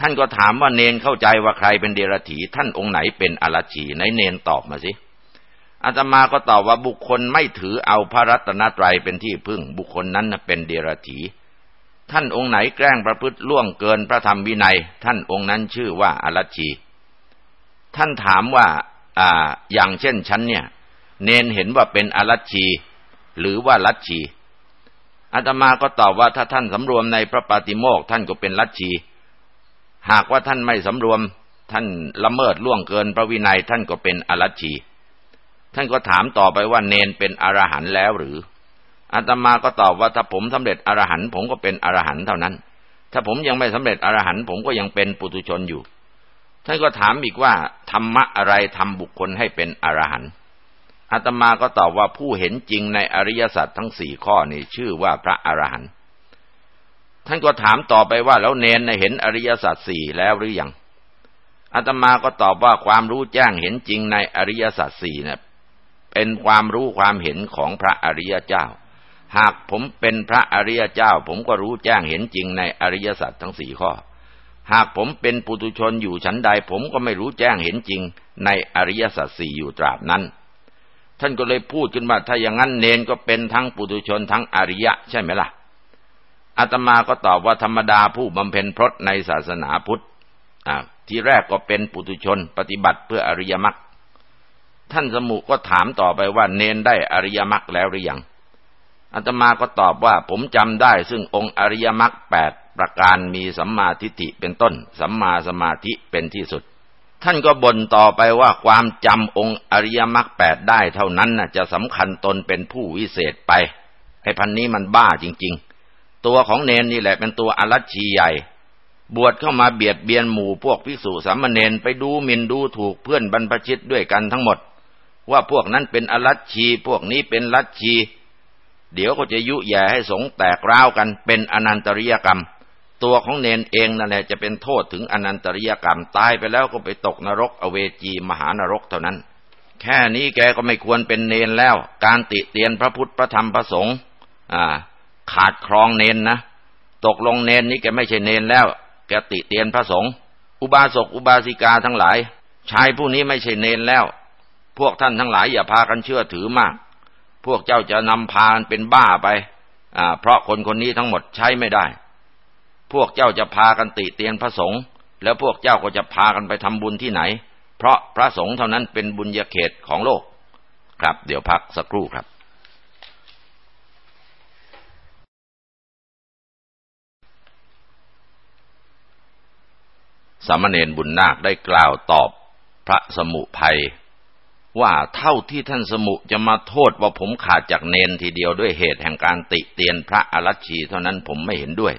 ท่านก็ถามว่าเนนเข้าใจว่าใครเป็นเดรัจฉีท่านองค์ไหนเป็นอรชีไหนเนนตอบมาสิอาตมาก็ตอบว่าบุคคลไม่ถือเอาพระรัตนตรัยเป็นที่พึ่ง บุคคลนั้นเป็นเดรัจฉี ท่านองค์ไหนแกล้งประพฤติล่วงเกินพระธรรมวินัย ท่านองค์นั้นชื่อว่าอรัชชีท่านถามว่าอ่าอย่างเช่นฉันเนี่ย เนนเห็นว่าเป็นอรัชชี หรือว่าลัชชีอาตมาก็ตอบว่าถ้าท่านสำรวมในพระปาติโมกท่านก็เป็นลัทธิหากว่าท่านไม่สำรวม ท่านละเมิดล่วงเกินพระวินัยท่านก็เป็นอรัชี ท่านก็ถามต่อไปว่าเนนเป็นอรหันต์แล้วหรือ อาตมาก็ตอบว่าถ้าผมสำเร็จอรหันต์ผมก็เป็นอรหันต์เท่านั้น ถ้าผมยังไม่สำเร็จอรหันต์ผมก็ยังเป็นปุถุชนอยู่ ท่านก็ถามอีกว่าธรรมะอะไรทำบุคคลให้เป็นอรหันต์อาตมาก็ตอบว่าผู้เห็นจริงในอริยสัจทั้งสี่ข้อนี้ชื่อว่าพระอรหันต์ท่านก็ถามต่อไปว่าแล้วเนนเห็นอริยสัจสี่แล้วหรือยังอาตมาก็ตอบว่าความรู้แจ้งเห็นจริงในอริยสัจสี่เนี่ยเป็นความรู้ความเห็นของพระอริยเจ้า หากผมเป็นพระอริยเจ้า ผมก็รู้แจ้งเห็นจริงในอริยสัจทั้งสี่ข้อ หากผมเป็นปุถุชนอยู่ชั้นใด ผมก็ไม่รู้แจ้งเห็นจริง ในอริยสัจสี่อยู่ตราบนั้น ท่านก็เลยพูดขึ้นว่าถ้าอย่างนั้นเนนก็เป็นทั้งปุถุชนทั้งอริยะใช่ไหมล่ะอาตมาก็ตอบว่าธรรมดาผู้บำเพ็ญพรตในศาสนาพุทธที่แรกก็เป็นปุถุชนปฏิบัติเพื่ออริยมรรคท่านสมุก็ถามต่อไปว่าเนนได้อริยมรรคแล้วหรือยัง อาตมาก็ตอบว่าผมจำได้ ซึ่งองค์อริยมรรคแปดประการมีสัมมาทิฏฐิเป็นต้น สัมมาสมาธิเป็นที่สุด ท่านก็บ่นต่อไปว่าความจำองค์อริยมรรคแปดได้เท่านั้นนะจะสำคัญตนเป็นผู้วิเศษไปไอ้พันนี้มันบ้าจริง ๆ ตัวของเนนนี่แหละเป็นตัวอรัชชีใหญ่ บวชเข้ามาเบียดเบียนหมู่พวกภิกษุสามเณรไปดูหมิ่นดูถูกเพื่อนบรรพชิตด้วยกันทั้งหมด ว่าพวกนั้นเป็นอรัชชีพวกนี้เป็นลัชชี เดี๋ยวก็จะยุแย่ให้สงแตกร้าวกันเป็นอนันตริยกรรม ตัวของเนนเองนั่นแหละจะเป็นโทษถึงอนันตริยกรรมตายไปแล้วก็ไปตกนรก อเวจีมหานรกเท่านั้น แค่นี้แกก็ไม่ควรเป็นเนนแล้ว การติเตียนพระพุทธพระธรรมพระสงฆ์ขาดครองเนนนะตกลงเนนนี้แกไม่ใช่เนนแล้ว แกติเตียนพระสงฆ์อุบาสกอุบาสิกาทั้งหลายชายผู้นี้ไม่ใช่เนนแล้ว พวกท่านทั้งหลายอย่าพากันเชื่อถือมาก พวกเจ้าจะนำพาเป็นบ้าไปอ่าเพราะคนคนนี้ทั้งหมดใช้ไม่ได้ พวกเจ้าจะพากันติเตียนพระสงฆ์แล้วพวกเจ้าก็จะพากันไปทำบุญที่ไหน เพราะพระสงฆ์เท่านั้นเป็นบุญญาเขตของโลก ครับเดี๋ยวพักสักครู่ครับสามเณรบุญนาคได้กล่าวตอบพระสมุภัย ว่าเท่าที่ท่านสมุจะมาโทษว่าผมขาดจากเนนทีเดียวด้วยเหตุแห่งการติเตียนพระอรัชชีเท่านั้นผมไม่เห็นด้วย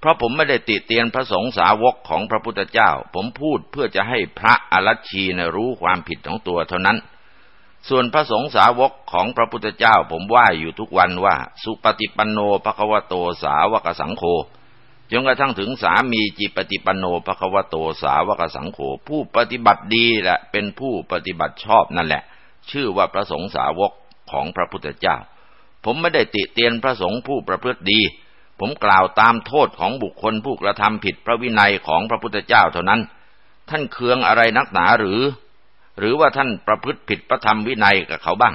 เพราะผมไม่ได้ติเตียนพระสงฆ์สาวกของพระพุทธเจ้า ผมพูดเพื่อจะให้พระอรัชชีนะรู้ความผิดของตัวเท่านั้น ส่วนพระสงฆ์สาวกของพระพุทธเจ้า ผมว่าอยู่ทุกวันว่า สุปฏิปันโนภควโตสาวกสังโฆ จนกระทั่งถึงสามีจิปฏิปันโนภควโตสาวกสังโฆผู้ปฏิบัติดีแหละเป็นผู้ปฏิบัติชอบนั่นแหละ ชื่อว่าพระสงฆ์สาวกของพระพุทธเจ้า ผมไม่ได้ติเตียนพระสงฆ์ผู้ประพฤติดี ผมกล่าวตามโทษของบุคคลผู้กระทำผิดพระวินัยของพระพุทธเจ้าเท่านั้น ท่านเคืองอะไรนักหนาหรือ หรือว่าท่านประพฤติผิดพระธรรมวินัยกับเขาบ้าง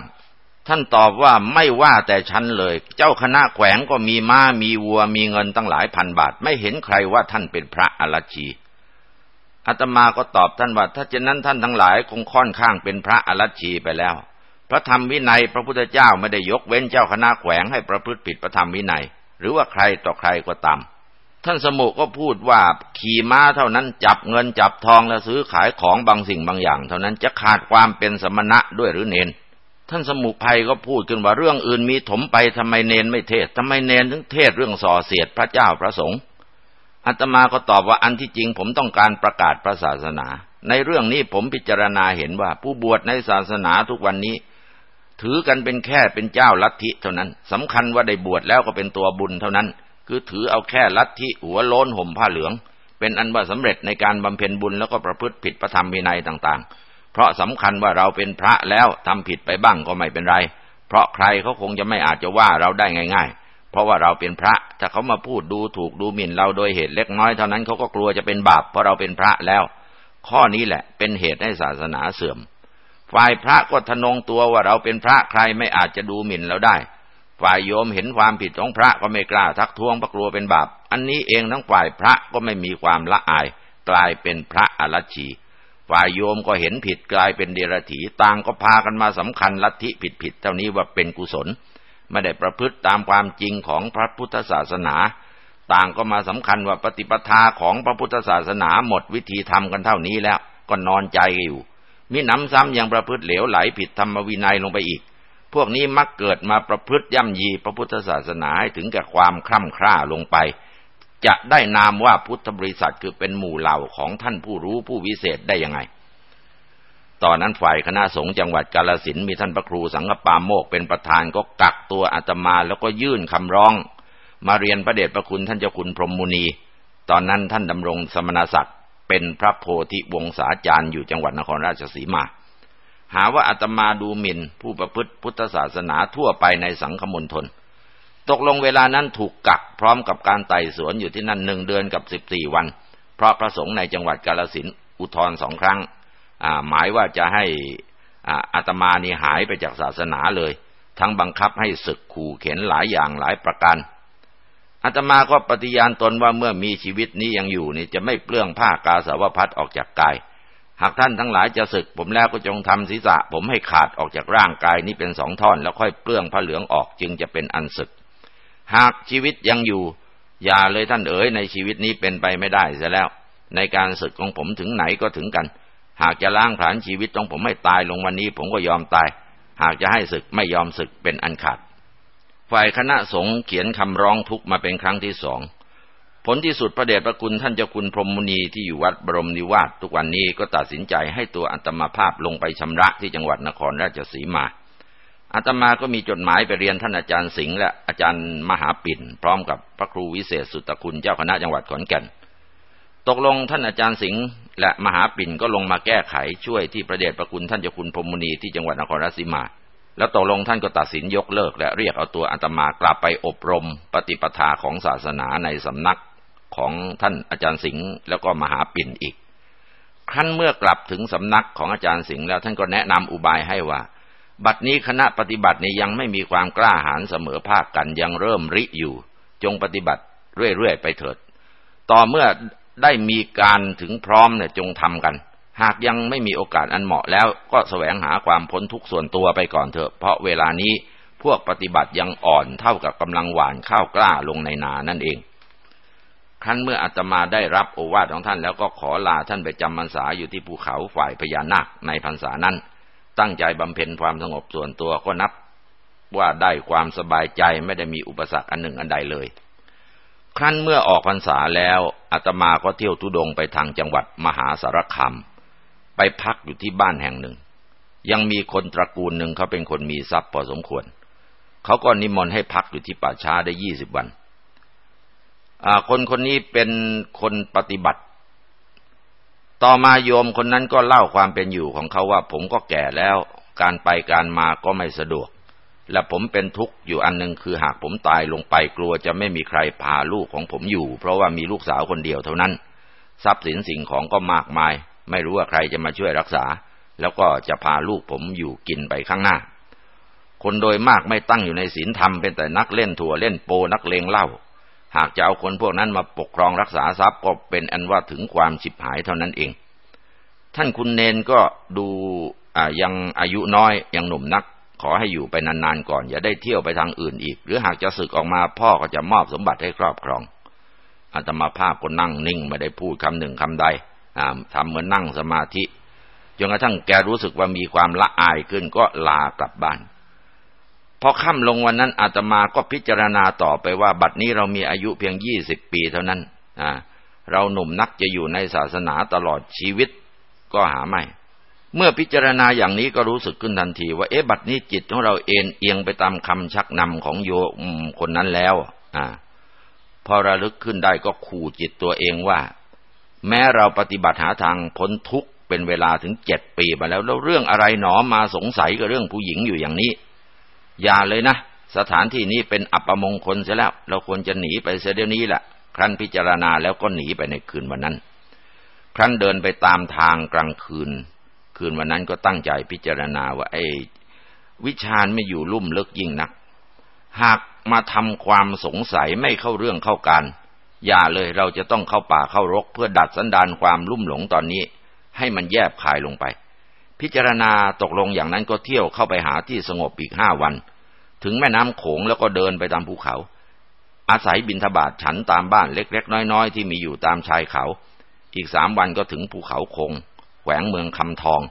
ท่านตอบว่าไม่ว่าแต่ฉันเลย เจ้าคณะแขวงก็มีม้ามีวัวมีเงินตั้งหลายพันบาท ไม่เห็นใครว่าท่านเป็นพระอรชีอาตมาก็ตอบท่านว่า ถ้าเช่นนั้นท่านทั้งหลายคงค่อนข้างเป็นพระอรชีไปแล้ว พระธรรมวินัยพระพุทธเจ้าไม่ได้ยกเว้นเจ้าคณะแขวงให้ประพฤติผิดพระธรรมวินัย หรือว่าใครต่อใครก็ตามท่านสมุก็พูดว่าขี่ม้าเท่านั้นจับเงินจับทองและซื้อขายของบางสิ่งบางอย่าง เท่านั้นจะขาดความเป็นสมณะด้วยหรือเนน ท่านสมุภัยก็พูดขึ้นว่าเรื่องอื่นมีถมไปทำไมเนนไม่เทศทำไมเนนถึงเทศเรื่องส่อเสียดพระเจ้าพระสงฆ์อาตมาก็ตอบว่าอันที่จริงผมต้องการประกาศพระศาสนา ในเรื่องนี้ผมพิจารณาเห็นว่า ผู้บวชในศาสนาทุกวันนี้ ถือกันเป็นแค่เป็นเจ้าลัทธิเท่านั้นสำคัญว่าได้บวชแล้วก็เป็นตัวบุญเท่านั้น คือถือเอาแค่ลัทธิหัวโล้นห่มผ้าเหลือง เป็นอันว่าสำเร็จในการบำเพ็ญบุญแล้วก็ประพฤติผิดพระธรรมวินัยต่างๆ เพราะสำคัญว่าเราเป็นพระแล้วทำผิดไปบ้างก็ไม่เป็นไร เพราะใครเขาคงจะไม่อาจจะว่าเราได้ง่าย ๆ เพราะว่าเราเป็นพระ ถ้าเขามาพูดดูถูกดูหมิ่นเราโดยเหตุเล็กน้อยเท่านั้นเขาก็กลัวจะเป็นบาปเพราะเราเป็นพระแล้ว ข้อนี้แหละเป็นเหตุให้ศาสนาเสื่อม ฝ่ายพระก็ทนงตัวว่าเราเป็นพระใครไม่อาจจะดูหมิ่นเราได้ ฝ่ายโยมเห็นความผิดของพระก็ไม่กล้าทักท้วงเพราะกลัวเป็นบาป อันนี้เองทั้งฝ่ายพระก็ไม่มีความละอาย กลายเป็นพระอรชี ฝ่ายโยมก็เห็นผิดกลายเป็นเดรัจฉีต่างก็พากันมาสำคัญลัทธิผิดผิดเท่านี้ว่าเป็นกุศล ไม่ได้ประพฤติตามความจริงของพระพุทธศาสนา ต่างก็มาสำคัญว่าปฏิปทาของพระพุทธศาสนาหมดวิธีทำกันเท่านี้แล้ว ก็นอนใจอยู่มิหนำซ้ำยังประพฤติเหลวไหลผิดธรรมวินัยลงไปอีก พวกนี้มักเกิดมาประพฤติย่ำยีพระพุทธศาสนาให้ถึงแก่ความคร่ำคร่าลงไป จะได้นามว่าพุทธบริษัทคือเป็นหมู่เหล่าของท่านผู้รู้ผู้วิเศษได้ยังไง ตอนนั้นฝ่ายคณะสงฆ์จังหวัดกาลสินมีท่านพระครูสังฆปาโมกเป็นประธานก็กักตัวอาตมาแล้วก็ยื่นคำร้อง มาเรียนพระเดชพระคุณท่านเจ้าคุณพรหมมุนี ตอนนั้นท่านดำรงสมณศักดิ์เป็นพระโพธิวงศาจารย์อยู่จังหวัดนครราชสีมาหาว่าอาตมาดูหมิ่นผู้ประพฤติพุทธศาสนาทั่วไปในสังคมณฑล ตกลงเวลานั้นถูกกักพร้อมกับการไต่สวนอยู่ที่นั่นหนึ่งเดือนกับสิบสี่วัน เพราะพระสงฆ์ในจังหวัดกาลสินอุทธรสองครั้งหมายว่าจะให้อาตมานี่หายไปจากศาสนาเลย ทั้งบังคับให้ศึกขู่เข็นหลายอย่างหลายประการอาตมาก็ปฏิญาณตนว่าเมื่อมีชีวิตนี้ยังอยู่นี่จะไม่เปลื้องผ้ากาสาวพัดออกจากกาย หากท่านทั้งหลายจะศึกผมแล้วก็จงทำศีรษะ ผมให้ขาดออกจากร่างกายนี้เป็นสองท่อน แล้วค่อยเปลื้องผ้าเหลืองออกจึงจะเป็นอันศึก หากชีวิตยังอยู่ อย่าเลยท่านเอ๋ยในชีวิตนี้เป็นไปไม่ได้เสียแล้ว ในการศึกของผมถึงไหนก็ถึงกัน หากจะล้างผลาญชีวิตของผมให้ตายลงวันนี้ผมก็ยอมตาย หากจะให้ศึกไม่ยอมศึกเป็นอันขาด ฝ่ายคณะสงฆ์เขียนคำร้องทุกมาเป็นครั้งที่สองผลที่สุดพระเดชพระคุณท่านเจ้าคุณพรหมุนีที่อยู่วัดบรมนิวาสทุกวันนี้ก็ตัดสินใจให้ตัวอัตมาภาพลงไปชำระที่จังหวัดนครราชสีมา อาตมาก็มีจดหมายไปเรียนท่านอาจารย์สิงห์และอาจารย์มหาปิ่น พร้อมกับพระครูวิเศษสุตคุณเจ้าคณะจังหวัดขอนแก่น ตกลงท่านอาจารย์สิงห์และมหาปิ่นก็ลงมาแก้ไขช่วยที่ประเดชพระคุณท่านเจ้าคุณพรมุนีที่จังหวัดนครราชสีมา แล้วตกลงท่านก็ตัดสินยกเลิก และเรียกเอาตัวอาตมากลับไปอบรม ปฏิปทาของศาสนาในสำนักของท่านอาจารย์สิงห์แล้วก็มหาปิ่นอีกครั้นเมื่อกลับถึงสำนักของอาจารย์สิงห์แล้วท่านก็แนะนำอุบายให้ว่า บัดนี้คณะปฏิบัตินี้ยังไม่มีความกล้าหาญเสมอภาคกันยังเริ่มริอยู่ จงปฏิบัติเรื่อยๆไปเถิด ต่อเมื่อได้มีการถึงพร้อมเนี่ยจงทำกัน หากยังไม่มีโอกาสอันเหมาะแล้วก็แสวงหาความพ้นทุกส่วนตัวไปก่อนเถอะ เพราะเวลานี้พวกปฏิบัติยังอ่อนเท่ากับกำลังหวานข้าวกล้าลงในนานั่นเองครั้นเมื่ออาตมาได้รับโอวาทของท่านแล้วก็ขอลาท่านไปจำพรรษาอยู่ที่ภูเขาฝ่ายพญานาคในพรรษานั้น ตั้งใจบำเพ็ญความสงบส่วนตัวก็นับว่าได้ความสบายใจไม่ได้มีอุปสรรคอันหนึ่งอันใดเลย ครั้นเมื่อออกพรรษาแล้วอาตมาก็เที่ยวทุดงไปทางจังหวัดมหาสารคามไปพักอยู่ที่บ้านแห่งหนึ่ง ยังมีคนตระกูลหนึ่งเขาเป็นคนมีทรัพย์พอสมควร เขาก็นิมนต์ให้พักอยู่ที่ป่าช้าได้ยี่สิบวันคนคนนี้เป็นคนปฏิบัติ ต่อมาโยมคนนั้นก็เล่าความเป็นอยู่ของเขาว่า ผมก็แก่แล้ว การไปการมาก็ไม่สะดวก และผมเป็นทุกข์อยู่อันหนึ่งคือหากผมตายลงไปกลัวจะไม่มีใครพาลูกของผมอยู่ เพราะว่ามีลูกสาวคนเดียวเท่านั้น ทรัพย์สินสิ่งของก็มากมาย ไม่รู้ว่าใครจะมาช่วยรักษา แล้วก็จะพาลูกผมอยู่กินไปข้างหน้า คนโดยมากไม่ตั้งอยู่ในศีลธรรมเป็นแต่นักเล่นถั่วเล่นโปนักเลงเล่า หากจะเอาคนพวกนั้นมาปกครองรักษาทรัพย์ก็เป็นอันว่าถึงความฉิบหายเท่านั้นเอง ท่านคุณเนนก็ดูยังอายุน้อยยังหนุ่มนัก ขอให้อยู่ไปนานๆก่อน อย่าได้เที่ยวไปทางอื่นอีก หรือหากจะศึกออกมาพ่อก็จะมอบสมบัติให้ครอบครองอาตมาภาพก็นั่งนิ่งไม่ได้พูดคำหนึ่งคำใดทำเหมือนนั่งสมาธิจนกระทั่งแกรู้สึกว่ามีความละอายขึ้นก็ลากลับบ้าน พอค่ำลงวันนั้นอาตมาก็พิจารณาต่อไปว่า บัดนี้เรามีอายุเพียงยี่สิบปีเท่านั้นเราหนุ่มนักจะอยู่ในศาสนาตลอดชีวิตก็หาไม่ เมื่อพิจารณาอย่างนี้ก็รู้สึกขึ้นทันที ว่าเอ๊ะบัดนี้จิตของเราเอ็นเอียงไปตามคำชักนำของโยมคนนั้นแล้ว อ่า พอระลึกขึ้นได้ก็ขู่จิตตัวเองว่า แม้เราปฏิบัติหาทางพ้นทุกข์เป็นเวลาถึงเจ็ดปีมาแล้วแล้วเรื่องอะไรหนอมาสงสัยกับเรื่องผู้หญิงอยู่อย่างนี้ อย่าเลยนะ สถานที่นี้เป็นอัปมงคลเสียแล้ว เราควรจะหนีไปเสียเดี๋ยวนี้แหละครั้นพิจารณาแล้วก็หนีไปในคืนวันนั้น ครั้นเดินไปตามทางกลางคืน คืนวันนั้นก็ตั้งใจพิจารณาว่าไอ้วิชาญไม่อยู่ลุ่มลึกยิ่งนัก หากมาทำความสงสัยไม่เข้าเรื่องเข้าการ อย่าเลยเราจะต้องเข้าป่าเข้ารกเพื่อดัดสันดานความลุ่มหลงตอนนี้ ให้มันแยบคายลงไป พิจารณาตกลงอย่างนั้นก็เที่ยวเข้าไปหาที่สงบอีกห้าวัน ถึงแม่น้ำโขงแล้วก็เดินไปตามภูเขา อาศัยบินทบาทฉันตามบ้านเล็ก ๆ น้อยๆ ที่มีอยู่ตามชายเขา อีกสามวันก็ถึงภูเขาคงแขวงเมืองคำทอง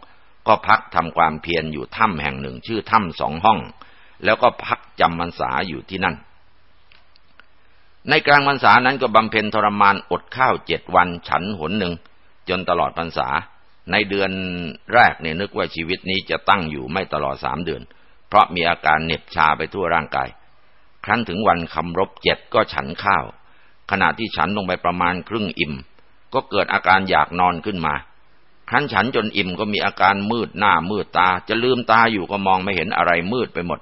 ก็พักทำความเพียรอยู่ถ้ำแห่งหนึ่งชื่อถ้ำสองห้อง แล้วก็พักจำพรรษาอยู่ที่นั่น ในกลางพรรษานั้นก็บำเพ็ญทรมานอดข้าวเจ็ดวันฉันหนหนึ่งจนตลอดพรรษา ในเดือนแรกเนี่ยนึกว่าชีวิตนี้จะตั้งอยู่ไม่ตลอดสามเดือน เพราะมีอาการเหน็บชาไปทั่วร่างกาย ครั้นถึงวันคำรบเจ็ดก็ฉันข้าว ขณะที่ฉันลงไปประมาณครึ่งอิ่ม ก็เกิดอาการอยากนอนขึ้นมา ครั้นฉันจนอิ่มก็มีอาการมืดหน้ามืดตา จะลืมตาอยู่ก็มองไม่เห็นอะไรมืดไปหมด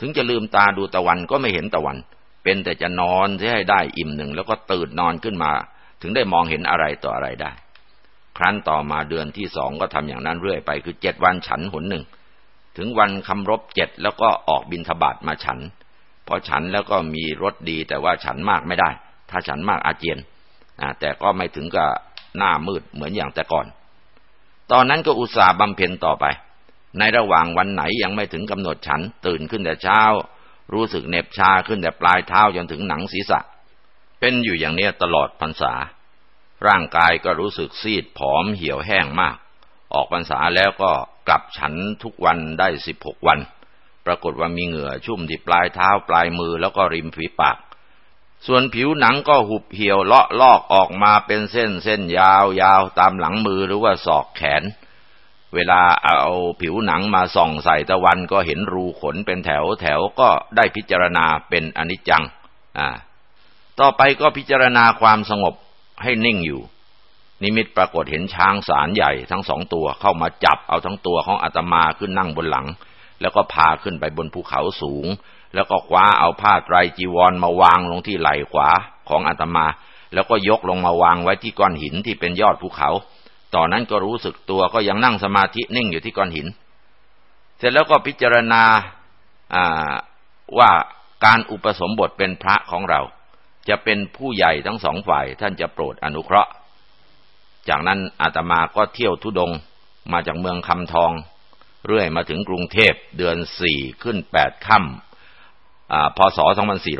ถึงจะลืมตาดูตะวันก็ไม่เห็นตะวัน เป็นแต่จะนอนให้ได้อิ่มหนึ่งแล้วก็ตื่นนอนขึ้นมา ถึงได้มองเห็นอะไรต่ออะไรได้ รั้นต่อมาเดือนที่สองก็ทำอย่างนั้นเรื่อยไป คือเจ็ดวันฉันหนหนึ่ง ถึงวันคำรบเจ็ดแล้วก็ออกบินทบาทมาฉัน พอฉันแล้วก็มีรสดีแต่ว่าฉันมากไม่ได้ ถ้าฉันมากอาเจียนแต่ก็ไม่ถึงกับหน้ามืดเหมือนอย่างแต่ก่อน ตอนนั้นก็อุตส่าห์บำเพ็ญต่อไป ในระหว่างวันไหนยังไม่ถึงกำหนดฉันตื่นขึ้นแต่เช้า รู้สึกเหน็บชาขึ้นแต่ปลายเท้าจนถึงหนังศีรษะ เป็นอยู่อย่างนี้ตลอดพรรษา ร่างกายก็รู้สึกซีดผอมเหี่ยวแห้งมาก ออกพรรษาแล้วก็กลับฉันทุกวันได้สิบหกวัน ปรากฏว่ามีเหงื่อชุ่มที่ปลายเท้าปลายมือแล้วก็ริมฝีปาก ส่วนผิวหนังก็หุบเหี่ยวเลาะลอกออกมาเป็นเส้นเส้นยาวยาวตามหลังมือหรือว่าศอกแขน เวลาเอาผิวหนังมาส่องใส่ตะวันก็เห็นรูขนเป็นแถวแถวก็ได้พิจารณาเป็นอนิจจัง อ่า ต่อไปก็พิจารณาความสงบ ให้นิ่งอยู่ นิมิตปรากฏเห็นช้างสารใหญ่ทั้งสองตัวเข้ามาจับเอาทั้งตัวของอาตมาขึ้นนั่งบนหลัง แล้วก็พาขึ้นไปบนภูเขาสูง แล้วก็คว้าเอาผ้าไตรจีวรมาวางลงที่ไหล่ขวาของอาตมา แล้วก็ยกลงมาวางไว้ที่ก้อนหินที่เป็นยอดภูเขาตอนนั้นก็รู้สึกตัวก็ยังนั่งสมาธินิ่งอยู่ที่ก้อนหิน เสร็จแล้วก็พิจารณาว่าการอุปสมบทเป็นพระของเรา จะเป็นผู้ใหญ่ทั้งสองฝ่ายท่านจะโปรดอนุเคราะห์ จากนั้นอาตมาก็เที่ยวทุดงมาจากเมืองคำทอง เรื่อยมาถึงกรุงเทพเดือนสี่ขึ้นแปดค่ำพศ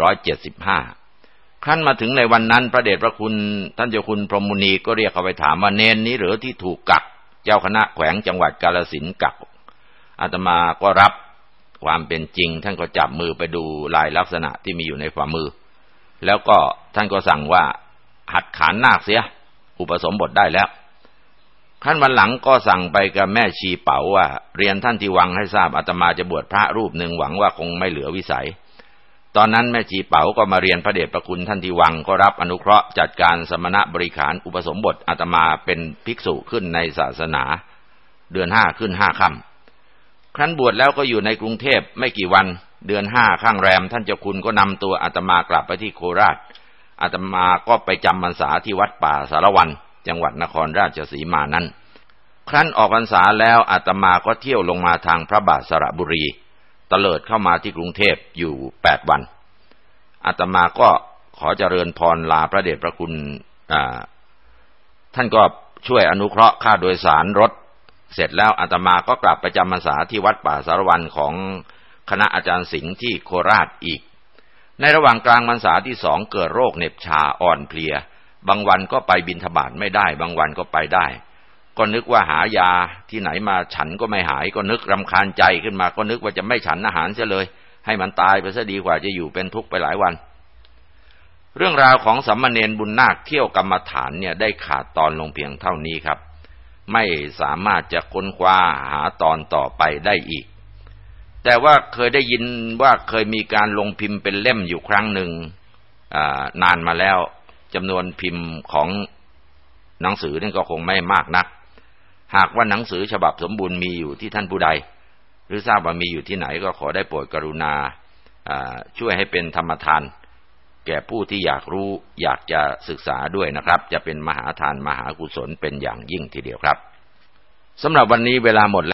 2475 ครั้นมาถึงในวันนั้นพระเดชพระคุณท่านเจ้าคุณพรหมุนีก็เรียกเขาไปถามว่าเนนนี้หรือที่ถูกกัก เจ้าคณะแขวงจังหวัดกาลสินกักอาตมาก็รับความเป็นจริงท่านก็จับมือไปดูลายลักษณะที่มีอยู่ในฝ่ามือ แล้วก็ท่านก็สั่งว่าหัดขานนาคเสีย อุปสมบทได้แล้วขั้นวันหลังก็สั่งไปกับแม่ชีเป๋าว่า เรียนท่านที่วังให้ทราบอาตมาจะบวชพระรูปหนึ่งหวังว่าคงไม่เหลือวิสัย ตอนนั้นแม่ชีเป๋าก็มาเรียนพระเดชพระคุณท่านที่วังก็รับอนุเคราะห์จัดการสมณะบริขารอุปสมบทอาตมาเป็นภิกษุขึ้นในศาสนา เดือนห้าขึ้นห้าค่ำครั้นบวชแล้วก็อยู่ในกรุงเทพไม่กี่วัน เดือนห้าข้างแรม ท่านเจ้าคุณก็นำตัวอาตมากลับไปที่โคราชอาตมาก็ไปจำพรรษาที่วัดป่าสารวัน จังหวัดนครราชสีมานั้น ครั้นออกพรรษาแล้วอาตมาก็เที่ยวลงมาทางพระบาทสระบุรีตเลิดเข้ามาที่กรุงเทพอยู่แปดวันอาตมาก็ขอเจริญพรลาพระเดชพระคุณท่านก็ช่วยอนุเคราะห์ค่าโดยสารรถ เสร็จแล้วอาตมาก็กลับไปจำพรรษาที่วัดป่าสารวันของ คณะอาจารย์สิงห์ที่โคราชอีก ในระหว่างกลางพรรษาที่สองเกิดโรคเหน็บชาอ่อนเพลีย บางวันก็ไปบินทบาทไม่ได้ บางวันก็ไปได้ ก็นึกว่าหายาที่ไหนมาฉันก็ไม่หาย ก็นึกรำคาญใจขึ้นมา ก็นึกว่าจะไม่ฉันอาหารเสียเลย ให้มันตายไปซะดีกว่าจะอยู่เป็นทุกข์ไปหลายวันเรื่องราวของสัมมาเนนบุญนาคเที่ยวกรรมฐานเนี่ยได้ขาดตอนลงเพียงเท่านี้ครับ ไม่สามารถจะค้นคว้าหาตอนต่อไปได้อีก แต่ว่าเคยได้ยินว่าเคยมีการลงพิมพ์เป็นเล่มอยู่ครั้งหนึ่งนานมาแล้วจำนวนพิมพ์ของหนังสือนี่ก็คงไม่มากนัก หากว่าหนังสือฉบับสมบูรณ์มีอยู่ที่ท่านผู้ใด หรือทราบว่ามีอยู่ที่ไหนก็ขอได้โปรดกรุณาช่วยให้เป็นธรรมทาน แก่ผู้ที่อยากรู้อยากจะศึกษาด้วยนะครับ จะเป็นมหาทานมหากุศลเป็นอย่างยิ่งทีเดียวครับสำหรับวันนี้เวลาหมดแล้ว